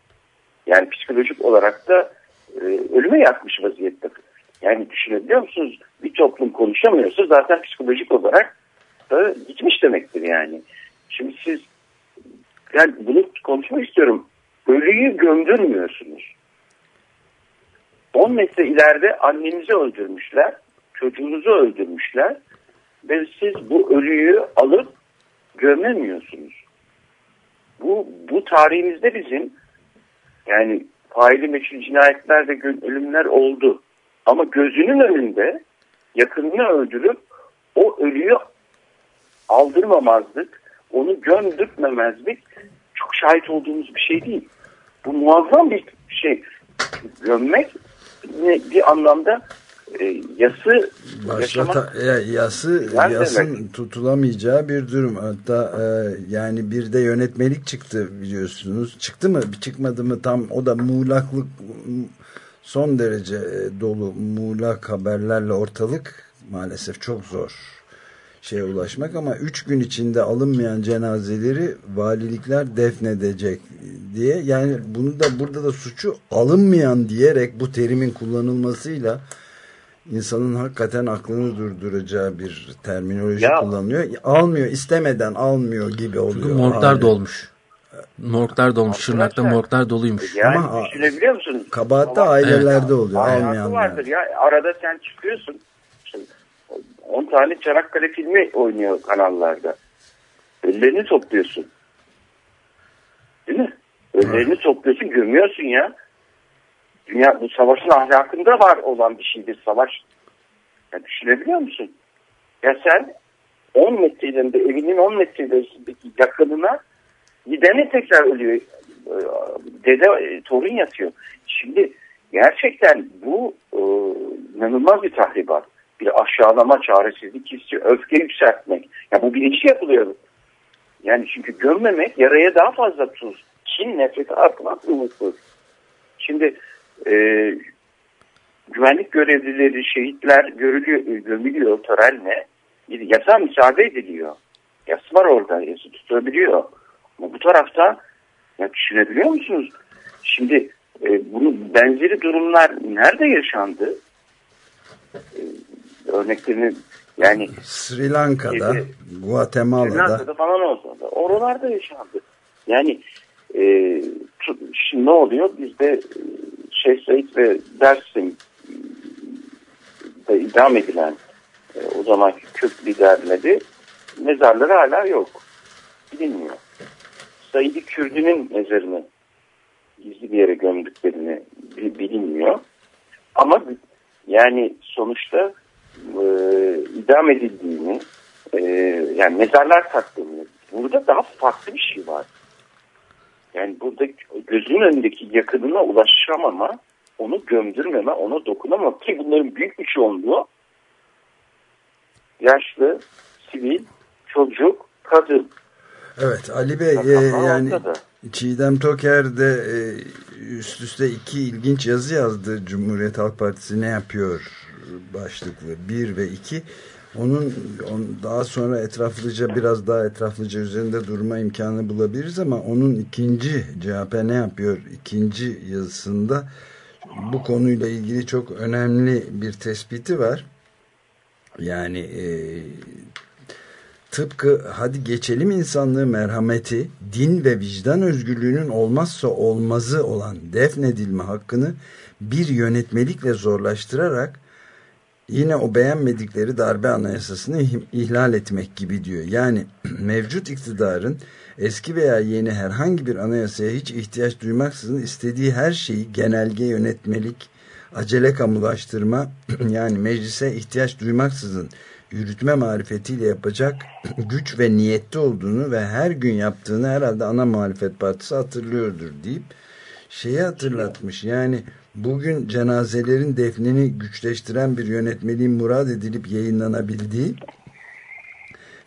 Yani psikolojik olarak da e, ölüme yatmış vaziyette. Yani düşünebiliyor musunuz? Bir toplum konuşamıyorsa zaten psikolojik olarak da gitmiş demektir yani. Şimdi siz yani bunu konuşmak istiyorum. Ölüyü gömdürmüyorsunuz. 10 metre ileride annenizi öldürmüşler, çocuğunuzu öldürmüşler ve siz bu ölüyü alıp gömemiyorsunuz. Bu, bu tarihimizde bizim yani faili meçhul cinayetler ve ölümler oldu. Ama gözünün önünde yakınını öldürüp o ölüyü aldırmamazlık, onu gömdürtmemezlik çok şahit olduğumuz bir şey değil. Bu muazzam bir şey. Gömmek bir anlamda e, yası Başlata, ya, yası yasın demek. tutulamayacağı bir durum. Hatta e, yani bir de yönetmelik çıktı biliyorsunuz. Çıktı mı? Çıkmadı mı? Tam o da muğlaklık son derece e, dolu muğlak haberlerle ortalık maalesef çok zor şeye ulaşmak ama üç gün içinde alınmayan cenazeleri valilikler defnedecek diye yani bunu da burada da suçu alınmayan diyerek bu terimin kullanılmasıyla insanın hakikaten aklını durduracağı bir terminoloji Ya. kullanılıyor. Almıyor, istemeden almıyor gibi oluyor. Çünkü morglar dolmuş. Morglar dolmuş. Şırnak'ta morglar doluymuş. Yani Ama- düşünebiliyor musun? Kabahat da ailelerde oluyor. Hayatı Almayanlar. vardır ya. Arada sen çıkıyorsun. İşte 10 tane Çanakkale filmi oynuyor kanallarda. Ölülerini topluyorsun. Değil mi? Ölülerini topluyorsun, gömüyorsun ya. Dünya bu savaşın ahlakında var olan bir şeydir savaş. Ya düşünebiliyor musun? Ya sen 10 metre ilerinde evinin 10 metre ilerisindeki yakınına Gidene tekrar ölüyor. E, dede e, torun yatıyor. Şimdi gerçekten bu e, inanılmaz bir tahribat. Bir aşağılama, çaresizlik hissi, öfke yükseltmek. Ya bu bilinçli yapılıyor. Yani çünkü gömmemek yaraya daha fazla tuz. Kin, nefreti artmak umutsuz. Şimdi e, güvenlik görevlileri, şehitler görülüyor, gömülüyor törenle. Yasa müsaade ediliyor. Yası var orada, yası tutabiliyor. Ama bu tarafta ya düşünebiliyor musunuz? Şimdi e, bunun benzeri durumlar nerede yaşandı? E, örneklerini yani Sri Lanka'da, Şeyde, Guatemala'da. Sri Lanka'da falan olsa da oralarda yaşandı. Yani e, şimdi ne oluyor? Bizde e, Şeyh Said ve Dersim de idam edilen e, o zamanki Kürt liderleri mezarları hala yok. Bilinmiyor. Said-i Kürdü'nün mezarını gizli bir yere gömdüklerini bi- bilinmiyor. Ama yani sonuçta e, idam edildiğini e, yani mezarlar taktığını burada daha farklı bir şey var. Yani burada gözünün önündeki yakınına ulaşamama, onu gömdürmeme, ona dokunamama ki bunların büyük bir çoğunluğu yaşlı, sivil, çocuk, kadın. Evet Ali Bey e, yani ortada. Çiğdem Toker de e, üst üste iki ilginç yazı yazdı Cumhuriyet Halk Partisi ne yapıyor başlıklı bir ve iki onun on, daha sonra etraflıca biraz daha etraflıca üzerinde durma imkanı bulabiliriz ama onun ikinci CHP ne yapıyor ikinci yazısında bu konuyla ilgili çok önemli bir tespiti var. Yani e, tıpkı hadi geçelim insanlığı merhameti, din ve vicdan özgürlüğünün olmazsa olmazı olan defnedilme hakkını bir yönetmelikle zorlaştırarak yine o beğenmedikleri darbe anayasasını ih- ihlal etmek gibi diyor. Yani mevcut iktidarın eski veya yeni herhangi bir anayasaya hiç ihtiyaç duymaksızın istediği her şeyi genelge yönetmelik, acele kamulaştırma yani meclise ihtiyaç duymaksızın yürütme marifetiyle yapacak güç ve niyette olduğunu ve her gün yaptığını herhalde ana muhalefet partisi hatırlıyordur deyip şeyi hatırlatmış. Yani bugün cenazelerin defnini güçleştiren bir yönetmeliğin murad edilip yayınlanabildiği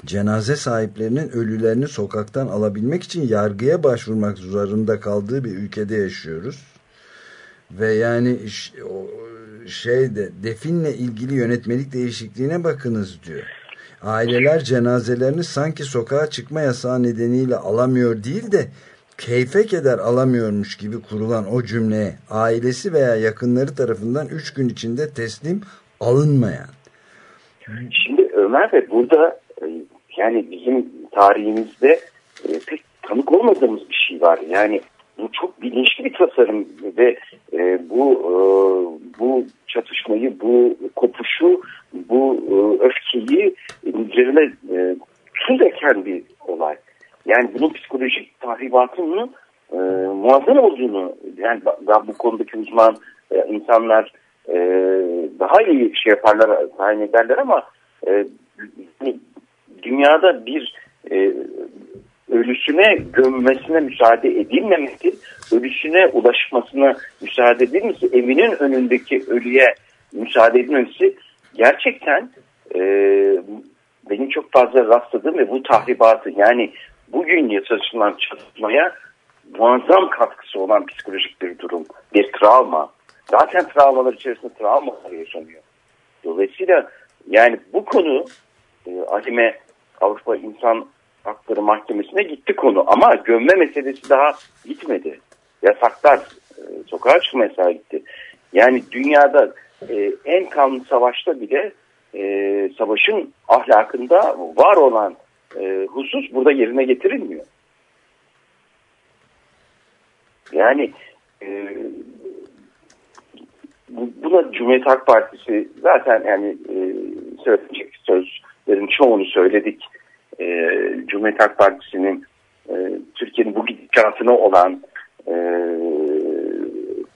cenaze sahiplerinin ölülerini sokaktan alabilmek için yargıya başvurmak zorunda kaldığı bir ülkede yaşıyoruz. Ve yani şeyde definle ilgili yönetmelik değişikliğine bakınız diyor. Aileler cenazelerini sanki sokağa çıkma yasağı nedeniyle alamıyor değil de keyfe keder alamıyormuş gibi kurulan o cümleye ailesi veya yakınları tarafından üç gün içinde teslim alınmayan. Şimdi Ömer Bey burada e, yani bizim tarihimizde e, pek tanık olmadığımız bir şey var. Yani bu çok bilinçli bir tasarım ve e, bu bu çatışmayı, bu kopuşu, bu öfkeyi üzerine e, tuz eken bir olay. Yani bunun psikolojik tahribatının e, muazzam olduğunu yani daha bu konudaki uzman e, insanlar e, daha iyi şey yaparlar, tayin ederler ama e, dünyada bir e, ölüsüne gömmesine müsaade edilmemesi, ölüsüne ulaşmasına müsaade edilmesi, evinin önündeki ölüye müsaade edilmesi gerçekten e, benim çok fazla rastladığım ve bu tahribatı yani bugün yaşanılan çatışmaya muazzam katkısı olan psikolojik bir durum, bir travma. Zaten travmalar içerisinde travmalar yaşanıyor. Dolayısıyla yani bu konu e, Ahime Avrupa İnsan Hakları Mahkemesi'ne gitti konu ama gömme meselesi daha gitmedi. Yasaklar, e, sokağa çıkma yasağı gitti. Yani dünyada e, en kanlı savaşta bile e, savaşın ahlakında var olan e, husus burada yerine getirilmiyor. Yani e, bu- buna Cumhuriyet Halk Partisi zaten yani e, söyleyecek sözlerin çoğunu söyledik. E, Cumhuriyet Halk Partisi'nin e, Türkiye'nin bu gidişatına olan e,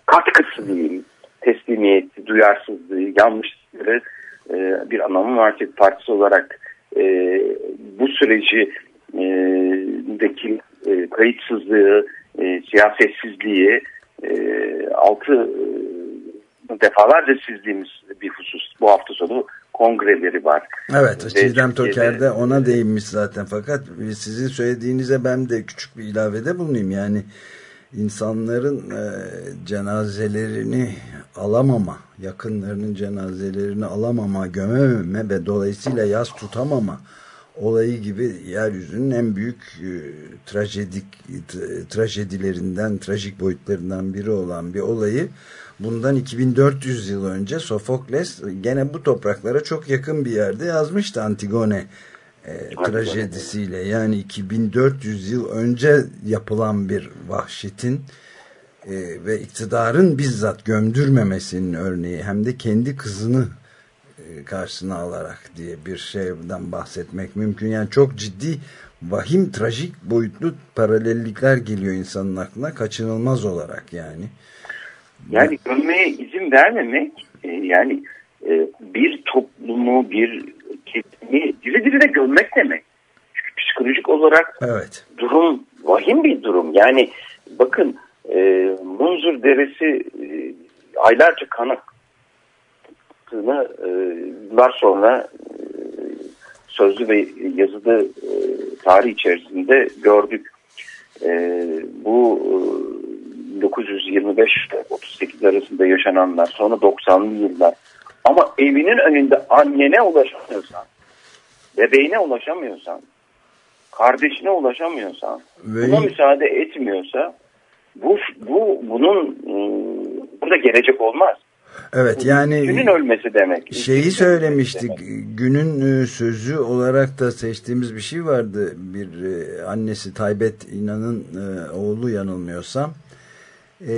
katkısı diyeyim, teslimiyeti, duyarsızlığı, yanlışlıkları e, bir anlamı market partisi olarak e, bu süreci e, deki e, kayıtsızlığı, e, siyasetsizliği e, altı e, defalarca çizdiğimiz bir husus. Bu hafta sonu kongreleri var. Evet Ve Çiğdem Toker de ona değinmiş zaten fakat sizin söylediğinize ben de küçük bir ilavede bulunayım. Yani insanların e, cenazelerini alamama, yakınlarının cenazelerini alamama, gömememe ve dolayısıyla yas tutamama olayı gibi yeryüzünün en büyük e, trajedik tra- trajedilerinden, trajik boyutlarından biri olan bir olayı bundan 2400 yıl önce Sofokles gene bu topraklara çok yakın bir yerde yazmıştı Antigone e, trajedisiyle. Yani 2400 yıl önce yapılan bir vahşetin e, ve iktidarın bizzat gömdürmemesinin örneği hem de kendi kızını e, karşısına alarak diye bir şeyden bahsetmek mümkün. Yani çok ciddi vahim trajik boyutlu paralellikler geliyor insanın aklına kaçınılmaz olarak yani. Yani gömmeye izin vermemek e, yani e, bir toplumu, bir kesimi diri diri de gömmek demek. Çünkü psikolojik olarak Evet. durum vahim bir durum. Yani bakın e, Munzur Deresi e, aylarca kan aktığını e, yıllar sonra e, sözlü ve yazılı e, tarih içerisinde gördük. E, bu e, 1925 ile 38 arasında yaşananlar sonra 90'lı yıllar ama evinin önünde annene ulaşamıyorsan bebeğine ulaşamıyorsan kardeşine ulaşamıyorsan Ve- buna müsaade etmiyorsa bu, bu bunun e, burada gelecek olmaz. Evet yani Günün ölmesi demek. şeyi söylemiştik demek. günün e, sözü olarak da seçtiğimiz bir şey vardı bir e, annesi Taybet İnan'ın oğlu yanılmıyorsam e,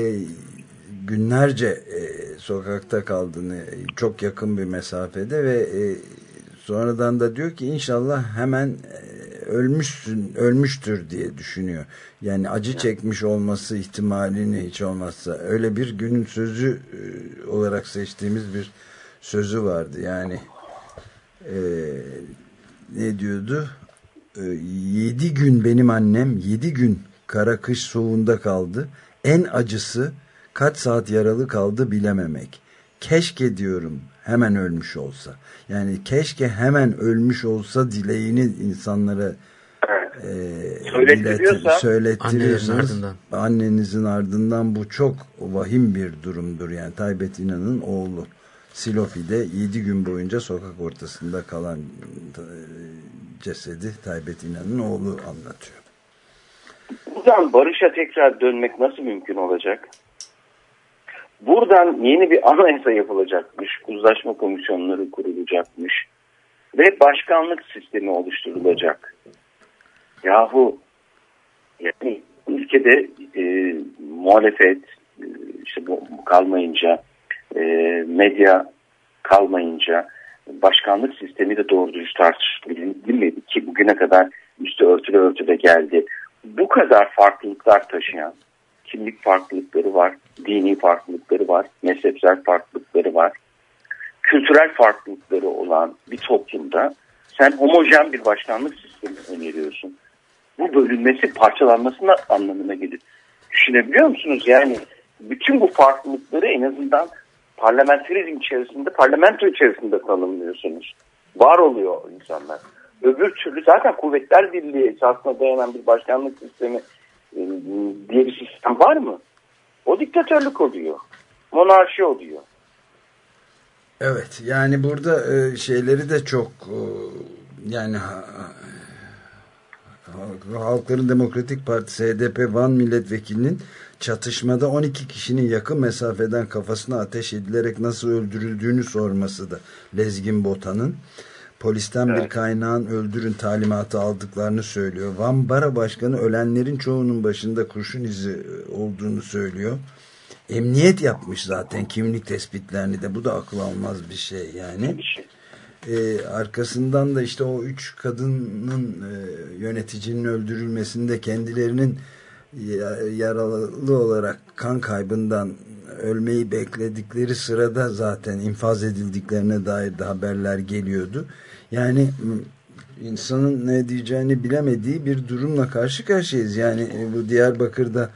günlerce e, sokakta kaldığını çok yakın bir mesafede ve e, sonradan da diyor ki inşallah hemen e, ölmüşsün ölmüştür diye düşünüyor. Yani acı çekmiş olması ihtimalini hiç olmazsa öyle bir günün sözü e, olarak seçtiğimiz bir sözü vardı. Yani e, ne diyordu? E, yedi gün benim annem yedi gün kara kış soğuğunda kaldı. En acısı kaç saat yaralı kaldı bilememek. Keşke diyorum hemen ölmüş olsa. Yani keşke hemen ölmüş olsa dileğini insanlara e, Söylettiriyorsa- söylettiriyorsanız ardından. annenizin ardından bu çok vahim bir durumdur. Yani Taybet İnan'ın oğlu Silopi'de 7 gün boyunca sokak ortasında kalan e, cesedi Taybet İnan'ın oğlu anlatıyor. Buradan barışa tekrar dönmek nasıl mümkün olacak? Buradan yeni bir anayasa yapılacakmış, uzlaşma komisyonları kurulacakmış ve başkanlık sistemi oluşturulacak. Yahu yani ülkede e, muhalefet e, işte bu kalmayınca e, medya kalmayınca başkanlık sistemi de doğru dürüst tartışılmadı ki bugüne kadar üstü örtülü örtüde geldi. Bu kadar farklılıklar taşıyan kimlik farklılıkları var, dini farklılıkları var, mezhepsel farklılıkları var, kültürel farklılıkları olan bir toplumda sen homojen bir başkanlık sistemi öneriyorsun. Bu bölünmesi parçalanmasına anlamına gelir. Düşünebiliyor musunuz? Yani bütün bu farklılıkları en azından parlamenterizm içerisinde, parlamento içerisinde tanımlıyorsunuz. Var oluyor insanlar. Öbür türlü zaten kuvvetler birliği esasına dayanan bir başkanlık sistemi diye bir sistem var mı? O diktatörlük oluyor. Monarşi oluyor. Evet yani burada e, şeyleri de çok e, yani ha- Halk- Halkların Demokratik Partisi HDP Van milletvekilinin çatışmada 12 kişinin yakın mesafeden kafasına ateş edilerek nasıl öldürüldüğünü sorması da Lezgin Botan'ın. Polisten bir Evet. kaynağın öldürün talimatı aldıklarını söylüyor. Van Bara Başkanı ölenlerin çoğunun başında kurşun izi e, olduğunu söylüyor. Emniyet yapmış zaten kimlik tespitlerini de. Bu da akıl almaz bir şey yani. Bir. Ee, arkasından da işte o üç kadının e, yöneticinin öldürülmesinde kendilerinin ya- yaralı olarak kan kaybından ölmeyi bekledikleri sırada zaten infaz edildiklerine dair de haberler geliyordu. Yani m, insanın ne diyeceğini bilemediği bir durumla karşı karşıyayız. Yani e, bu Diyarbakır'da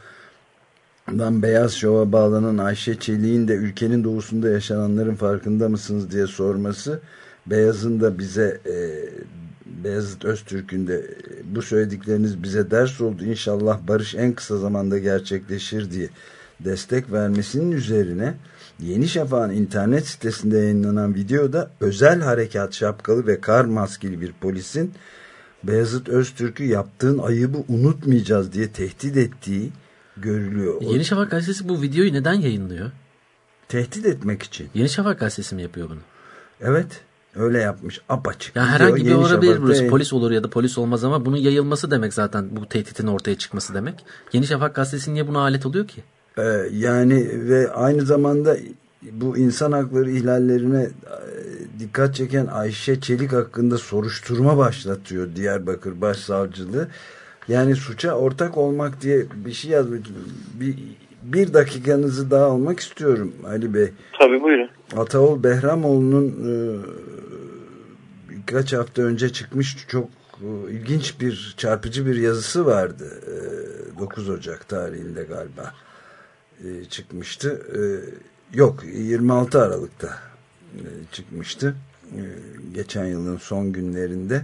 Dan Beyaz Şov'a bağlanan Ayşe Çelik'in de ülkenin doğusunda yaşananların farkında mısınız diye sorması Beyaz'ın da bize e, Beyazıt Öztürk'ün de e, bu söyledikleriniz bize ders oldu. İnşallah barış en kısa zamanda gerçekleşir diye destek vermesinin üzerine Yeni Şafak'ın internet sitesinde yayınlanan videoda özel harekat şapkalı ve kar maskeli bir polisin Beyazıt Öztürk'ü yaptığın ayıbı unutmayacağız diye tehdit ettiği görülüyor. Yeni Şafak gazetesi bu videoyu neden yayınlıyor? Tehdit etmek için. Yeni Şafak gazetesi mi yapıyor bunu? Evet. Öyle yapmış. Apaçık. Ya herhangi bir olabilir burası. Polis olur ya da polis olmaz ama bunun yayılması demek zaten bu tehditin ortaya çıkması demek. Yeni Şafak gazetesi niye buna alet oluyor ki? Ee, yani ve aynı zamanda bu insan hakları ihlallerine e, dikkat çeken Ayşe Çelik hakkında soruşturma başlatıyor Diyarbakır Başsavcılığı. Yani suça ortak olmak diye bir şey yazmış. Bir, bir dakikanızı daha almak istiyorum Ali Bey. Tabii buyurun. Ataol Behramoğlu'nun e, birkaç hafta önce çıkmış çok e, ilginç bir çarpıcı bir yazısı vardı. E, 9 Ocak tarihinde galiba e, çıkmıştı. E, yok 26 Aralık'ta e, çıkmıştı. Geçen yılın son günlerinde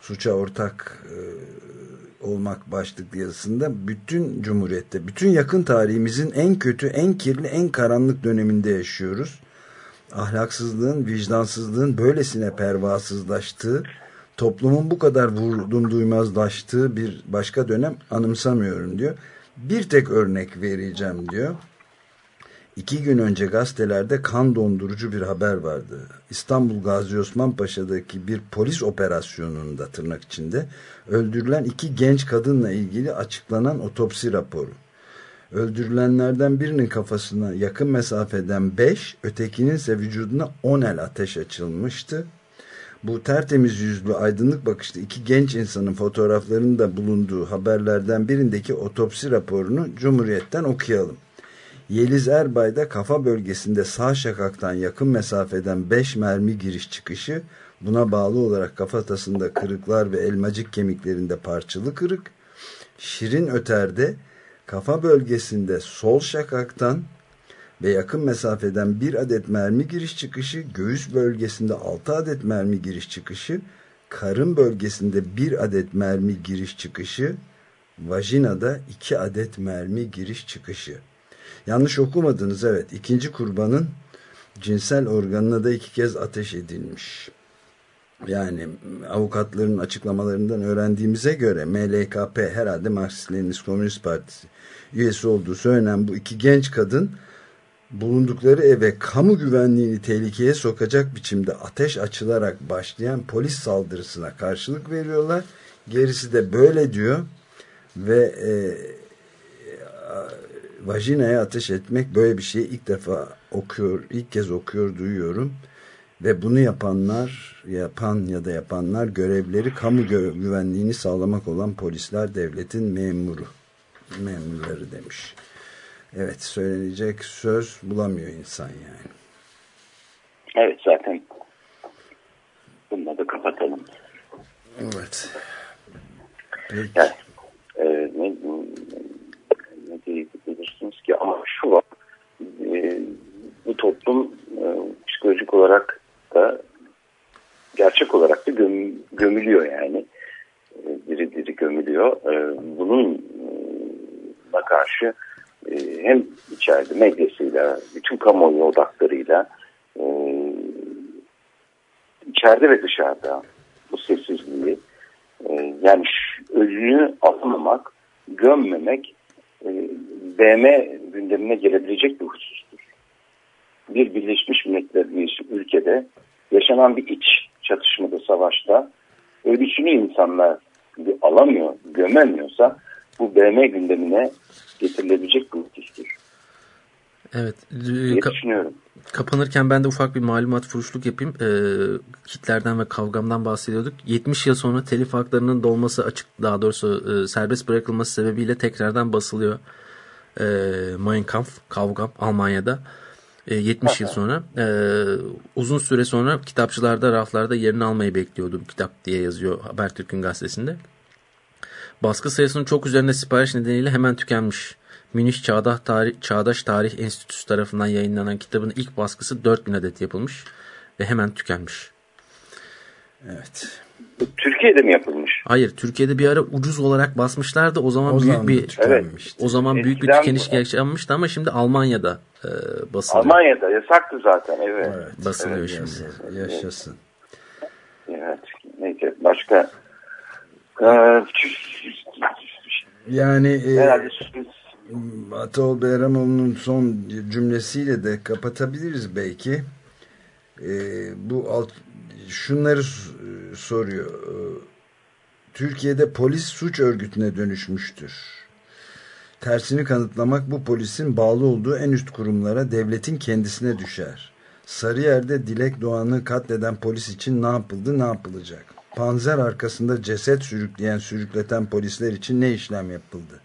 suça ortak olmak başlıklı yazısında bütün Cumhuriyet'te, bütün yakın tarihimizin en kötü, en kirli, en karanlık döneminde yaşıyoruz. Ahlaksızlığın, vicdansızlığın böylesine pervasızlaştığı, toplumun bu kadar vurdum duymazlaştığı bir başka dönem anımsamıyorum diyor. Bir tek örnek vereceğim diyor. İki gün önce gazetelerde kan dondurucu bir haber vardı. İstanbul Gazi Osman Paşa'daki bir polis operasyonunda tırnak içinde öldürülen iki genç kadınla ilgili açıklanan otopsi raporu. Öldürülenlerden birinin kafasına yakın mesafeden 5, ötekinin ise vücuduna 10 el ateş açılmıştı. Bu tertemiz yüzlü, aydınlık bakışlı iki genç insanın fotoğraflarının da bulunduğu haberlerden birindeki otopsi raporunu Cumhuriyet'ten okuyalım. Yeliz Erbay'da kafa bölgesinde sağ şakaktan yakın mesafeden 5 mermi giriş çıkışı, buna bağlı olarak kafatasında kırıklar ve elmacık kemiklerinde parçalı kırık, Şirin Öter'de kafa bölgesinde sol şakaktan ve yakın mesafeden bir adet mermi giriş çıkışı, göğüs bölgesinde 6 adet mermi giriş çıkışı, karın bölgesinde bir adet mermi giriş çıkışı, vajinada 2 adet mermi giriş çıkışı. Yanlış okumadınız evet. İkinci kurbanın cinsel organına da iki kez ateş edilmiş. Yani avukatların açıklamalarından öğrendiğimize göre MLKP herhalde Marksist Leninist Komünist Partisi üyesi olduğu söylenen bu iki genç kadın bulundukları eve kamu güvenliğini tehlikeye sokacak biçimde ateş açılarak başlayan polis saldırısına karşılık veriyorlar. Gerisi de böyle diyor ve e, vajinaya ateş etmek böyle bir şeyi ilk defa okuyor, ilk kez okuyor, duyuyorum. Ve bunu yapanlar, yapan ya da yapanlar görevleri kamu güvenliğini sağlamak olan polisler devletin memuru, memurları demiş. Evet söylenecek söz bulamıyor insan yani. Evet zaten bununla da kapatalım. Evet. Peki. Yani, e, ne, ne diyebilirsiniz ki ama şu var e, bu toplum e, psikolojik olarak da gerçek olarak da göm, gömülüyor yani e, diri diri gömülüyor. E, bununla karşı e, hem içeride medyasıyla, bütün kamuoyu odaklarıyla e, içeride ve dışarıda bu sessizliği e, yani özünü alamamak, gömmemek e, BM gündemine gelebilecek bir husustur. Bir Birleşmiş Milletler üyesi ülkede yaşanan bir iç çatışmada, savaşta ölüsünü insanlar alamıyor, gömemiyorsa bu BM gündemine getirilebilecek bir husustur. Evet. Diye Ka düşünüyorum. Kapanırken ben de ufak bir malumat furuşluk yapayım. Ee, kitlerden ve kavgamdan bahsediyorduk. 70 yıl sonra telif haklarının dolması açık daha doğrusu e, serbest bırakılması sebebiyle tekrardan basılıyor. E, Mein Kampf, kavgam Almanya'da. E, 70 yıl sonra. E, uzun süre sonra kitapçılarda, raflarda yerini almayı bekliyordu bu kitap diye yazıyor Habertürk'ün gazetesinde. Baskı sayısının çok üzerinde sipariş nedeniyle hemen tükenmiş. Münih Çağdaş Tarih, Çağdaş Tarih Enstitüsü tarafından yayınlanan kitabın ilk baskısı 4000 adet yapılmış ve hemen tükenmiş. Evet. Türkiye'de mi yapılmış? Hayır, Türkiye'de bir ara ucuz olarak basmışlardı. O zaman O büyük zaman bir tükenmişti. o zaman büyük bir tükeniş gerçekleşmişti ama şimdi Almanya'da e, basılıyor. Almanya'da yasaktı zaten evet. Evet. basılıyor Evet, şimdi. Yaşasın. Yaşasın. Evet. Neyse başka Ee, Yani e, herhalde Atol Behramoğlu'nun son cümlesiyle de kapatabiliriz belki. E, bu alt, şunları soruyor. E, Türkiye'de polis suç örgütüne dönüşmüştür. Tersini kanıtlamak bu polisin bağlı olduğu en üst kurumlara devletin kendisine düşer. Sarıyer'de Dilek Doğan'ı katleden polis için ne yapıldı ne yapılacak? Panzer arkasında ceset sürükleyen sürükleten polisler için ne işlem yapıldı?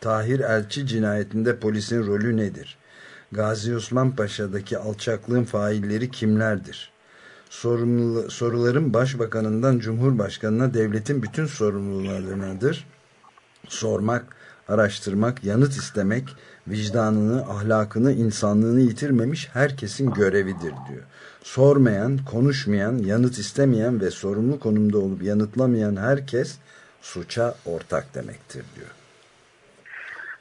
Tahir Elçi cinayetinde polisin rolü nedir? Gazi Osman Paşa'daki alçaklığın failleri kimlerdir? Sorumlu, soruların başbakanından cumhurbaşkanına devletin bütün sorumlularınadır. Sormak, araştırmak, yanıt istemek, vicdanını, ahlakını, insanlığını yitirmemiş herkesin görevidir diyor. Sormayan, konuşmayan, yanıt istemeyen ve sorumlu konumda olup yanıtlamayan herkes suça ortak demektir diyor.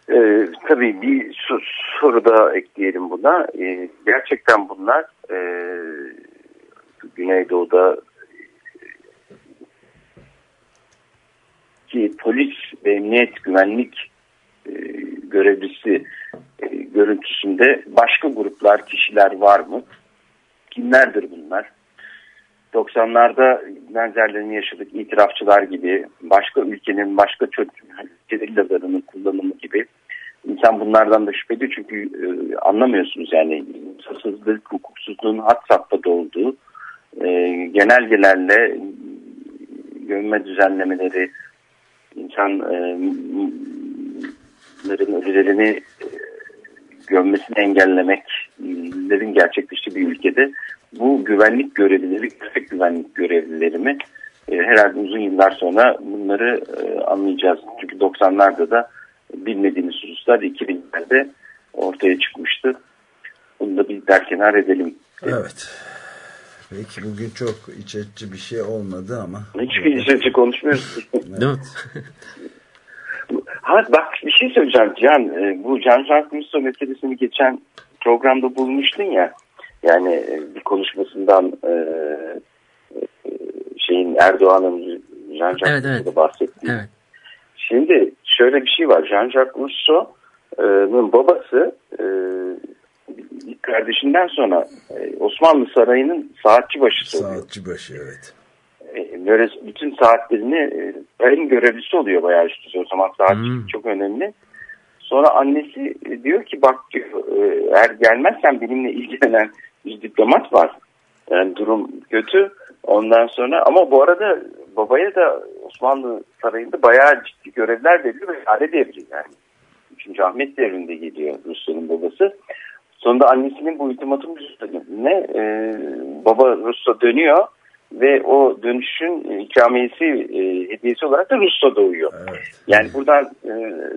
Ee, tabii bir so- soru da ekleyelim buna. Ee, gerçekten bunlar e, Güneydoğu'da ki polis ve emniyet güvenlik e, görevlisi e, görüntüsünde başka gruplar, kişiler var mı? Kimlerdir bunlar? 90'larda benzerlerini yaşadık. İtirafçılar gibi, başka ülkenin başka çocuk gerillalarının kullanımı gibi. İnsan bunlardan da şüphe ediyor çünkü e, anlamıyorsunuz yani hırsızlık, hukuksuzluğun hat safhada olduğu e, genelgelerle gömme düzenlemeleri, insanların ölülerini e, gömmesini engellemeklerin gerçekleştiği bir ülkede bu güvenlik görevlileri, gerçek güvenlik görevlileri mi? E, herhalde uzun yıllar sonra bunları e, anlayacağız. Çünkü 90'larda da bilmediğimiz hususlar 2000'lerde ortaya çıkmıştı. Bunu da bir derkenar edelim. Evet. Peki bugün çok iç açıcı bir şey olmadı ama. Hiçbir işe konuşmuyoruz. Mi? Ha bak bir şey söyleyeceğim Can. E, bu Can Jacques Rousseau meselesini geçen programda bulmuştun ya. Yani e, bir konuşmasından e, e, şeyin Erdoğan'ın Jean Jacques Evet, evet. Bahsettiği. Evet. Şimdi şöyle bir şey var. Jean-Jacques Rousseau'nun babası e, kardeşinden sonra Osmanlı Sarayı'nın saatçi oluyor. Saatçi başı evet. E, Böyle bütün saatlerini e, sarayın görevlisi oluyor bayağı üstü. O zaman saatçi Hmm. çok önemli. Sonra annesi e, diyor ki bak diyor, e, eğer gelmezsen benimle ilgilenen bir diplomat var. Yani durum kötü. Ondan sonra ama bu arada babaya da Osmanlı Sarayı'nda bayağı ciddi görevler veriliyor ve ihale devri yani. 3. Ahmet devrinde geliyor Rusya'nın babası. Sonunda annesinin bu ultimatum üzerine e, baba Rusya dönüyor ve o dönüşün ikamiyesi e, hediyesi olarak da Rusya doğuyor. Evet. Yani buradan e,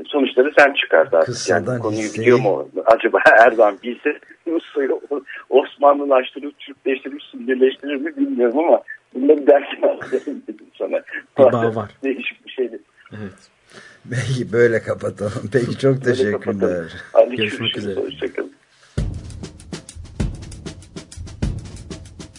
sonuçları sen çıkart artık. Yani konuyu hisseyi- biliyor mu acaba Erdoğan bilse Rusya'yı Osmanlılaştırıp Türkleştirip Sünnileştirir mi bilmiyorum ama bunları derken anlatayım dedim sana. Bir bağ var. Değişik bir şeydi. Evet. Peki böyle kapatalım. Peki çok teşekkürler. Görüşmek üzere. Hoşçakalın.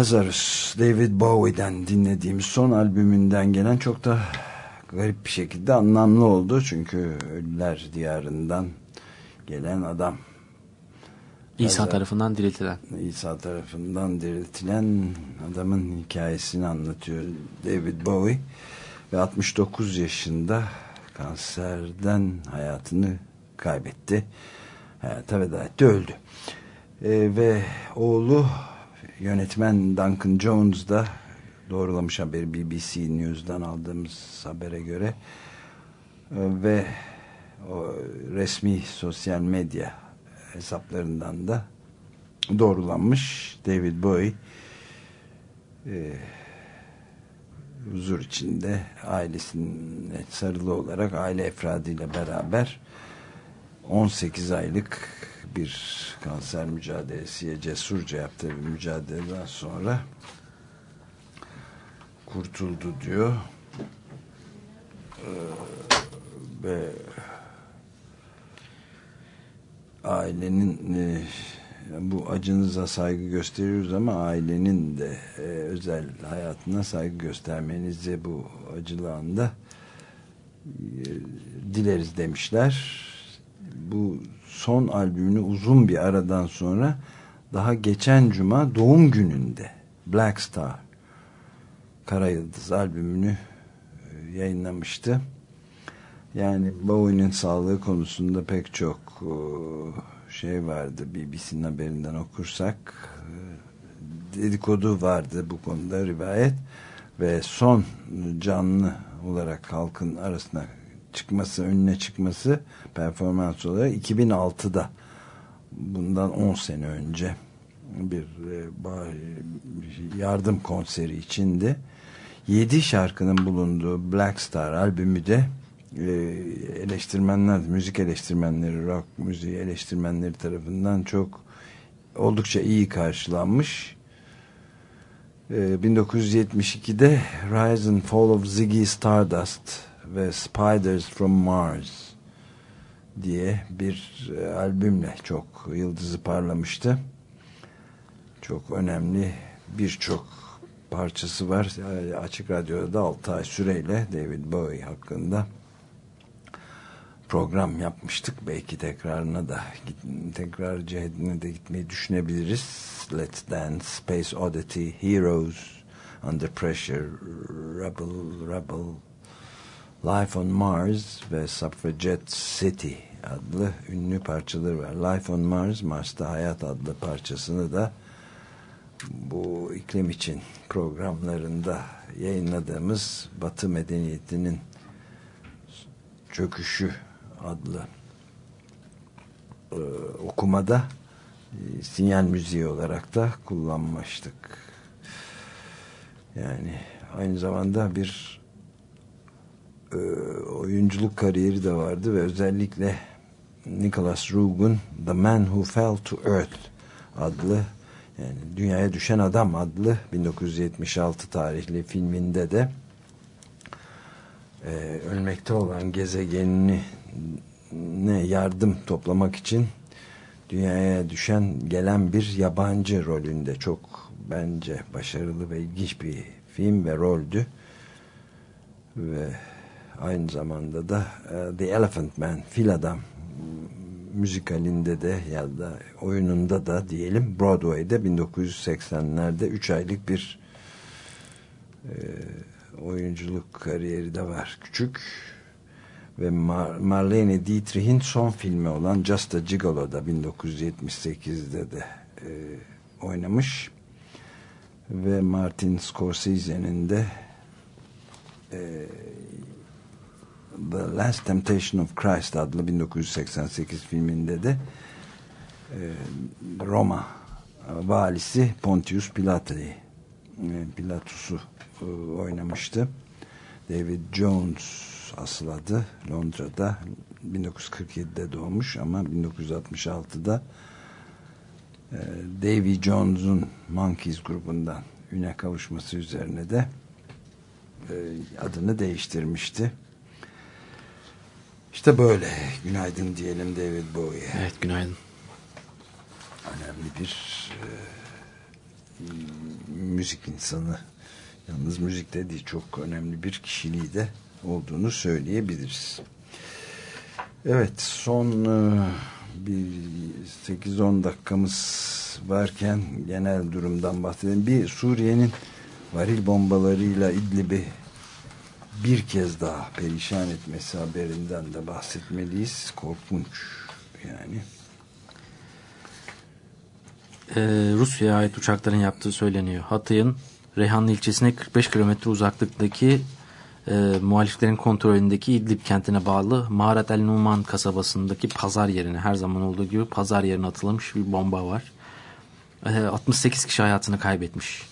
Lazarus, David Bowie'den dinlediğimiz son albümünden gelen çok da garip bir şekilde anlamlı oldu. Çünkü Ölüler Diyarı'ndan gelen adam. İsa Lazarus, tarafından diriltilen. İsa tarafından diriltilen adamın hikayesini anlatıyor David Bowie. Ve 69 yaşında kanserden hayatını kaybetti. Hayata veda etti, öldü. Ee, ve oğlu yönetmen Duncan Jones da doğrulamış haberi BBC News'dan aldığımız habere göre. Ee, ve o resmi sosyal medya hesaplarından da doğrulanmış David Bowie e, huzur içinde ailesine sarılı olarak aile efradıyla beraber 18 aylık bir kanser mücadelesiye cesurca yaptığı bir mücadeleden sonra kurtuldu diyor ee, ve ailenin e, bu acınıza saygı gösteriyoruz ama ailenin de e, özel hayatına saygı göstermenizi bu acılı anda e, dileriz demişler. Bu son albümünü uzun bir aradan sonra daha geçen cuma doğum gününde Black Star Kara Yıldız albümünü e, yayınlamıştı. Yani Bowie'nin sağlığı konusunda pek çok e, şey vardı. BBC'nin haberinden okursak e, dedikodu vardı bu konuda rivayet ve son canlı olarak halkın arasına çıkması, önüne çıkması performans olarak 2006'da bundan 10 sene önce bir yardım konseri içindi. 7 şarkının bulunduğu Black Star albümü de eleştirmenler, müzik eleştirmenleri, rock müziği eleştirmenleri tarafından çok oldukça iyi karşılanmış. 1972'de Rise and Fall of Ziggy Stardust ve Spiders from Mars diye bir albümle çok yıldızı parlamıştı. Çok önemli birçok parçası var. Açık Radyo'da da 6 ay süreyle David Bowie hakkında program yapmıştık. Belki tekrarına da tekrar cihetine de gitmeyi düşünebiliriz. Let's Dance, Space Oddity, Heroes, Under Pressure, Rebel, Rebel, Life on Mars ve Suffragette City adlı ünlü parçaları var. Life on Mars, Mars'ta Hayat adlı parçasını da bu iklim için programlarında yayınladığımız Batı medeniyetinin çöküşü adlı e, okumada e, sinyal müziği olarak da kullanmıştık. Yani aynı zamanda bir e, oyunculuk kariyeri de vardı ve özellikle Nicholas Roeg'un The Man Who Fell to Earth adlı yani Dünyaya Düşen Adam adlı 1976 tarihli filminde de e, ölmekte olan gezegenini ne yardım toplamak için dünyaya düşen gelen bir yabancı rolünde çok bence başarılı ve ilginç bir film ve roldü. Ve aynı zamanda da uh, The Elephant Man Fil Adam müzikalinde de ya da oyununda da diyelim Broadway'de 1980'lerde 3 aylık bir e, oyunculuk kariyeri de var. Küçük ve Mar Marlene Dietrich'in son filmi olan Just a Gigolo'da 1978'de de e, oynamış. Ve Martin Scorsese'nin de e, The Last Temptation of Christ adlı 1988 filminde de e, Roma valisi Pontius Pilatus'u e, Pilatus'u e, oynamıştı. David Jones asıl adı Londra'da 1947'de doğmuş ama 1966'da e, Davy Jones'un Monkeys grubundan üne kavuşması üzerine de adını değiştirmişti. İşte böyle. Günaydın diyelim David Bowie'ye. Evet günaydın. önemli bir e, müzik insanı. Yalnız müzikte değil çok önemli bir kişiliği de olduğunu söyleyebiliriz. Evet son e, bir 8-10 dakikamız varken genel durumdan bahsedelim. Bir Suriye'nin varil bombalarıyla İdlib'i bir kez daha perişan etmesi haberinden de bahsetmeliyiz. Korkunç yani. Ee, Rusya'ya ait uçakların yaptığı söyleniyor. Hatay'ın Reyhanlı ilçesine 45 kilometre uzaklıktaki e, muhaliflerin kontrolündeki İdlib kentine bağlı Maharet el Numan kasabasındaki pazar yerine her zaman olduğu gibi pazar yerine atılmış bir bomba var. E, 68 kişi hayatını kaybetmiş.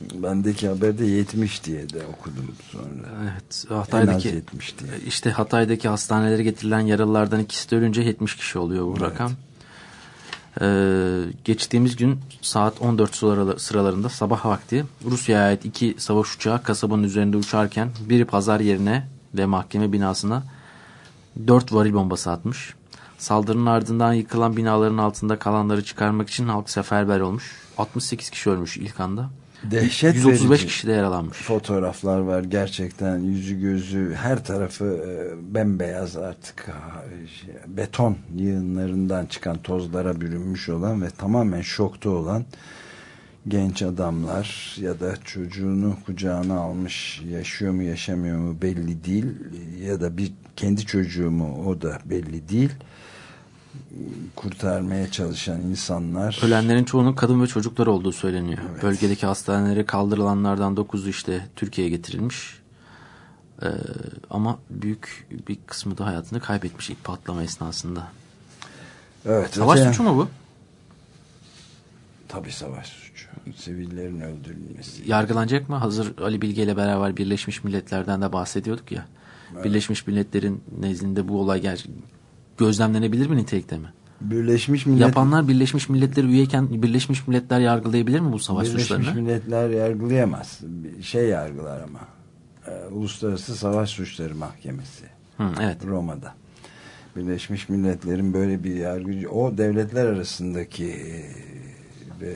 Bendeki haberde 70 diye de okudum sonra. Evet, En az Hatay'daki 70 diye. işte Hatay'daki hastanelere getirilen yaralılardan ikisi de ölünce 70 kişi oluyor bu Evet. rakam. Ee, geçtiğimiz gün saat 14 sıraları- sıralarında sabah vakti Rusya'ya ait iki savaş uçağı kasabanın üzerinde uçarken biri pazar yerine ve mahkeme binasına 4 varil bombası atmış. Saldırının ardından yıkılan binaların altında kalanları çıkarmak için halk seferber olmuş. 68 kişi ölmüş ilk anda. Dehşet 135 verici kişi de yaralanmış. fotoğraflar var gerçekten. Yüzü gözü her tarafı e, bembeyaz artık. Ha, şey, beton yığınlarından çıkan tozlara bürünmüş olan ve tamamen şokta olan genç adamlar ya da çocuğunu kucağına almış yaşıyor mu yaşamıyor mu belli değil. Ya da bir kendi çocuğu mu o da belli değil kurtarmaya çalışan insanlar Ölenlerin çoğunun kadın ve çocuklar olduğu söyleniyor. Bölgedeki hastanelere kaldırılanlardan 9'u işte Türkiye'ye getirilmiş. Ee, ama büyük bir kısmı da hayatını kaybetmiş ilk patlama esnasında. evet, Savaş öte- suçu mu bu? Tabii savaş suçu. Sivillerin öldürülmesi. Yargılanacak mı? Hazır Ali Bilge ile beraber Birleşmiş Milletler'den de bahsediyorduk ya. Birleşmiş Milletler'in nezdinde bu olay ger gözlemlenebilir mi nitelikte mi? Birleşmiş Millet Yapanlar Birleşmiş Milletler üyeyken Birleşmiş Milletler yargılayabilir mi bu savaş Birleşmiş suçlarını? Milletler yargılayamaz. Bir Şey yargılar ama. Ee, Uluslararası Savaş Suçları Mahkemesi. Hı, evet. Roma'da. Birleşmiş Milletler'in böyle bir yargıcı o devletler arasındaki e, ve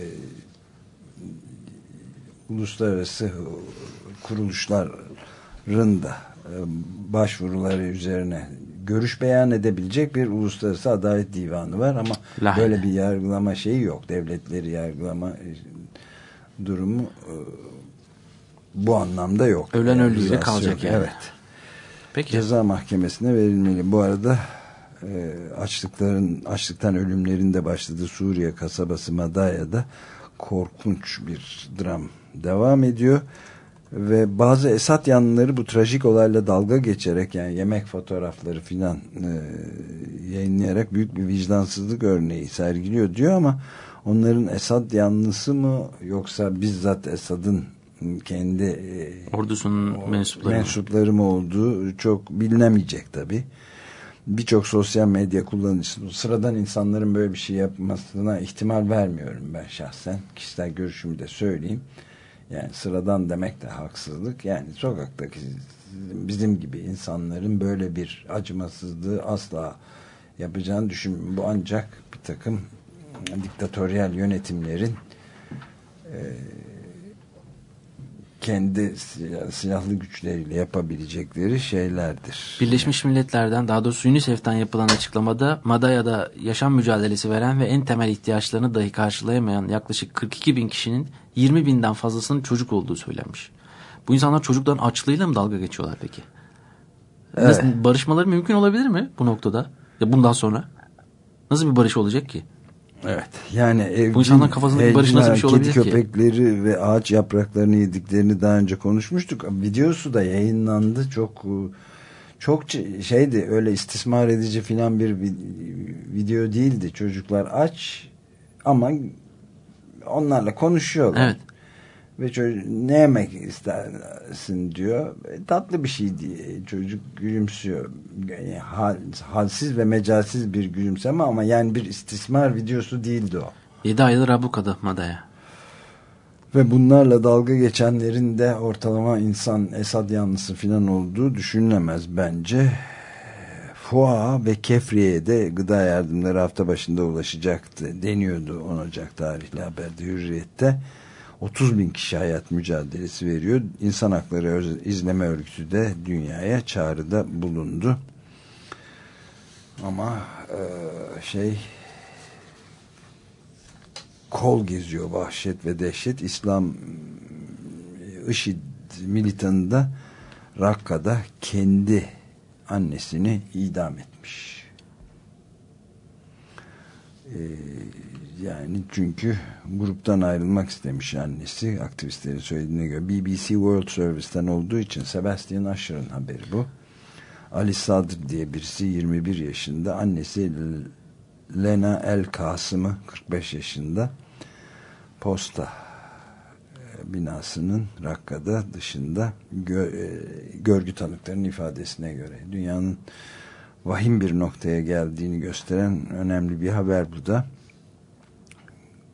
uluslararası kuruluşların da e, başvuruları üzerine görüş beyan edebilecek bir uluslararası adalet divanı var ama Lahine. böyle bir yargılama şeyi yok. Devletleri yargılama e, durumu e, bu anlamda yok. Ölen Yani rızası kalacak yani. Evet Peki. ceza mahkemesine verilmeli. Bu arada e, açlıkların açlıktan ölümlerin de başladığı Suriye kasabası Madaya'da korkunç bir dram devam ediyor ve bazı Esad yanlıları bu trajik olayla dalga geçerek yani yemek fotoğrafları filan e, yayınlayarak büyük bir vicdansızlık örneği sergiliyor diyor ama onların Esad yanlısı mı yoksa bizzat Esad'ın kendi e, Ordusunun mensupları. mı? mensupları mı olduğu çok bilinemeyecek tabi. Birçok sosyal medya kullanıcısı sıradan insanların böyle bir şey yapmasına ihtimal vermiyorum ben şahsen. Kişisel görüşümü de söyleyeyim. Yani sıradan demek de haksızlık. Yani sokaktaki bizim gibi insanların böyle bir acımasızlığı asla yapacağını düşünmüyorum. Bu ancak bir takım diktatöryel yönetimlerin kendi silah- silahlı güçleriyle yapabilecekleri şeylerdir. Birleşmiş Milletler'den daha doğrusu UNICEF'ten yapılan açıklamada Madaya'da yaşam mücadelesi veren ve en temel ihtiyaçlarını dahi karşılayamayan yaklaşık 42 bin kişinin 20 binden fazlasının çocuk olduğu söylenmiş. Bu insanlar çocukların açlığıyla mı dalga geçiyorlar peki? Nasıl, barışmaları mümkün olabilir mi bu noktada? Ya bundan sonra? Nasıl bir barış olacak ki? Evet. Yani evcil, Bu insanların kafasındaki barış nasıl bir şey olabilir kedi ki? köpekleri ve ağaç yapraklarını yediklerini daha önce konuşmuştuk. Videosu da yayınlandı. Çok çok şeydi öyle istismar edici filan bir vi- video değildi. Çocuklar aç ama onlarla konuşuyorlar. Evet. Ve çocuk ne yemek istersin diyor. E, Tatlı bir şey diye çocuk gülümsüyor. Yani hal, halsiz ve mecalsiz bir gülümseme ama yani bir istismar videosu değildi o. 7 aydır ablukada Madaya. Ve bunlarla dalga geçenlerin de ortalama insan Esad yanlısı filan olduğu düşünülemez bence. Foa ve Kefri'ye de gıda yardımları hafta başında ulaşacaktı deniyordu 10 Ocak tarihli haberde Hürriyet'te. 30 bin kişi hayat mücadelesi veriyor. İnsan Hakları İzleme Örgütü de dünyaya çağrıda bulundu. Ama e, şey kol geziyor vahşet ve dehşet. İslam IŞİD militanı da Rakka'da kendi annesini idam etmiş. Ee, yani çünkü gruptan ayrılmak istemiş annesi aktivistlerin söylediğine göre. BBC World Service'ten olduğu için Sebastian Asher'ın haberi bu. Ali Sadr diye birisi 21 yaşında annesi Lena El Kasım'ı 45 yaşında posta e, binasının Rakka'da dışında gö e, görgü tanıklarının ifadesine göre. Dünyanın vahim bir noktaya geldiğini gösteren önemli bir haber bu da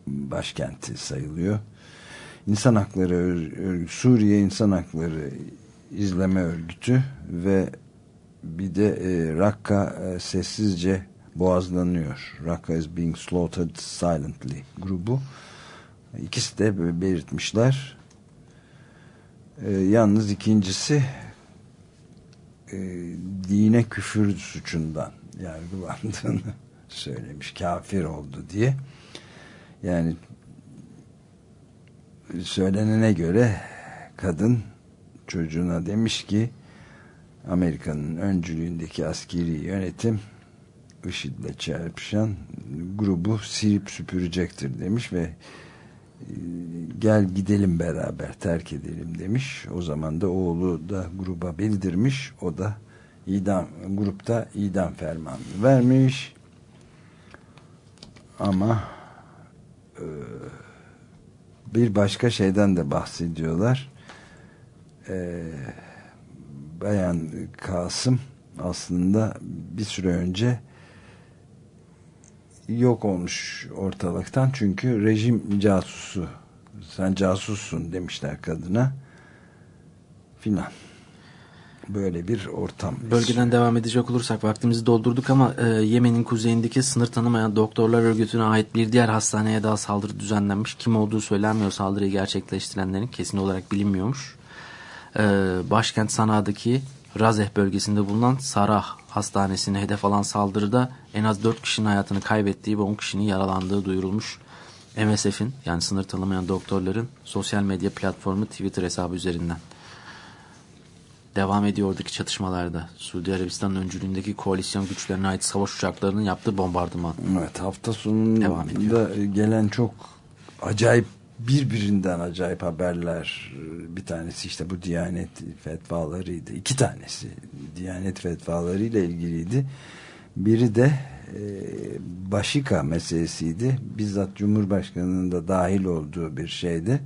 başkenti sayılıyor İnsan Hakları Suriye İnsan Hakları İzleme Örgütü ve bir de e, Rakka e, sessizce boğazlanıyor. Rakka is being slaughtered silently grubu. İkisi de belirtmişler. E, yalnız ikincisi e, dine küfür suçundan yargılandığını söylemiş. Kafir oldu diye. Yani söylenene göre kadın çocuğuna demiş ki Amerika'nın öncülüğündeki askeri yönetim IŞİD'le çarpışan grubu silip süpürecektir demiş ve e, gel gidelim beraber terk edelim demiş. O zaman da oğlu da gruba bildirmiş. O da idam grupta idam fermanı vermiş. Ama bir başka şeyden de bahsediyorlar. Eee Bayan Kasım aslında bir süre önce yok olmuş ortalıktan. Çünkü rejim casusu sen casussun demişler kadına. Filan böyle bir ortam. Bölgeden devam edecek olursak vaktimizi doldurduk ama e, Yemen'in kuzeyindeki sınır tanımayan doktorlar örgütüne ait bir diğer hastaneye daha saldırı düzenlenmiş. Kim olduğu söylenmiyor saldırıyı gerçekleştirenlerin kesin olarak bilinmiyormuş. E, başkent Sana'daki Razeh bölgesinde bulunan Sarah Hastanesi'ne hedef alan saldırıda en az 4 kişinin hayatını kaybettiği ve 10 kişinin yaralandığı duyurulmuş. MSF'in yani sınır tanımayan doktorların sosyal medya platformu Twitter hesabı üzerinden. Devam ediyor oradaki çatışmalarda. Suudi Arabistan'ın öncülüğündeki koalisyon güçlerine ait savaş uçaklarının yaptığı bombardıman. Evet hafta sonunda gelen çok acayip birbirinden acayip haberler bir tanesi işte bu Diyanet fetvalarıydı iki tanesi Diyanet fetvalarıyla ilgiliydi biri de e, Başika meselesiydi bizzat Cumhurbaşkanı'nın da dahil olduğu bir şeydi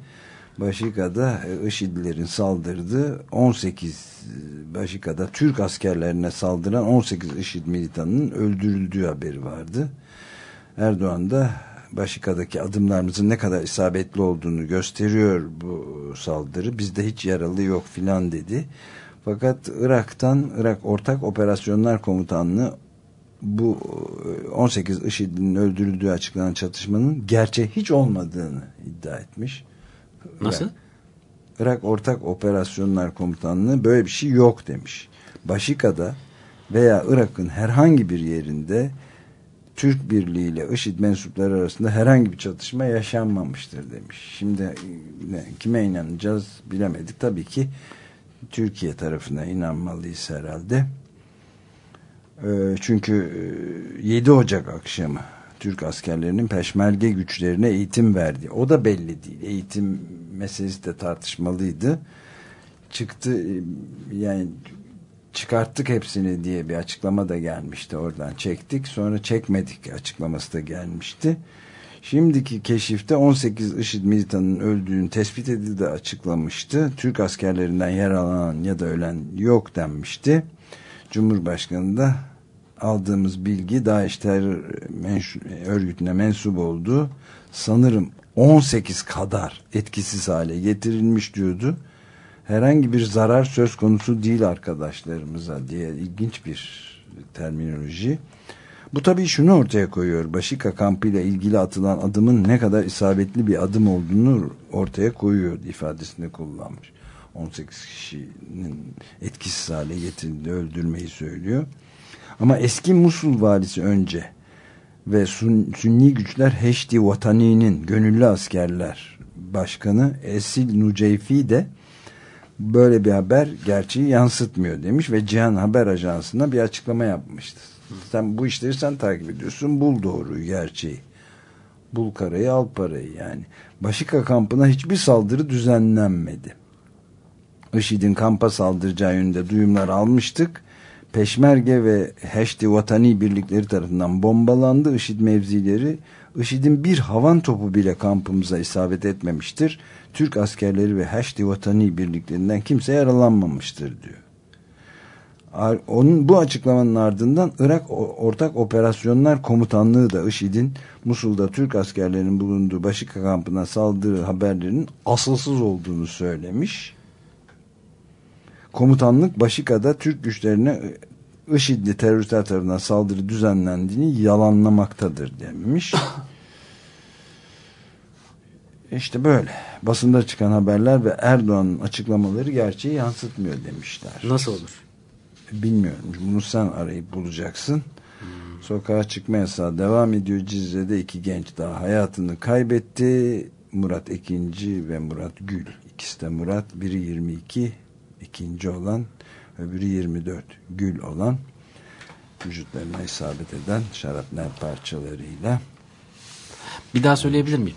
Başika'da e, IŞİD'lerin saldırdığı 18 Başika'da Türk askerlerine saldıran 18 IŞİD militanının öldürüldüğü haberi vardı Erdoğan da Başika'daki adımlarımızın ne kadar isabetli olduğunu gösteriyor bu saldırı. Bizde hiç yaralı yok filan dedi. Fakat Irak'tan Irak Ortak Operasyonlar Komutanlığı bu 18 IŞİD'in öldürüldüğü açıklanan çatışmanın gerçeği hiç olmadığını iddia etmiş. Nasıl? Irak, Ortak Operasyonlar Komutanlığı böyle bir şey yok demiş. Başika'da veya Irak'ın herhangi bir yerinde Türk Birliği ile IŞİD mensupları arasında herhangi bir çatışma yaşanmamıştır demiş. Şimdi ne, kime inanacağız bilemedik. Tabii ki Türkiye tarafına inanmalıyız herhalde. Ee, çünkü 7 Ocak akşamı Türk askerlerinin peşmerge güçlerine eğitim verdi. O da belli değil. Eğitim meselesi de tartışmalıydı. Çıktı yani çıkarttık hepsini diye bir açıklama da gelmişti oradan çektik sonra çekmedik açıklaması da gelmişti şimdiki keşifte 18 IŞİD militanının öldüğünü tespit edildi açıklamıştı Türk askerlerinden yer alan ya da ölen yok denmişti Cumhurbaşkanı da aldığımız bilgi DAEŞ terör örgütüne mensup olduğu sanırım 18 kadar etkisiz hale getirilmiş diyordu herhangi bir zarar söz konusu değil arkadaşlarımıza diye ilginç bir terminoloji. Bu tabii şunu ortaya koyuyor. Başika kampıyla ilgili atılan adımın ne kadar isabetli bir adım olduğunu ortaya koyuyor ifadesini kullanmış. 18 kişinin etkisiz hale getirildi, öldürmeyi söylüyor. Ama eski Musul valisi önce ve Sünni güçler Heşdi Vatani'nin gönüllü askerler başkanı Esil Nuceyfi de böyle bir haber gerçeği yansıtmıyor demiş ve Cihan Haber Ajansı'na bir açıklama yapmıştı. Sen bu işleri sen takip ediyorsun. Bul doğruyu, gerçeği. Bul karayı, al parayı yani. Başika kampına hiçbir saldırı düzenlenmedi. IŞİD'in kampa saldıracağı yönünde duyumlar almıştık. Peşmerge ve Heşti Vatani birlikleri tarafından bombalandı. IŞİD mevzileri IŞİD'in bir havan topu bile kampımıza isabet etmemiştir. Türk askerleri ve Heşti Vatani birliklerinden kimse yaralanmamıştır diyor. Onun bu açıklamanın ardından Irak Ortak Operasyonlar Komutanlığı da IŞİD'in Musul'da Türk askerlerinin bulunduğu Başika kampına saldırı haberlerinin asılsız olduğunu söylemiş. Komutanlık Başika'da Türk güçlerine IŞİD'li teröristler tarafından saldırı düzenlendiğini yalanlamaktadır demiş. İşte böyle. Basında çıkan haberler ve Erdoğan'ın açıklamaları gerçeği yansıtmıyor demişler. Nasıl olur? Bilmiyorum. Bunu sen arayıp bulacaksın. Hmm. Sokağa çıkma yasağı devam ediyor. Cizre'de iki genç daha hayatını kaybetti. Murat Ekinci ve Murat Gül. İkisi de Murat. Biri 22, ikinci olan öbürü 24 Gül olan vücutlarına isabet eden şarapnel parçalarıyla. Bir daha söyleyebilir miyim?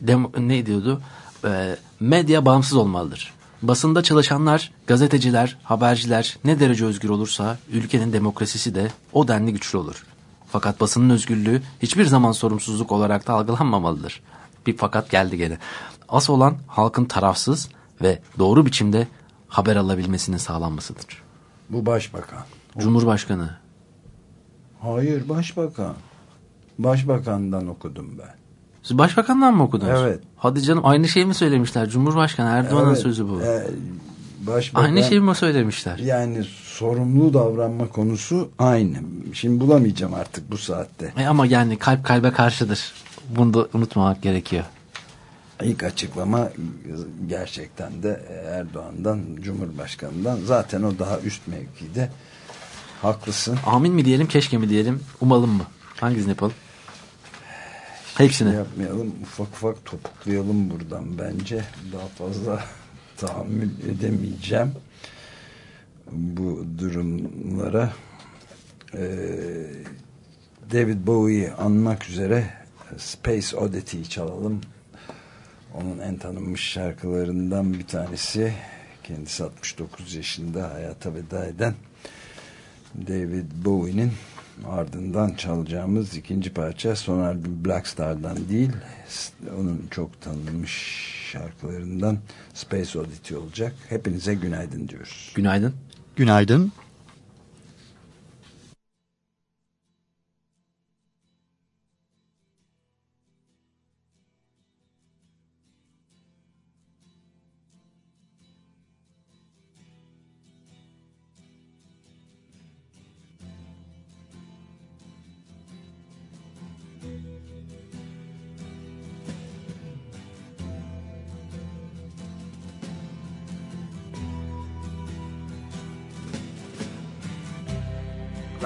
Dem ne diyordu? Ee, medya bağımsız olmalıdır. Basında çalışanlar, gazeteciler, haberciler ne derece özgür olursa ülkenin demokrasisi de o denli güçlü olur. Fakat basının özgürlüğü hiçbir zaman sorumsuzluk olarak da algılanmamalıdır. Bir fakat geldi gene. Asıl olan halkın tarafsız ve doğru biçimde haber alabilmesinin sağlanmasıdır. Bu başbakan. Cumhurbaşkanı. Hayır başbakan. Başbakandan okudum ben. Siz başbakandan mı okudunuz? Evet. Hadi canım aynı şeyi mi söylemişler? Cumhurbaşkanı Erdoğan'ın evet, sözü bu. E, başbakan, aynı şeyi mi söylemişler? Yani sorumlu davranma konusu aynı. Şimdi bulamayacağım artık bu saatte. E ama yani kalp kalbe karşıdır. Bunu da unutmamak gerekiyor. İlk açıklama gerçekten de Erdoğan'dan, Cumhurbaşkanı'ndan. Zaten o daha üst mevkide. Haklısın. Amin mi diyelim, keşke mi diyelim, umalım mı? Hangisini yapalım? Hepsini. Şey yapmayalım. Ufak ufak topuklayalım buradan bence. Daha fazla tahammül edemeyeceğim. Bu durumlara ee, David Bowie'yi anmak üzere Space Oddity'yi çalalım. Onun en tanınmış şarkılarından bir tanesi. Kendisi 69 yaşında hayata veda eden David Bowie'nin ardından çalacağımız ikinci parça son albüm Black Star'dan değil onun çok tanınmış şarkılarından Space Oddity olacak. Hepinize günaydın diyoruz. Günaydın. Günaydın.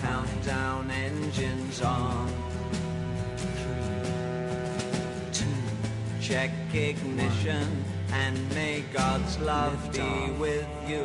countdown engines on. Three, two, check ignition and may God's love be with you.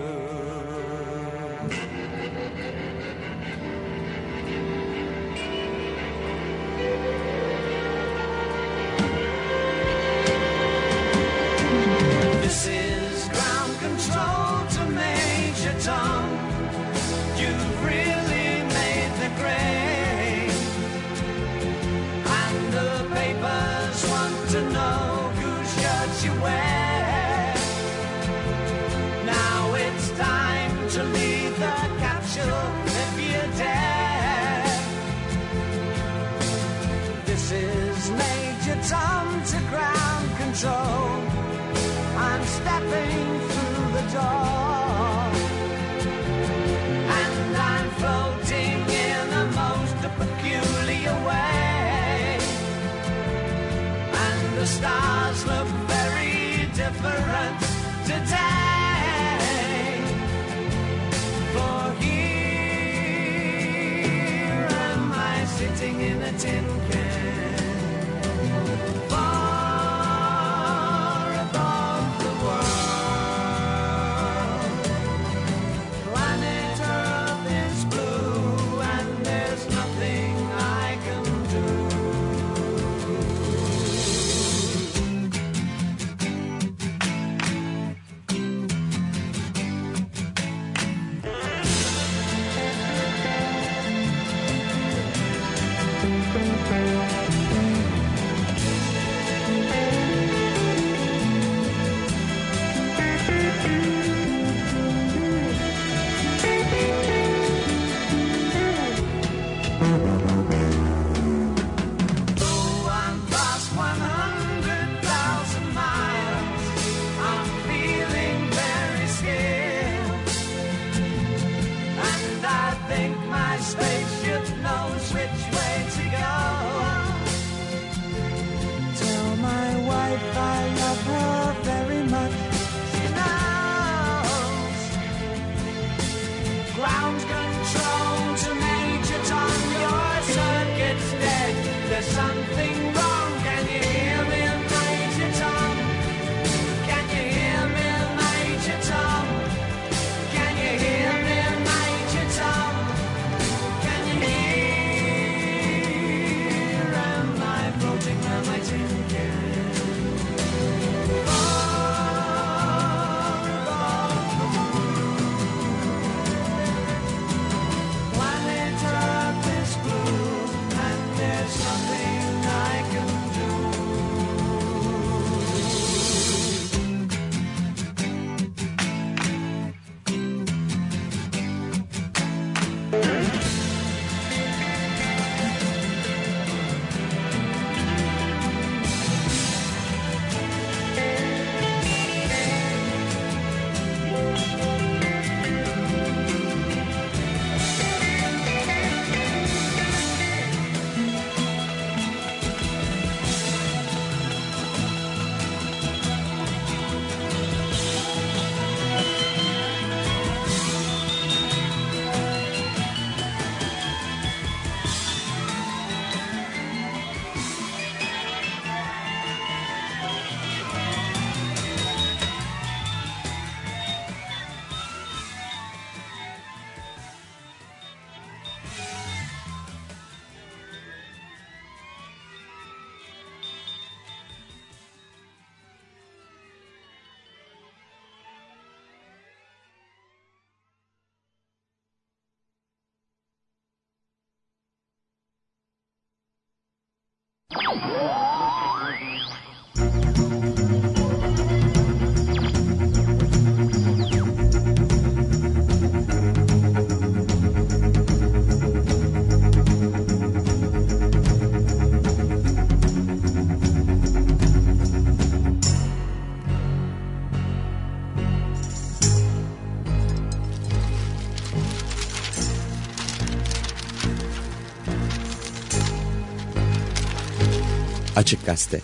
In a tin Açık Gazete